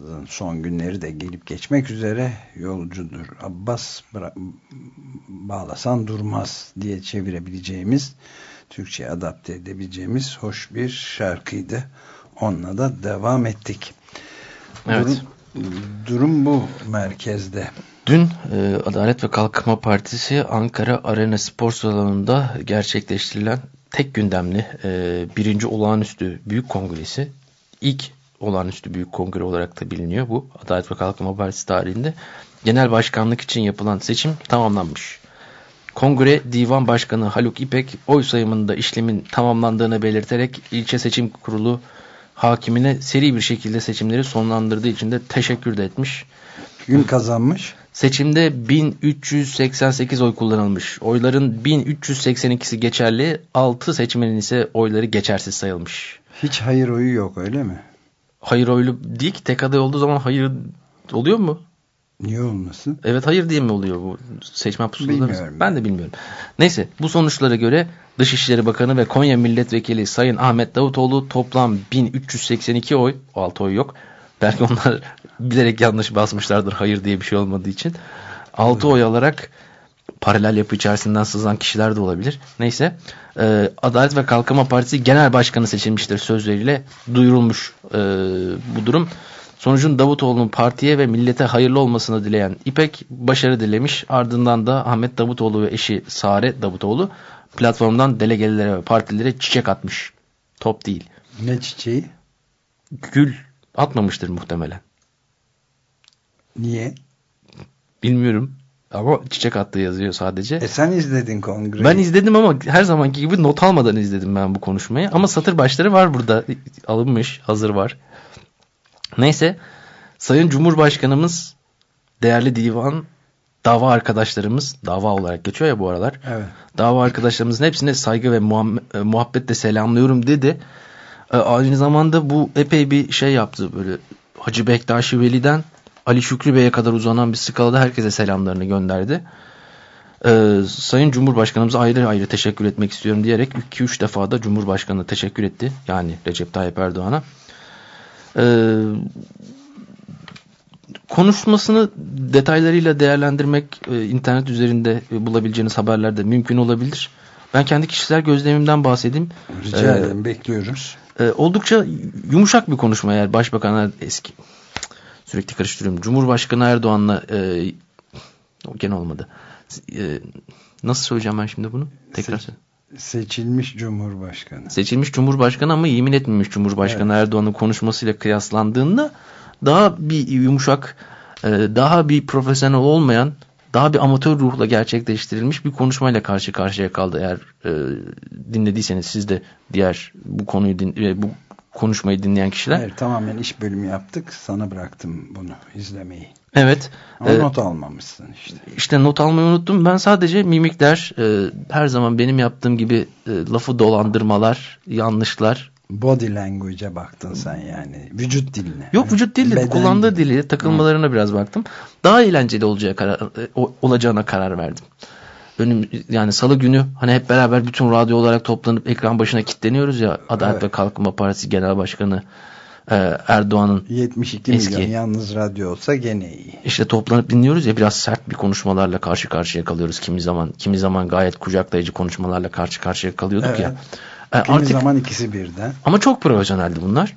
[SPEAKER 2] yazın son günleri de gelip geçmek üzere yolcudur. Abbas bağlasan durmaz diye çevirebileceğimiz Türkçe adapte edebileceğimiz hoş bir şarkıydı. Onunla da devam ettik.
[SPEAKER 3] Evet.
[SPEAKER 2] Durum, durum bu merkezde.
[SPEAKER 3] Dün e, Adalet ve Kalkınma Partisi Ankara Arena Spor Salonu'nda gerçekleştirilen tek gündemli e, birinci olağanüstü büyük kongresi ilk olağanüstü büyük kongre olarak da biliniyor bu Adalet ve Kalkınma Partisi tarihinde genel başkanlık için yapılan seçim tamamlanmış. Kongre Divan Başkanı Haluk İpek oy sayımında işlemin tamamlandığını belirterek ilçe seçim kurulu hakimine seri bir şekilde seçimleri sonlandırdığı için de teşekkür de etmiş.
[SPEAKER 2] Gün kazanmış.
[SPEAKER 3] Seçimde 1388 oy kullanılmış. Oyların 1382'si geçerli, 6 seçmenin ise oyları geçersiz sayılmış.
[SPEAKER 2] Hiç hayır oyu yok öyle mi?
[SPEAKER 3] Hayır oylu değil ki tek aday olduğu zaman hayır oluyor mu?
[SPEAKER 2] Niye olmasın?
[SPEAKER 3] Evet hayır diye mi oluyor bu seçmen?
[SPEAKER 2] Bilmiyorum.
[SPEAKER 3] Ben de bilmiyorum. Neyse bu sonuçlara göre Dışişleri Bakanı ve Konya Milletvekili Sayın Ahmet Davutoğlu toplam 1382 oy, o 6 oy yok. Belki onlar [LAUGHS] bilerek yanlış basmışlardır hayır diye bir şey olmadığı için. 6 oy alarak paralel yapı içerisinden sızan kişiler de olabilir. Neyse e, Adalet ve Kalkınma Partisi Genel Başkanı seçilmiştir sözleriyle duyurulmuş e, bu durum. Sonucun Davutoğlu'nun partiye ve millete hayırlı olmasını dileyen İpek başarı dilemiş. Ardından da Ahmet Davutoğlu ve eşi Sare Davutoğlu platformdan delegelere ve partilere çiçek atmış. Top değil.
[SPEAKER 2] Ne çiçeği?
[SPEAKER 3] Gül atmamıştır muhtemelen.
[SPEAKER 2] Niye?
[SPEAKER 3] Bilmiyorum. Ama çiçek attığı yazıyor sadece.
[SPEAKER 2] E sen izledin kongreyi.
[SPEAKER 3] Ben izledim ama her zamanki gibi not almadan izledim ben bu konuşmayı. Ama satır başları var burada. Alınmış, hazır var. Neyse. Sayın Cumhurbaşkanımız, değerli divan, dava arkadaşlarımız, dava olarak geçiyor ya bu aralar.
[SPEAKER 2] Evet.
[SPEAKER 3] Dava arkadaşlarımızın hepsine saygı ve muha- muhabbetle selamlıyorum dedi. E, aynı zamanda bu epey bir şey yaptı böyle Hacı Bektaşi Veli'den Ali Şükrü Bey'e kadar uzanan bir skalada herkese selamlarını gönderdi. Ee, Sayın Cumhurbaşkanımıza ayrı ayrı teşekkür etmek istiyorum diyerek 2-3 defa da Cumhurbaşkanı teşekkür etti. Yani Recep Tayyip Erdoğan'a. Ee, konuşmasını detaylarıyla değerlendirmek e, internet üzerinde e, bulabileceğiniz haberlerde mümkün olabilir. Ben kendi kişisel gözlemimden bahsedeyim.
[SPEAKER 2] Rica
[SPEAKER 3] Ee,
[SPEAKER 2] ederim bekliyoruz.
[SPEAKER 3] e, oldukça yumuşak bir konuşma eğer Başbakan eski sürekli karıştırıyorum. Cumhurbaşkanı Erdoğan'la e, gene olmadı. E, nasıl söyleyeceğim ben şimdi bunu? Tekrar söyle.
[SPEAKER 2] Seçilmiş Cumhurbaşkanı.
[SPEAKER 3] Seçilmiş Cumhurbaşkanı ama yemin etmemiş Cumhurbaşkanı Erdoğan'ın konuşmasıyla kıyaslandığında daha bir yumuşak, e, daha bir profesyonel olmayan, daha bir amatör ruhla gerçekleştirilmiş bir konuşmayla karşı karşıya kaldı. Eğer e, dinlediyseniz siz de diğer bu konuyu din, e, bu konuşmayı dinleyen kişiler.
[SPEAKER 2] Hayır tamamen iş bölümü yaptık. Sana bıraktım bunu izlemeyi.
[SPEAKER 3] Evet.
[SPEAKER 2] Ama
[SPEAKER 3] e,
[SPEAKER 2] not almamışsın işte.
[SPEAKER 3] İşte not almayı unuttum. Ben sadece mimikler, e, her zaman benim yaptığım gibi e, lafı dolandırmalar, yanlışlar.
[SPEAKER 2] Body language'e baktın sen yani. Vücut diline.
[SPEAKER 3] Yok vücut
[SPEAKER 2] Beden
[SPEAKER 3] kullandığı
[SPEAKER 2] dili.
[SPEAKER 3] dili, takılmalarına biraz baktım. Daha eğlenceli olacağı karar, e, o- olacağına karar verdim. Önüm, yani salı günü hani hep beraber bütün radyo olarak toplanıp ekran başına kilitleniyoruz ya Adalet
[SPEAKER 2] Evet.
[SPEAKER 3] ve Kalkınma Partisi Genel Başkanı e, Erdoğan'ın
[SPEAKER 2] 72
[SPEAKER 3] Eski.
[SPEAKER 2] milyon yalnız radyo olsa gene iyi.
[SPEAKER 3] işte toplanıp dinliyoruz ya biraz sert bir konuşmalarla karşı karşıya kalıyoruz kimi zaman. Kimi zaman gayet kucaklayıcı konuşmalarla karşı karşıya kalıyorduk
[SPEAKER 2] Evet.
[SPEAKER 3] ya. E,
[SPEAKER 2] Kimi
[SPEAKER 3] artık
[SPEAKER 2] zaman ikisi birden.
[SPEAKER 3] ama çok profesyoneldi bunlar.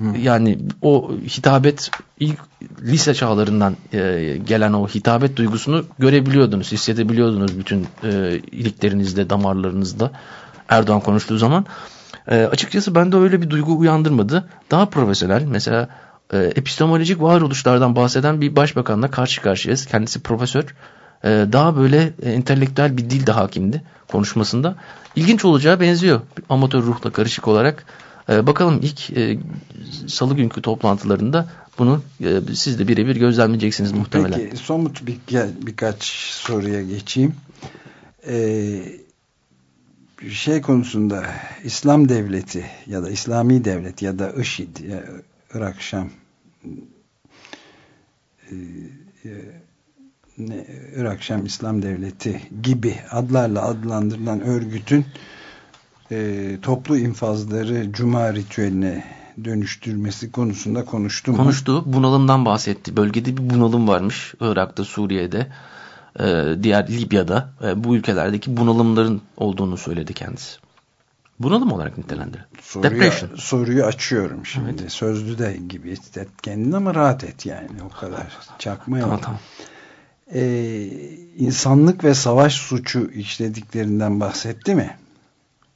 [SPEAKER 3] Yani o hitabet ilk lise çağlarından e, gelen o hitabet duygusunu görebiliyordunuz, hissedebiliyordunuz bütün e, iliklerinizde, damarlarınızda Erdoğan konuştuğu zaman. E, açıkçası bende öyle bir duygu uyandırmadı. Daha profesyonel mesela epistemolojik varoluşlardan bahseden bir başbakanla karşı karşıyayız. Kendisi profesör. Daha böyle entelektüel bir dil de hakimdi konuşmasında. İlginç olacağı benziyor. Amatör ruhla karışık olarak. E, bakalım ilk e, salı günkü toplantılarında bunu e, siz de birebir gözlemleyeceksiniz muhtemelen.
[SPEAKER 2] Peki somut bir, birkaç soruya geçeyim. Ee, şey konusunda İslam devleti ya da İslami devlet ya da IŞİD ya Irak Şam e, ne, Irak Şam İslam Devleti gibi adlarla adlandırılan örgütün e, toplu infazları Cuma ritüeline dönüştürmesi konusunda konuştu mu?
[SPEAKER 3] Konuştu. Bunalımdan bahsetti. Bölgede bir bunalım varmış. Irak'ta, Suriye'de, e, diğer Libya'da. E, bu ülkelerdeki bunalımların olduğunu söyledi kendisi. Bunalım olarak nitelendirir.
[SPEAKER 2] Soruyu,
[SPEAKER 3] Depression.
[SPEAKER 2] soruyu açıyorum şimdi.
[SPEAKER 3] Evet.
[SPEAKER 2] Sözlü de gibi hisset kendini ama rahat et yani. O kadar çakmayalım.
[SPEAKER 3] Tamam tamam.
[SPEAKER 2] Ee, insanlık ve savaş suçu işlediklerinden bahsetti mi?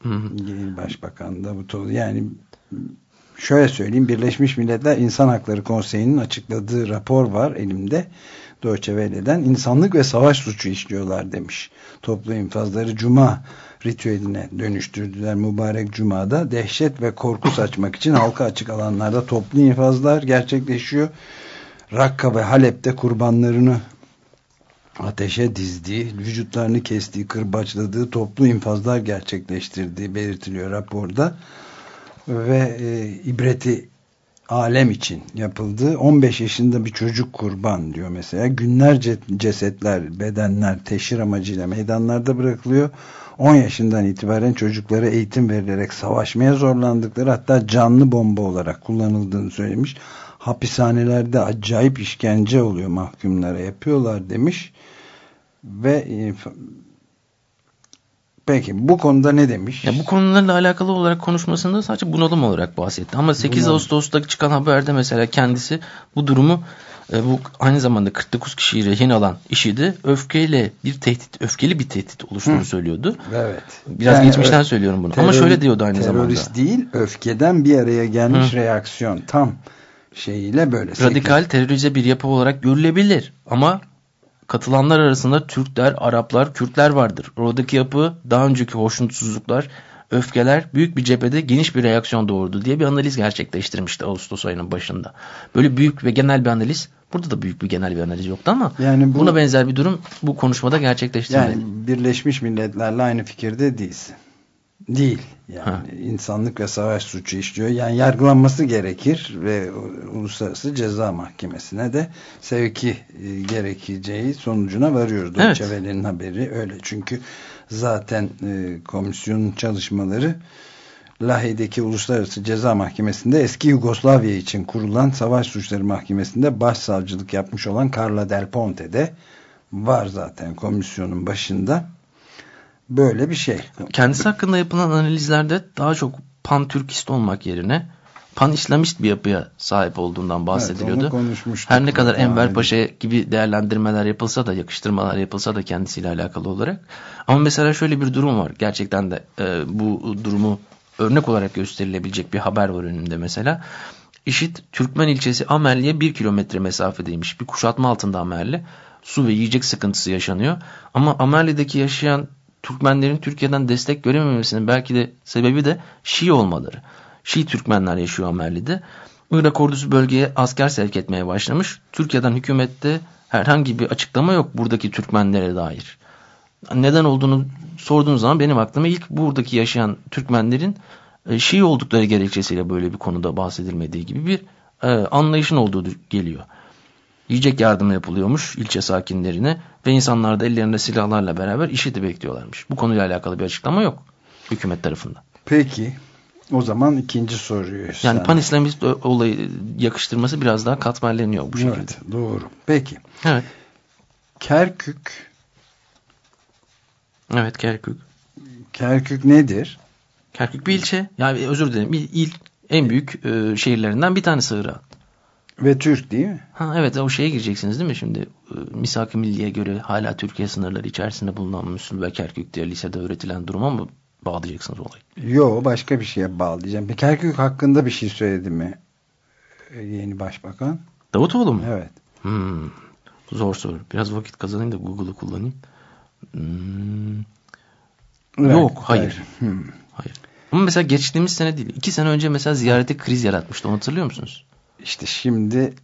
[SPEAKER 2] Yeni Başbakan Davutoğlu. Yani şöyle söyleyeyim Birleşmiş Milletler İnsan Hakları Konseyi'nin açıkladığı rapor var elimde. Deutsche Welle'den insanlık ve savaş suçu işliyorlar demiş. Toplu infazları cuma ritüeline dönüştürdüler mübarek cumada. Dehşet ve korku saçmak için halka açık alanlarda toplu infazlar gerçekleşiyor. Rakka ve Halep'te kurbanlarını ateşe dizdiği, vücutlarını kestiği, kırbaçladığı toplu infazlar gerçekleştirdiği belirtiliyor raporda. Ve e, ibreti alem için yapıldı. 15 yaşında bir çocuk kurban diyor mesela. Günlerce cesetler, bedenler teşhir amacıyla meydanlarda bırakılıyor. 10 yaşından itibaren çocuklara eğitim verilerek savaşmaya zorlandıkları hatta canlı bomba olarak kullanıldığını söylemiş. Hapishanelerde acayip işkence oluyor mahkumlara yapıyorlar demiş. Ve e, peki bu konuda ne demiş?
[SPEAKER 3] Ya bu konularla alakalı olarak konuşmasında sadece bunalım olarak bahsetti. Ama 8
[SPEAKER 2] Bunalım.
[SPEAKER 3] Ağustos'ta çıkan haberde mesela kendisi bu durumu e, bu aynı zamanda 49 kişiyi rehin alan IŞİD'i öfkeyle bir tehdit, öfkeli bir tehdit oluştuğunu
[SPEAKER 2] Hı.
[SPEAKER 3] söylüyordu.
[SPEAKER 2] Evet.
[SPEAKER 3] Biraz
[SPEAKER 2] Yani
[SPEAKER 3] geçmişten söylüyorum bunu. Ama
[SPEAKER 2] terörist-
[SPEAKER 3] şöyle diyordu aynı zamanda.
[SPEAKER 2] Terörist değil, öfkeden bir araya gelmiş
[SPEAKER 3] Hı.
[SPEAKER 2] reaksiyon. Tam şeyiyle böyle.
[SPEAKER 3] Radikal terörize bir yapı olarak görülebilir. Ama katılanlar arasında Türkler, Araplar, Kürtler vardır. Oradaki yapı daha önceki hoşnutsuzluklar, öfkeler büyük bir cephede geniş bir reaksiyon doğurdu diye bir analiz gerçekleştirmişti Ağustos ayının başında. Böyle büyük ve genel bir analiz. Burada da büyük bir genel bir analiz yoktu ama
[SPEAKER 2] Yani bu-
[SPEAKER 3] buna benzer bir durum bu konuşmada gerçekleştirilmedi.
[SPEAKER 2] Yani Birleşmiş Milletler'le aynı fikirde değilsin. Değil. Yani
[SPEAKER 3] Ha.
[SPEAKER 2] insanlık ve savaş suçu işliyor. Yani yargılanması gerekir ve Uluslararası Ceza Mahkemesi'ne de sevki e, gerekeceği sonucuna varıyoruz.
[SPEAKER 3] Evet.
[SPEAKER 2] Haberi öyle. Çünkü zaten e, komisyonun çalışmaları Lahey'deki Uluslararası Ceza Mahkemesi'nde eski Yugoslavya için kurulan Savaş Suçları Mahkemesi'nde başsavcılık yapmış olan Carla Del Ponte'de var zaten komisyonun başında. Böyle bir şey.
[SPEAKER 3] Kendisi hakkında yapılan analizlerde daha çok pan-Türkist olmak yerine pan-İslamist bir yapıya sahip olduğundan bahsediliyordu.
[SPEAKER 2] Evet.
[SPEAKER 3] Her ne kadar Enver. Paşa gibi değerlendirmeler yapılsa da yakıştırmalar yapılsa da kendisiyle alakalı olarak. Ama mesela şöyle bir durum var. Gerçekten de e, bu durumu örnek olarak gösterilebilecek bir haber var önünde mesela. İşit Türkmen ilçesi Amerli'ye bir kilometre mesafedeymiş. Bir kuşatma altında Amerli. Su ve yiyecek sıkıntısı yaşanıyor. Ama Amerli'deki yaşayan Türkmenlerin Türkiye'den destek görememesinin belki de sebebi de Şii olmaları. Şii Türkmenler yaşıyor Amerli'de. Irak ordusu bölgeye asker sevk etmeye başlamış. Türkiye'den hükümette herhangi bir açıklama yok buradaki Türkmenlere dair. Neden olduğunu sorduğum zaman benim aklıma ilk buradaki yaşayan Türkmenlerin e, Şii oldukları gerekçesiyle böyle bir konuda bahsedilmediği gibi bir e, anlayışın olduğu geliyor. Yiyecek yardımı yapılıyormuş ilçe sakinlerine ve insanlar da ellerinde silahlarla beraber IŞİD'i bekliyorlarmış. Bu konuyla alakalı bir açıklama yok hükümet tarafından.
[SPEAKER 2] Peki o zaman ikinci soruyu.
[SPEAKER 3] Yani
[SPEAKER 2] sen-
[SPEAKER 3] pan-İslamist olayı yakıştırması biraz daha katmerleniyor bu şekilde.
[SPEAKER 2] Evet doğru. Peki.
[SPEAKER 3] Evet.
[SPEAKER 2] Kerkük
[SPEAKER 3] Evet Kerkük.
[SPEAKER 2] Kerkük nedir?
[SPEAKER 3] Kerkük bir ilçe. Yani özür dilerim. Bir il en büyük e, şehirlerinden bir tanesi Irak.
[SPEAKER 2] Ve Türk değil mi?
[SPEAKER 3] Ha evet o şeye gireceksiniz değil mi şimdi? E, Misak-ı Milliye göre hala Türkiye sınırları içerisinde bulunan Müslü ve Kerkük diye lisede öğretilen duruma mı bağlayacaksınız olayı?
[SPEAKER 2] Yo başka bir şeye bağlayacağım. Peki Kerkük hakkında bir şey söyledi mi e, yeni başbakan?
[SPEAKER 3] Davutoğlu mu?
[SPEAKER 2] Evet.
[SPEAKER 3] Hmm, zor soru. Biraz vakit kazanayım da Google'ı kullanayım. Hmm,
[SPEAKER 2] Evet,
[SPEAKER 3] Yok hayır.
[SPEAKER 2] Hmm.
[SPEAKER 3] Hayır. Ama mesela geçtiğimiz sene değil. iki sene önce mesela ziyarete kriz yaratmıştı. Onu hatırlıyor musunuz?
[SPEAKER 2] İşte şimdi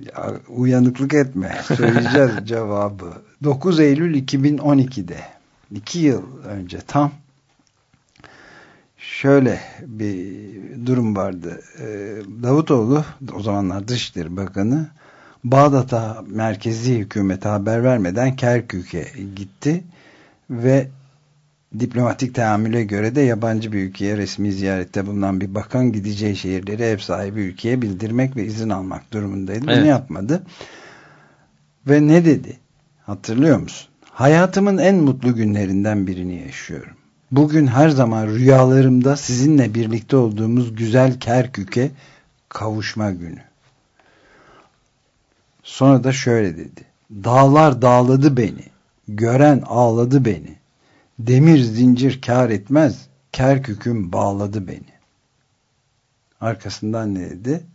[SPEAKER 2] ya, uyanıklık etme. Söyleyeceğiz [LAUGHS] cevabı. 9 Eylül 2012'de 2 yıl önce tam şöyle bir durum vardı. Ee, Davutoğlu o zamanlar Dışişleri Bakanı Bağdat'a merkezi hükümete haber vermeden Kerkük'e gitti ve Diplomatik tahammüle göre de yabancı bir ülkeye resmi ziyarette bulunan bir bakan gideceği şehirleri ev sahibi ülkeye bildirmek ve izin almak durumundaydı.
[SPEAKER 3] Evet.
[SPEAKER 2] Bunu yapmadı. Ve ne dedi? Hatırlıyor musun? Hayatımın en mutlu günlerinden birini yaşıyorum. Bugün her zaman rüyalarımda sizinle birlikte olduğumuz güzel Kerkük'e kavuşma günü. Sonra da şöyle dedi. Dağlar dağladı beni. Gören ağladı beni. Demir zincir kar etmez. Kerkük'üm bağladı beni. Arkasından ne dedi?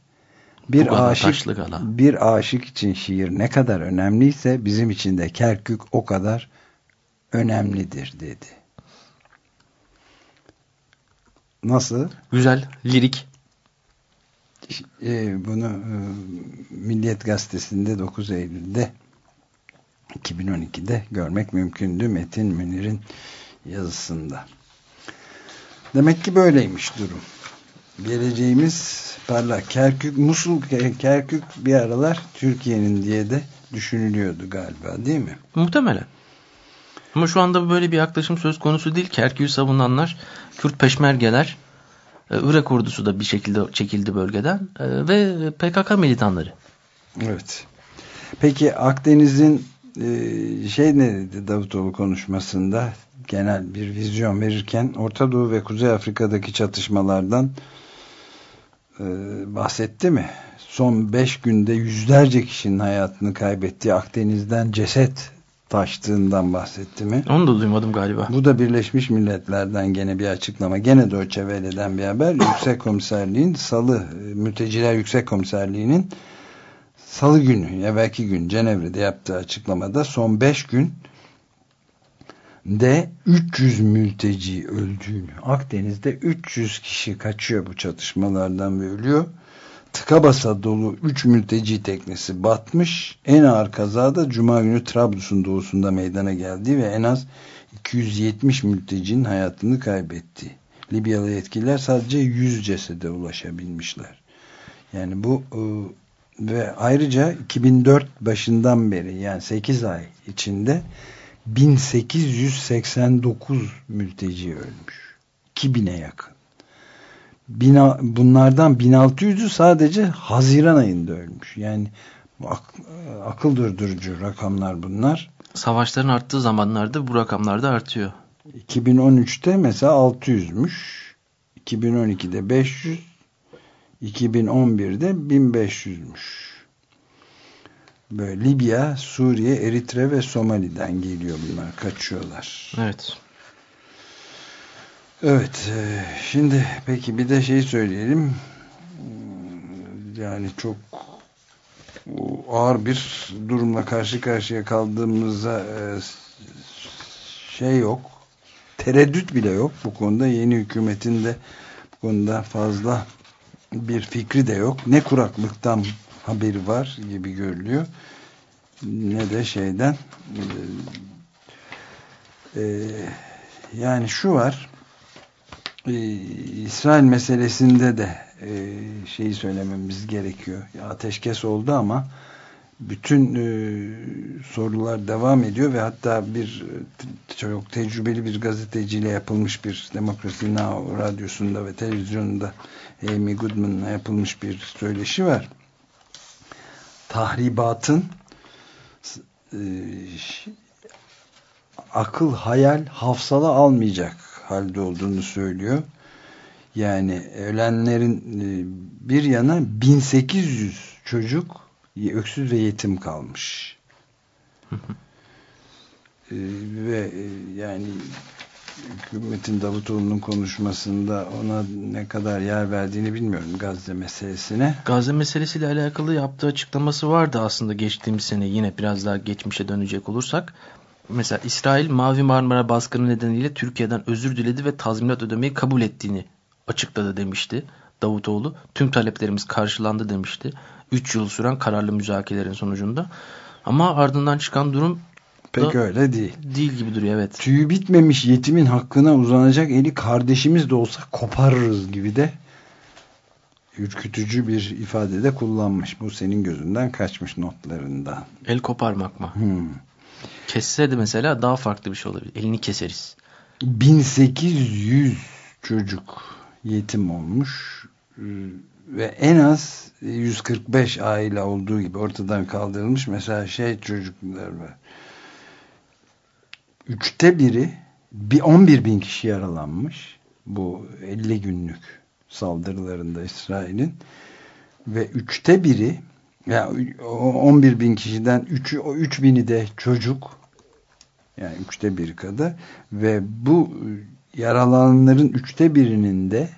[SPEAKER 2] Bir aşık, bir aşık için şiir ne kadar önemliyse bizim için de Kerkük o kadar önemlidir dedi. Nasıl?
[SPEAKER 3] Güzel, lirik.
[SPEAKER 2] E, bunu e, Milliyet Gazetesi'nde 9 Eylül'de 2012'de görmek mümkündü Metin Münir'in yazısında. Demek ki böyleymiş durum. Geleceğimiz parlak. Kerkük, Musul Kerkük bir aralar Türkiye'nin diye de düşünülüyordu galiba değil mi?
[SPEAKER 3] Muhtemelen. Ama şu anda böyle bir yaklaşım söz konusu değil. Kerkük'ü savunanlar Kürt peşmergeler, e, Irak ordusu da bir şekilde çekildi bölgeden e, ve PKK militanları.
[SPEAKER 2] Evet. Peki Akdeniz'in şey ne dedi Davutoğlu konuşmasında genel bir vizyon verirken Orta Doğu ve Kuzey Afrika'daki çatışmalardan e, bahsetti mi? Son 5 günde yüzlerce kişinin hayatını kaybettiği Akdeniz'den ceset taştığından bahsetti mi?
[SPEAKER 3] Onu da duymadım galiba.
[SPEAKER 2] Bu da Birleşmiş Milletler'den gene bir açıklama. Gene Deutsche Welle'den bir haber. [CLEARS THROAT] Yüksek Komiserliğin Salı, e, Mülteciler Yüksek Komiserliği'nin Salı günü, evvelki gün Cenevre'de yaptığı açıklamada son 5 gün de 300 mülteci öldüğünü, Akdeniz'de 300 kişi kaçıyor bu çatışmalardan ve ölüyor. Tıka basa dolu 3 mülteci teknesi batmış. En ağır kaza da Cuma günü Trablus'un doğusunda meydana geldi ve en az 270 mültecinin hayatını kaybetti. Libyalı yetkililer sadece 100 cesede ulaşabilmişler. Yani bu e, ve ayrıca 2004 başından beri yani 8 ay içinde 1889 mülteci ölmüş. 2000'e yakın. Bina, bunlardan 1600'ü sadece Haziran ayında ölmüş. Yani ak, akıl durdurucu rakamlar bunlar.
[SPEAKER 3] Savaşların arttığı zamanlarda bu rakamlar da artıyor.
[SPEAKER 2] 2013'te mesela 600'müş. 2012'de 500 2011'de 1500'müş. Böyle Libya, Suriye, Eritre ve Somali'den geliyor bunlar. Kaçıyorlar.
[SPEAKER 3] Evet.
[SPEAKER 2] Evet. e, Şimdi peki bir de şey söyleyelim. Yani çok ağır bir durumla karşı karşıya kaldığımıza e, şey yok. Tereddüt bile yok. Bu konuda yeni hükümetin de bu konuda fazla bir fikri de yok. Ne kuraklıktan haberi var gibi görülüyor. Ne de şeyden e, e, yani şu var e, İsrail meselesinde de e, şeyi söylememiz gerekiyor. Ya, ateşkes oldu ama bütün e, sorular devam ediyor ve hatta bir e, çok tecrübeli bir gazeteciyle yapılmış bir Demokrasi Now radyosunda ve televizyonunda Amy Goodman'la yapılmış bir söyleşi var. Tahribatın e, akıl, hayal, hafsala almayacak halde olduğunu söylüyor. Yani ölenlerin e, bir yana 1800 çocuk öksüz ve yetim kalmış. [LAUGHS] E, ve e, yani hükümetin Davutoğlu'nun konuşmasında ona ne kadar yer verdiğini bilmiyorum Gazze meselesine.
[SPEAKER 3] Gazze meselesiyle alakalı yaptığı açıklaması vardı aslında geçtiğimiz sene yine biraz daha geçmişe dönecek olursak. Mesela İsrail Mavi Marmara baskını nedeniyle Türkiye'den özür diledi ve tazminat ödemeyi kabul ettiğini açıkladı demişti Davutoğlu. Tüm taleplerimiz karşılandı demişti. 3 yıl süren kararlı müzakerelerin sonucunda. Ama ardından çıkan durum
[SPEAKER 2] Pek
[SPEAKER 3] da
[SPEAKER 2] öyle değil.
[SPEAKER 3] değil gibi duruyor evet.
[SPEAKER 2] Tüyü bitmemiş yetimin hakkına uzanacak eli kardeşimiz de olsa koparırız gibi de ürkütücü bir ifadede kullanmış. Bu senin gözünden kaçmış notlarında.
[SPEAKER 3] El koparmak mı?
[SPEAKER 2] Hmm.
[SPEAKER 3] Kesse de mesela daha farklı bir şey olabilir. Elini keseriz.
[SPEAKER 2] 1800 çocuk yetim olmuş Ee, ve en az 145 aile olduğu gibi ortadan kaldırılmış. Mesela şey çocuklar var. Üçte biri bir 11 bin kişi yaralanmış. Bu 50 günlük saldırılarında İsrail'in ve üçte biri yani 11 bin kişiden 3'ü o 3 bini de çocuk yani üçte bir kadar ve bu yaralananların üçte birinin de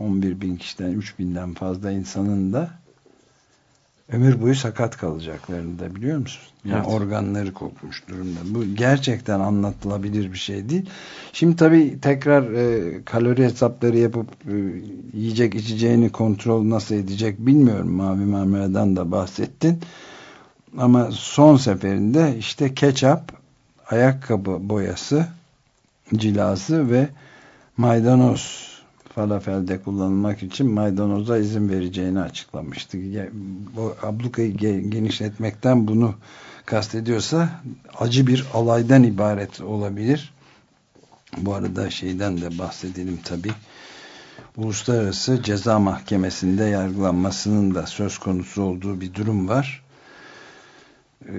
[SPEAKER 2] 11 bin kişiden 3 binden fazla insanın da ömür boyu sakat kalacaklarını da biliyor musun? Yani
[SPEAKER 3] Evet.
[SPEAKER 2] organları kopmuş durumda. Bu gerçekten anlatılabilir bir şey değil. Şimdi tabii tekrar e, kalori hesapları yapıp e, yiyecek içeceğini kontrol nasıl edecek bilmiyorum. Mavi Marmara'dan da bahsettin. Ama son seferinde işte ketçap, ayakkabı boyası, cilası ve maydanoz falafelde kullanılmak için maydanoza izin vereceğini açıklamıştı. Bu ablukayı ge- genişletmekten bunu kastediyorsa acı bir alaydan ibaret olabilir. Bu arada şeyden de bahsedelim tabi. Uluslararası Ceza Mahkemesi'nde yargılanmasının da söz konusu olduğu bir durum var. Ee,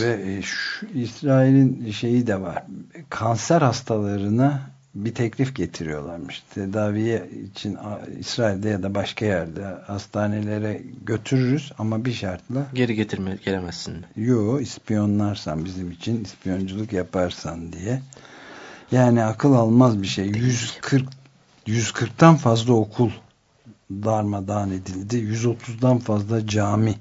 [SPEAKER 2] ve şu, İsrail'in şeyi de var. Kanser hastalarına bir teklif getiriyorlarmış. Tedaviye için İsrail'de ya da başka yerde hastanelere götürürüz ama bir şartla
[SPEAKER 3] Geri getirme gelemezsin.
[SPEAKER 2] yo ispiyonlarsan bizim için ispiyonculuk yaparsan diye. Yani akıl almaz bir şey. 140 140'tan fazla okul darmadağın edildi. 130'dan fazla cami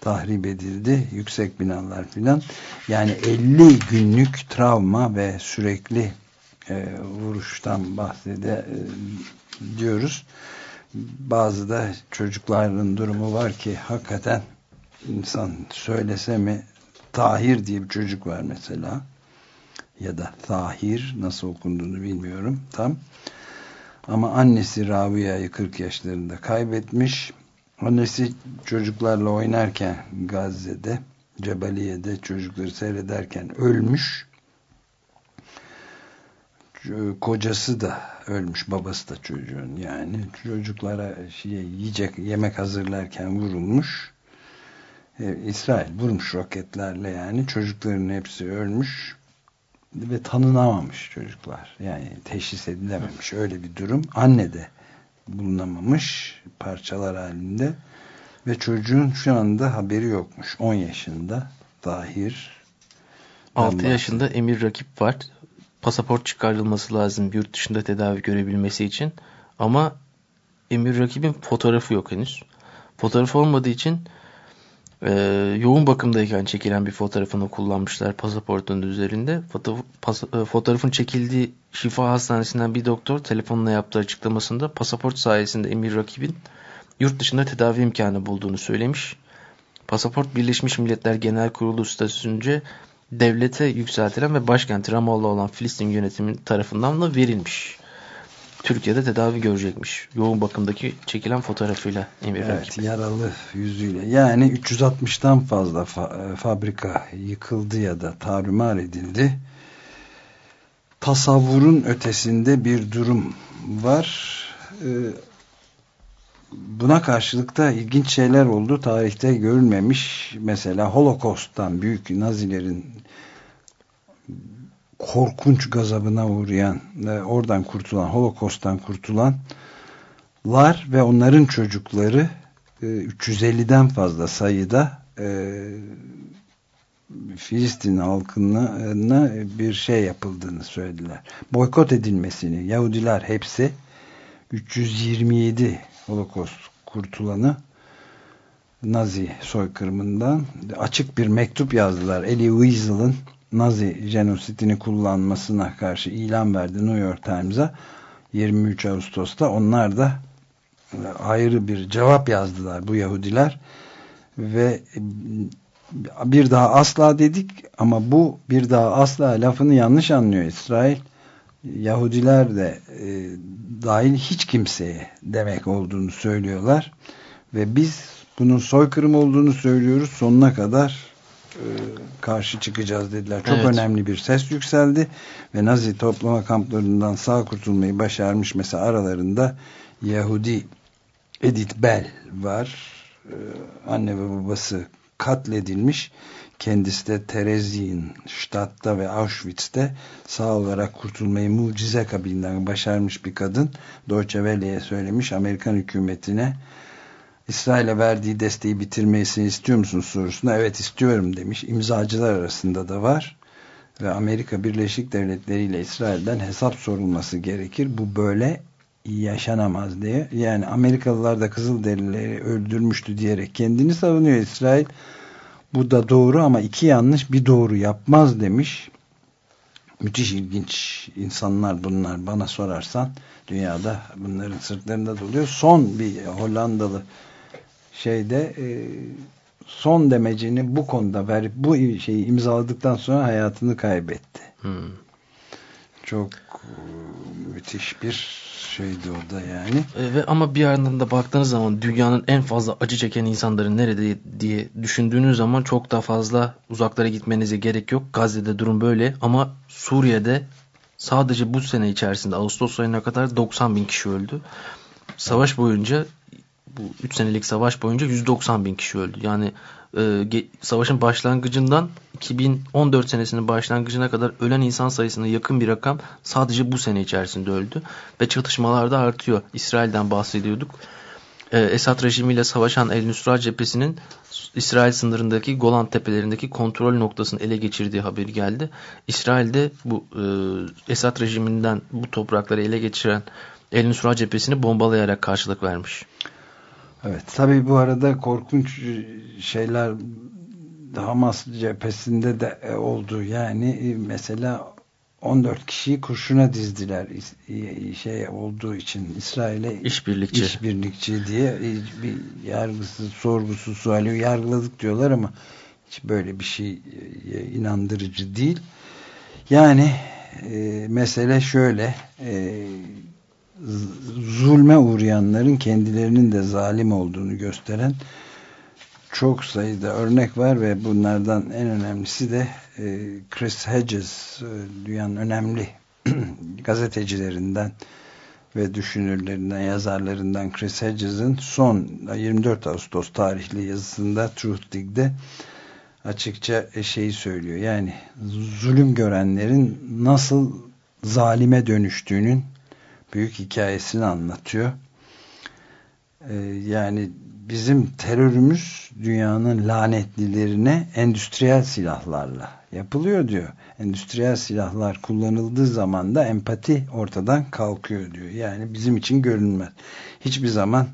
[SPEAKER 2] tahrip edildi. Yüksek binalar filan. Yani 50 günlük travma ve sürekli e, vuruştan bahsede e. Bazı da çocukların durumu var ki hakikaten insan söylese mi Tahir diye bir çocuk var mesela. Ya da Tahir nasıl okunduğunu bilmiyorum tam. Ama annesi Rabia'yı 40 yaşlarında kaybetmiş. Annesi çocuklarla oynarken Gazze'de Cebeliye'de çocukları seyrederken ölmüş kocası da ölmüş babası da çocuğun. Yani çocuklara şey, yiyecek yemek hazırlarken vurulmuş. E, İsrail vurmuş roketlerle yani. Çocukların hepsi ölmüş ve tanınamamış çocuklar. Yani teşhis edilememiş. Öyle bir durum. Anne de bulunamamış parçalar halinde ve çocuğun şu anda haberi yokmuş. 10 yaşında Tahir.
[SPEAKER 3] 6 yaşında Emir Rakip var. Pasaport çıkarılması lazım yurt dışında tedavi görebilmesi için. Ama Emir Rakip'in fotoğrafı yok henüz. Fotoğrafı olmadığı için e, yoğun bakımdayken çekilen bir fotoğrafını kullanmışlar pasaportunun üzerinde. Foto, pas, e, fotoğrafın çekildiği şifa hastanesinden bir doktor telefonla yaptığı açıklamasında pasaport sayesinde Emir Rakip'in yurt dışında tedavi imkanı bulduğunu söylemiş. Pasaport Birleşmiş Milletler Genel Kurulu statüsünce devlete yükseltilen ve başkenti Ramallah olan Filistin yönetimi tarafından da verilmiş. Türkiye'de tedavi görecekmiş. Yoğun bakımdaki çekilen fotoğrafıyla Emir
[SPEAKER 2] Evet,
[SPEAKER 3] Rakip.
[SPEAKER 2] yaralı yüzüyle. Yani 360'tan fazla fa- fabrika yıkıldı ya da tarumar edildi. Tasavvurun ötesinde bir durum var. Ee, buna karşılık da ilginç şeyler oldu. Tarihte görülmemiş. Mesela Holocaust'tan büyük Nazilerin korkunç gazabına uğrayan ve oradan kurtulan, Holocaust'tan kurtulanlar ve onların çocukları e, 350'den fazla sayıda e, Filistin halkına bir şey yapıldığını söylediler. Boykot edilmesini, Yahudiler hepsi 327 Holocaust kurtulanı Nazi soykırımından açık bir mektup yazdılar. Elie Wiesel'ın Nazi jenositini kullanmasına karşı ilan verdi New York Times'a 23 Ağustos'ta. Onlar da ayrı bir cevap yazdılar bu Yahudiler ve bir daha asla dedik ama bu bir daha asla lafını yanlış anlıyor İsrail. Yahudiler de e, dahil hiç kimseye demek olduğunu söylüyorlar ve biz bunun soykırım olduğunu söylüyoruz sonuna kadar e, karşı çıkacağız dediler. Çok
[SPEAKER 3] Evet.
[SPEAKER 2] önemli bir ses yükseldi ve Nazi toplama kamplarından sağ kurtulmayı başarmış mesela aralarında Yahudi Edith Bell var. Ee, anne ve babası katledilmiş. Kendisi de Theresienstadt'ta ve Auschwitz'te sağ olarak kurtulmayı mucize kabilinden başarmış bir kadın. Deutsche Welle'ye söylemiş Amerikan hükümetine İsrail'e verdiği desteği bitirmesini istiyor musun sorusuna evet istiyorum demiş. İmzacılar arasında da var. Ve Amerika Birleşik Devletleri ile İsrail'den hesap sorulması gerekir. Bu böyle yaşanamaz diye. Yani Amerikalılar da Kızılderilileri öldürmüştü diyerek kendini savunuyor İsrail. Bu da doğru ama iki yanlış bir doğru yapmaz demiş. Müthiş ilginç insanlar bunlar bana sorarsan. Dünyada bunların sırtlarında doluyor. Son bir Hollandalı şeyde e, son demecini bu konuda verip bu şeyi imzaladıktan sonra hayatını kaybetti.
[SPEAKER 3] Hmm.
[SPEAKER 2] Çok e, müthiş bir şeydi o yani.
[SPEAKER 3] E, ve ama bir yandan da baktığınız zaman dünyanın en fazla acı çeken insanların nerede diye düşündüğünüz zaman çok da fazla uzaklara gitmenize gerek yok. Gazze'de durum böyle ama Suriye'de sadece bu sene içerisinde Ağustos ayına kadar 90 bin kişi öldü. Savaş boyunca bu 3 senelik savaş boyunca 190 bin kişi öldü. Yani e, savaşın başlangıcından 2014 senesinin başlangıcına kadar ölen insan sayısına yakın bir rakam sadece bu sene içerisinde öldü. Ve çatışmalar da artıyor. İsrail'den bahsediyorduk. E, Esad rejimiyle savaşan El Nusra cephesinin İsrail sınırındaki Golan tepelerindeki kontrol noktasını ele geçirdiği haberi geldi. İsrail'de bu e, Esad rejiminden bu toprakları ele geçiren El Nusra cephesini bombalayarak karşılık vermiş.
[SPEAKER 2] Evet. Tabii bu arada korkunç şeyler Hamas cephesinde de e, oldu. Yani e, mesela 14 kişiyi kurşuna dizdiler e, şey olduğu için İsrail'e
[SPEAKER 3] İşbirlikçi.
[SPEAKER 2] işbirlikçi diye bir yargısız sorgusuz suali yargıladık diyorlar ama hiç böyle bir şey inandırıcı değil. Yani e, mesele şöyle e, zulme uğrayanların kendilerinin de zalim olduğunu gösteren çok sayıda örnek var ve bunlardan en önemlisi de e, Chris Hedges e, dünyanın önemli [CLEARS THROAT] gazetecilerinden ve düşünürlerinden, yazarlarından Chris Hedges'in son 24 Ağustos tarihli yazısında Truth Dig'de açıkça şeyi söylüyor. Yani zulüm görenlerin nasıl zalime dönüştüğünün büyük hikayesini anlatıyor. Ee, yani bizim terörümüz dünyanın lanetlilerine endüstriyel silahlarla yapılıyor diyor. Endüstriyel silahlar kullanıldığı zaman da empati ortadan kalkıyor diyor. Yani bizim için görünmez. Hiçbir zaman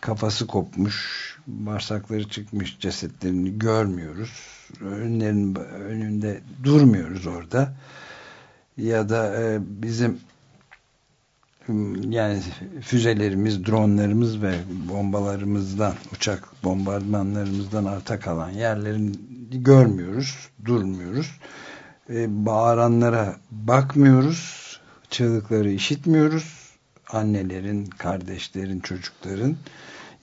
[SPEAKER 2] kafası kopmuş, bağırsakları çıkmış cesetlerini görmüyoruz. Önlerin önünde durmuyoruz orada. Ya da e, bizim yani füzelerimiz, dronlarımız ve bombalarımızdan, uçak bombardımanlarımızdan arta kalan yerlerin görmüyoruz, durmuyoruz. E, bağıranlara bakmıyoruz, çığlıkları işitmiyoruz. Annelerin, kardeşlerin, çocukların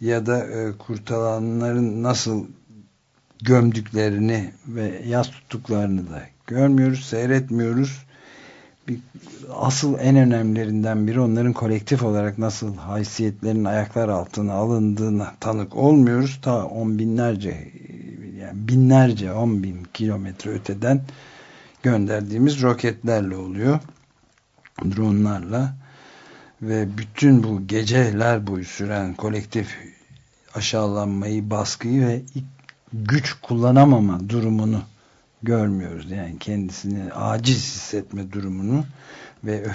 [SPEAKER 2] ya da e, kurtalanların nasıl gömdüklerini ve yas tuttuklarını da görmüyoruz, seyretmiyoruz asıl en önemlilerinden biri onların kolektif olarak nasıl haysiyetlerin ayaklar altına alındığına tanık olmuyoruz. Ta on binlerce yani binlerce on bin kilometre öteden gönderdiğimiz roketlerle oluyor. Dronlarla ve bütün bu geceler boyu süren kolektif aşağılanmayı, baskıyı ve güç kullanamama durumunu görmüyoruz. Yani kendisini aciz hissetme durumunu ve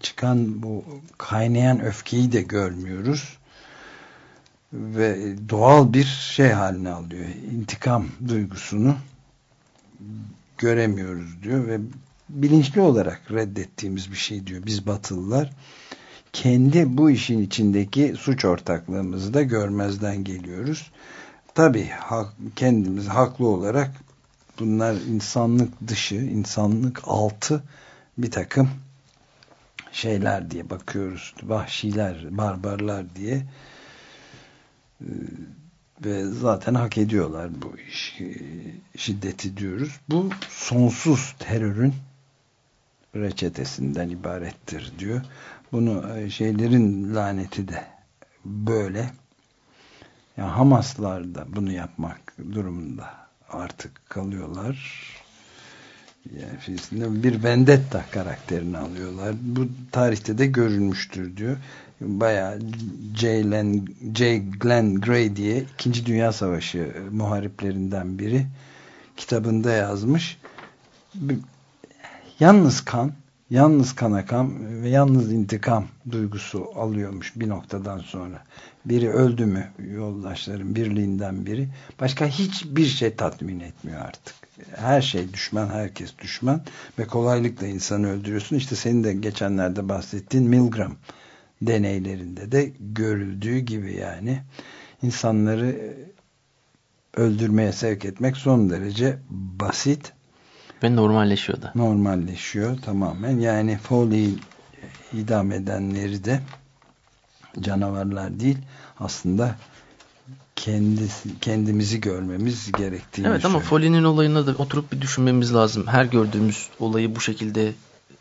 [SPEAKER 2] çıkan bu kaynayan öfkeyi de görmüyoruz. Ve doğal bir şey haline alıyor. İntikam duygusunu göremiyoruz diyor ve bilinçli olarak reddettiğimiz bir şey diyor. Biz Batılılar kendi bu işin içindeki suç ortaklığımızı da görmezden geliyoruz. Tabii hak, kendimiz haklı olarak bunlar insanlık dışı, insanlık altı bir takım şeyler diye bakıyoruz. Vahşiler, barbarlar diye. ve zaten hak ediyorlar bu iş, şiddeti diyoruz. Bu sonsuz terörün reçetesinden ibarettir diyor. Bunu e, şeylerin laneti de böyle. Ya Hamaslar da bunu yapmak durumunda artık kalıyorlar. Yani Filistin'de bir vendetta karakterini alıyorlar. Bu tarihte de görülmüştür diyor. Bayağı J. Glenn, J. Glenn Gray diye 2. Dünya Savaşı muhariplerinden biri kitabında yazmış. Yalnız kan, yalnız kana kan ve yalnız intikam duygusu alıyormuş bir noktadan sonra. Biri öldü mü yoldaşların birliğinden biri. Başka hiçbir şey tatmin etmiyor artık. Her şey düşman, herkes düşman ve kolaylıkla insanı öldürüyorsun. İşte senin de geçenlerde bahsettiğin Milgram deneylerinde de görüldüğü gibi yani insanları öldürmeye sevk etmek son derece basit
[SPEAKER 3] ve normalleşiyor da.
[SPEAKER 2] Normalleşiyor tamamen. Yani Foley'i idam edenleri de canavarlar değil aslında kendisi, kendimizi görmemiz gerektiğini
[SPEAKER 3] Evet ama Foley'nin olayına da oturup bir düşünmemiz lazım. Her gördüğümüz olayı bu şekilde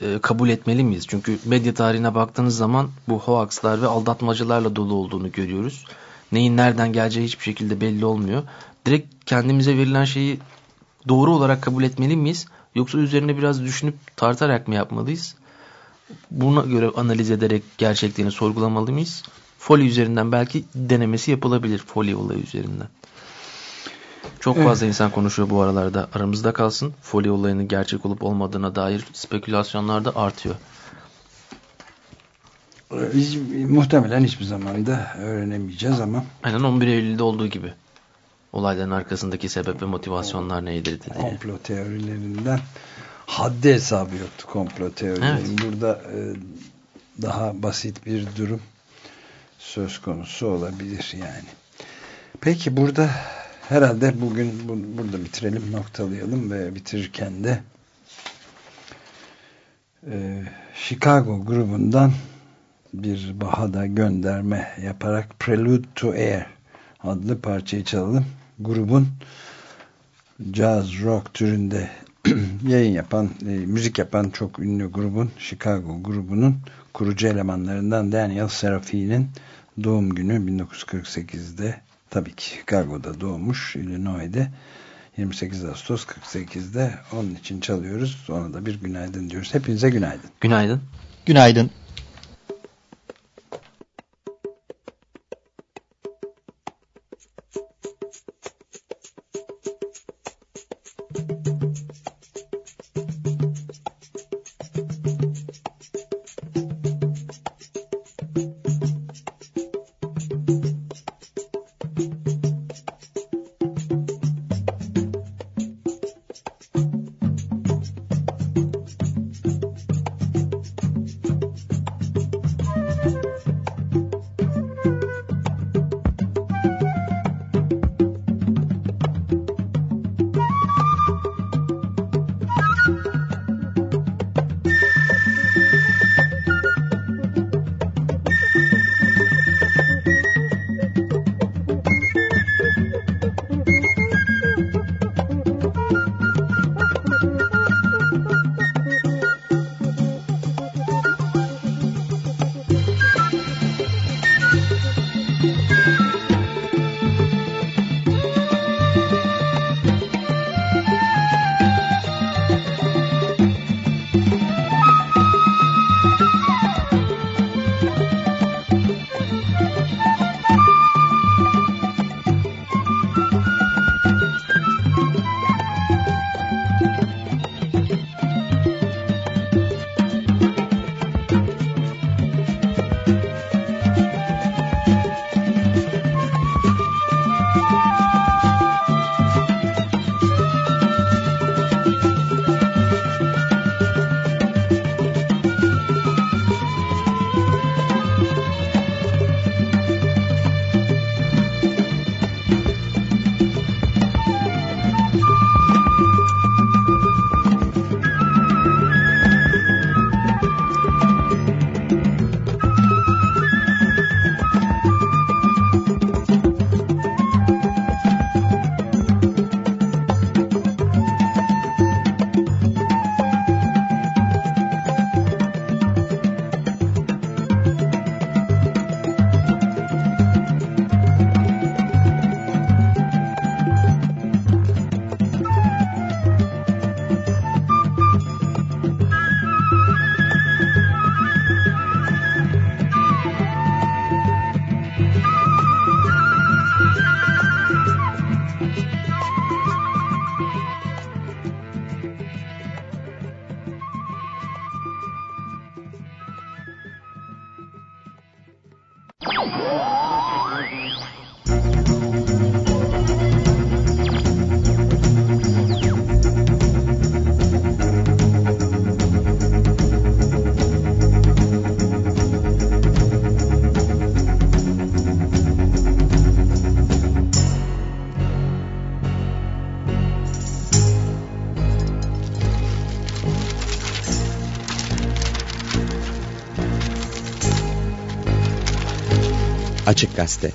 [SPEAKER 3] e, kabul etmeli miyiz? Çünkü medya tarihine baktığınız zaman bu hoaxlar ve aldatmacılarla dolu olduğunu görüyoruz. Neyin nereden geleceği hiçbir şekilde belli olmuyor. Direkt kendimize verilen şeyi doğru olarak kabul etmeli miyiz? Yoksa üzerine biraz düşünüp tartarak mı yapmalıyız? Buna göre analiz ederek gerçekliğini sorgulamalı mıyız? Foli üzerinden belki denemesi yapılabilir foli olayı üzerinden. Çok fazla evet. insan konuşuyor bu aralarda. Aramızda kalsın. Foli olayının gerçek olup olmadığına dair spekülasyonlar da artıyor.
[SPEAKER 2] Hiç, muhtemelen hiçbir zaman da öğrenemeyeceğiz ama.
[SPEAKER 3] Aynen 11 Eylül'de olduğu gibi. Olayların arkasındaki sebep ve motivasyonlar neydi diye.
[SPEAKER 2] Komplo teorilerinden haddi hesabı yoktu komplo teorilerinin. Evet. Burada e, daha basit bir durum söz konusu olabilir yani. Peki burada herhalde bugün bu, burada bitirelim, noktalayalım ve bitirirken de e, Chicago grubundan bir bahada gönderme yaparak Prelude to Air adlı parçayı çalalım. Grubun jazz rock türünde [CLEARS THROAT] yayın yapan, e, müzik yapan çok ünlü grubun, Chicago grubunun kurucu elemanlarından Daniel Serafi'nin doğum günü 1948'de tabii ki Chicago'da doğmuş, Illinois'de 28 Ağustos 48'de onun için çalıyoruz. Ona da bir günaydın diyoruz. Hepinize günaydın.
[SPEAKER 3] Günaydın.
[SPEAKER 11] Günaydın. Açık Gazete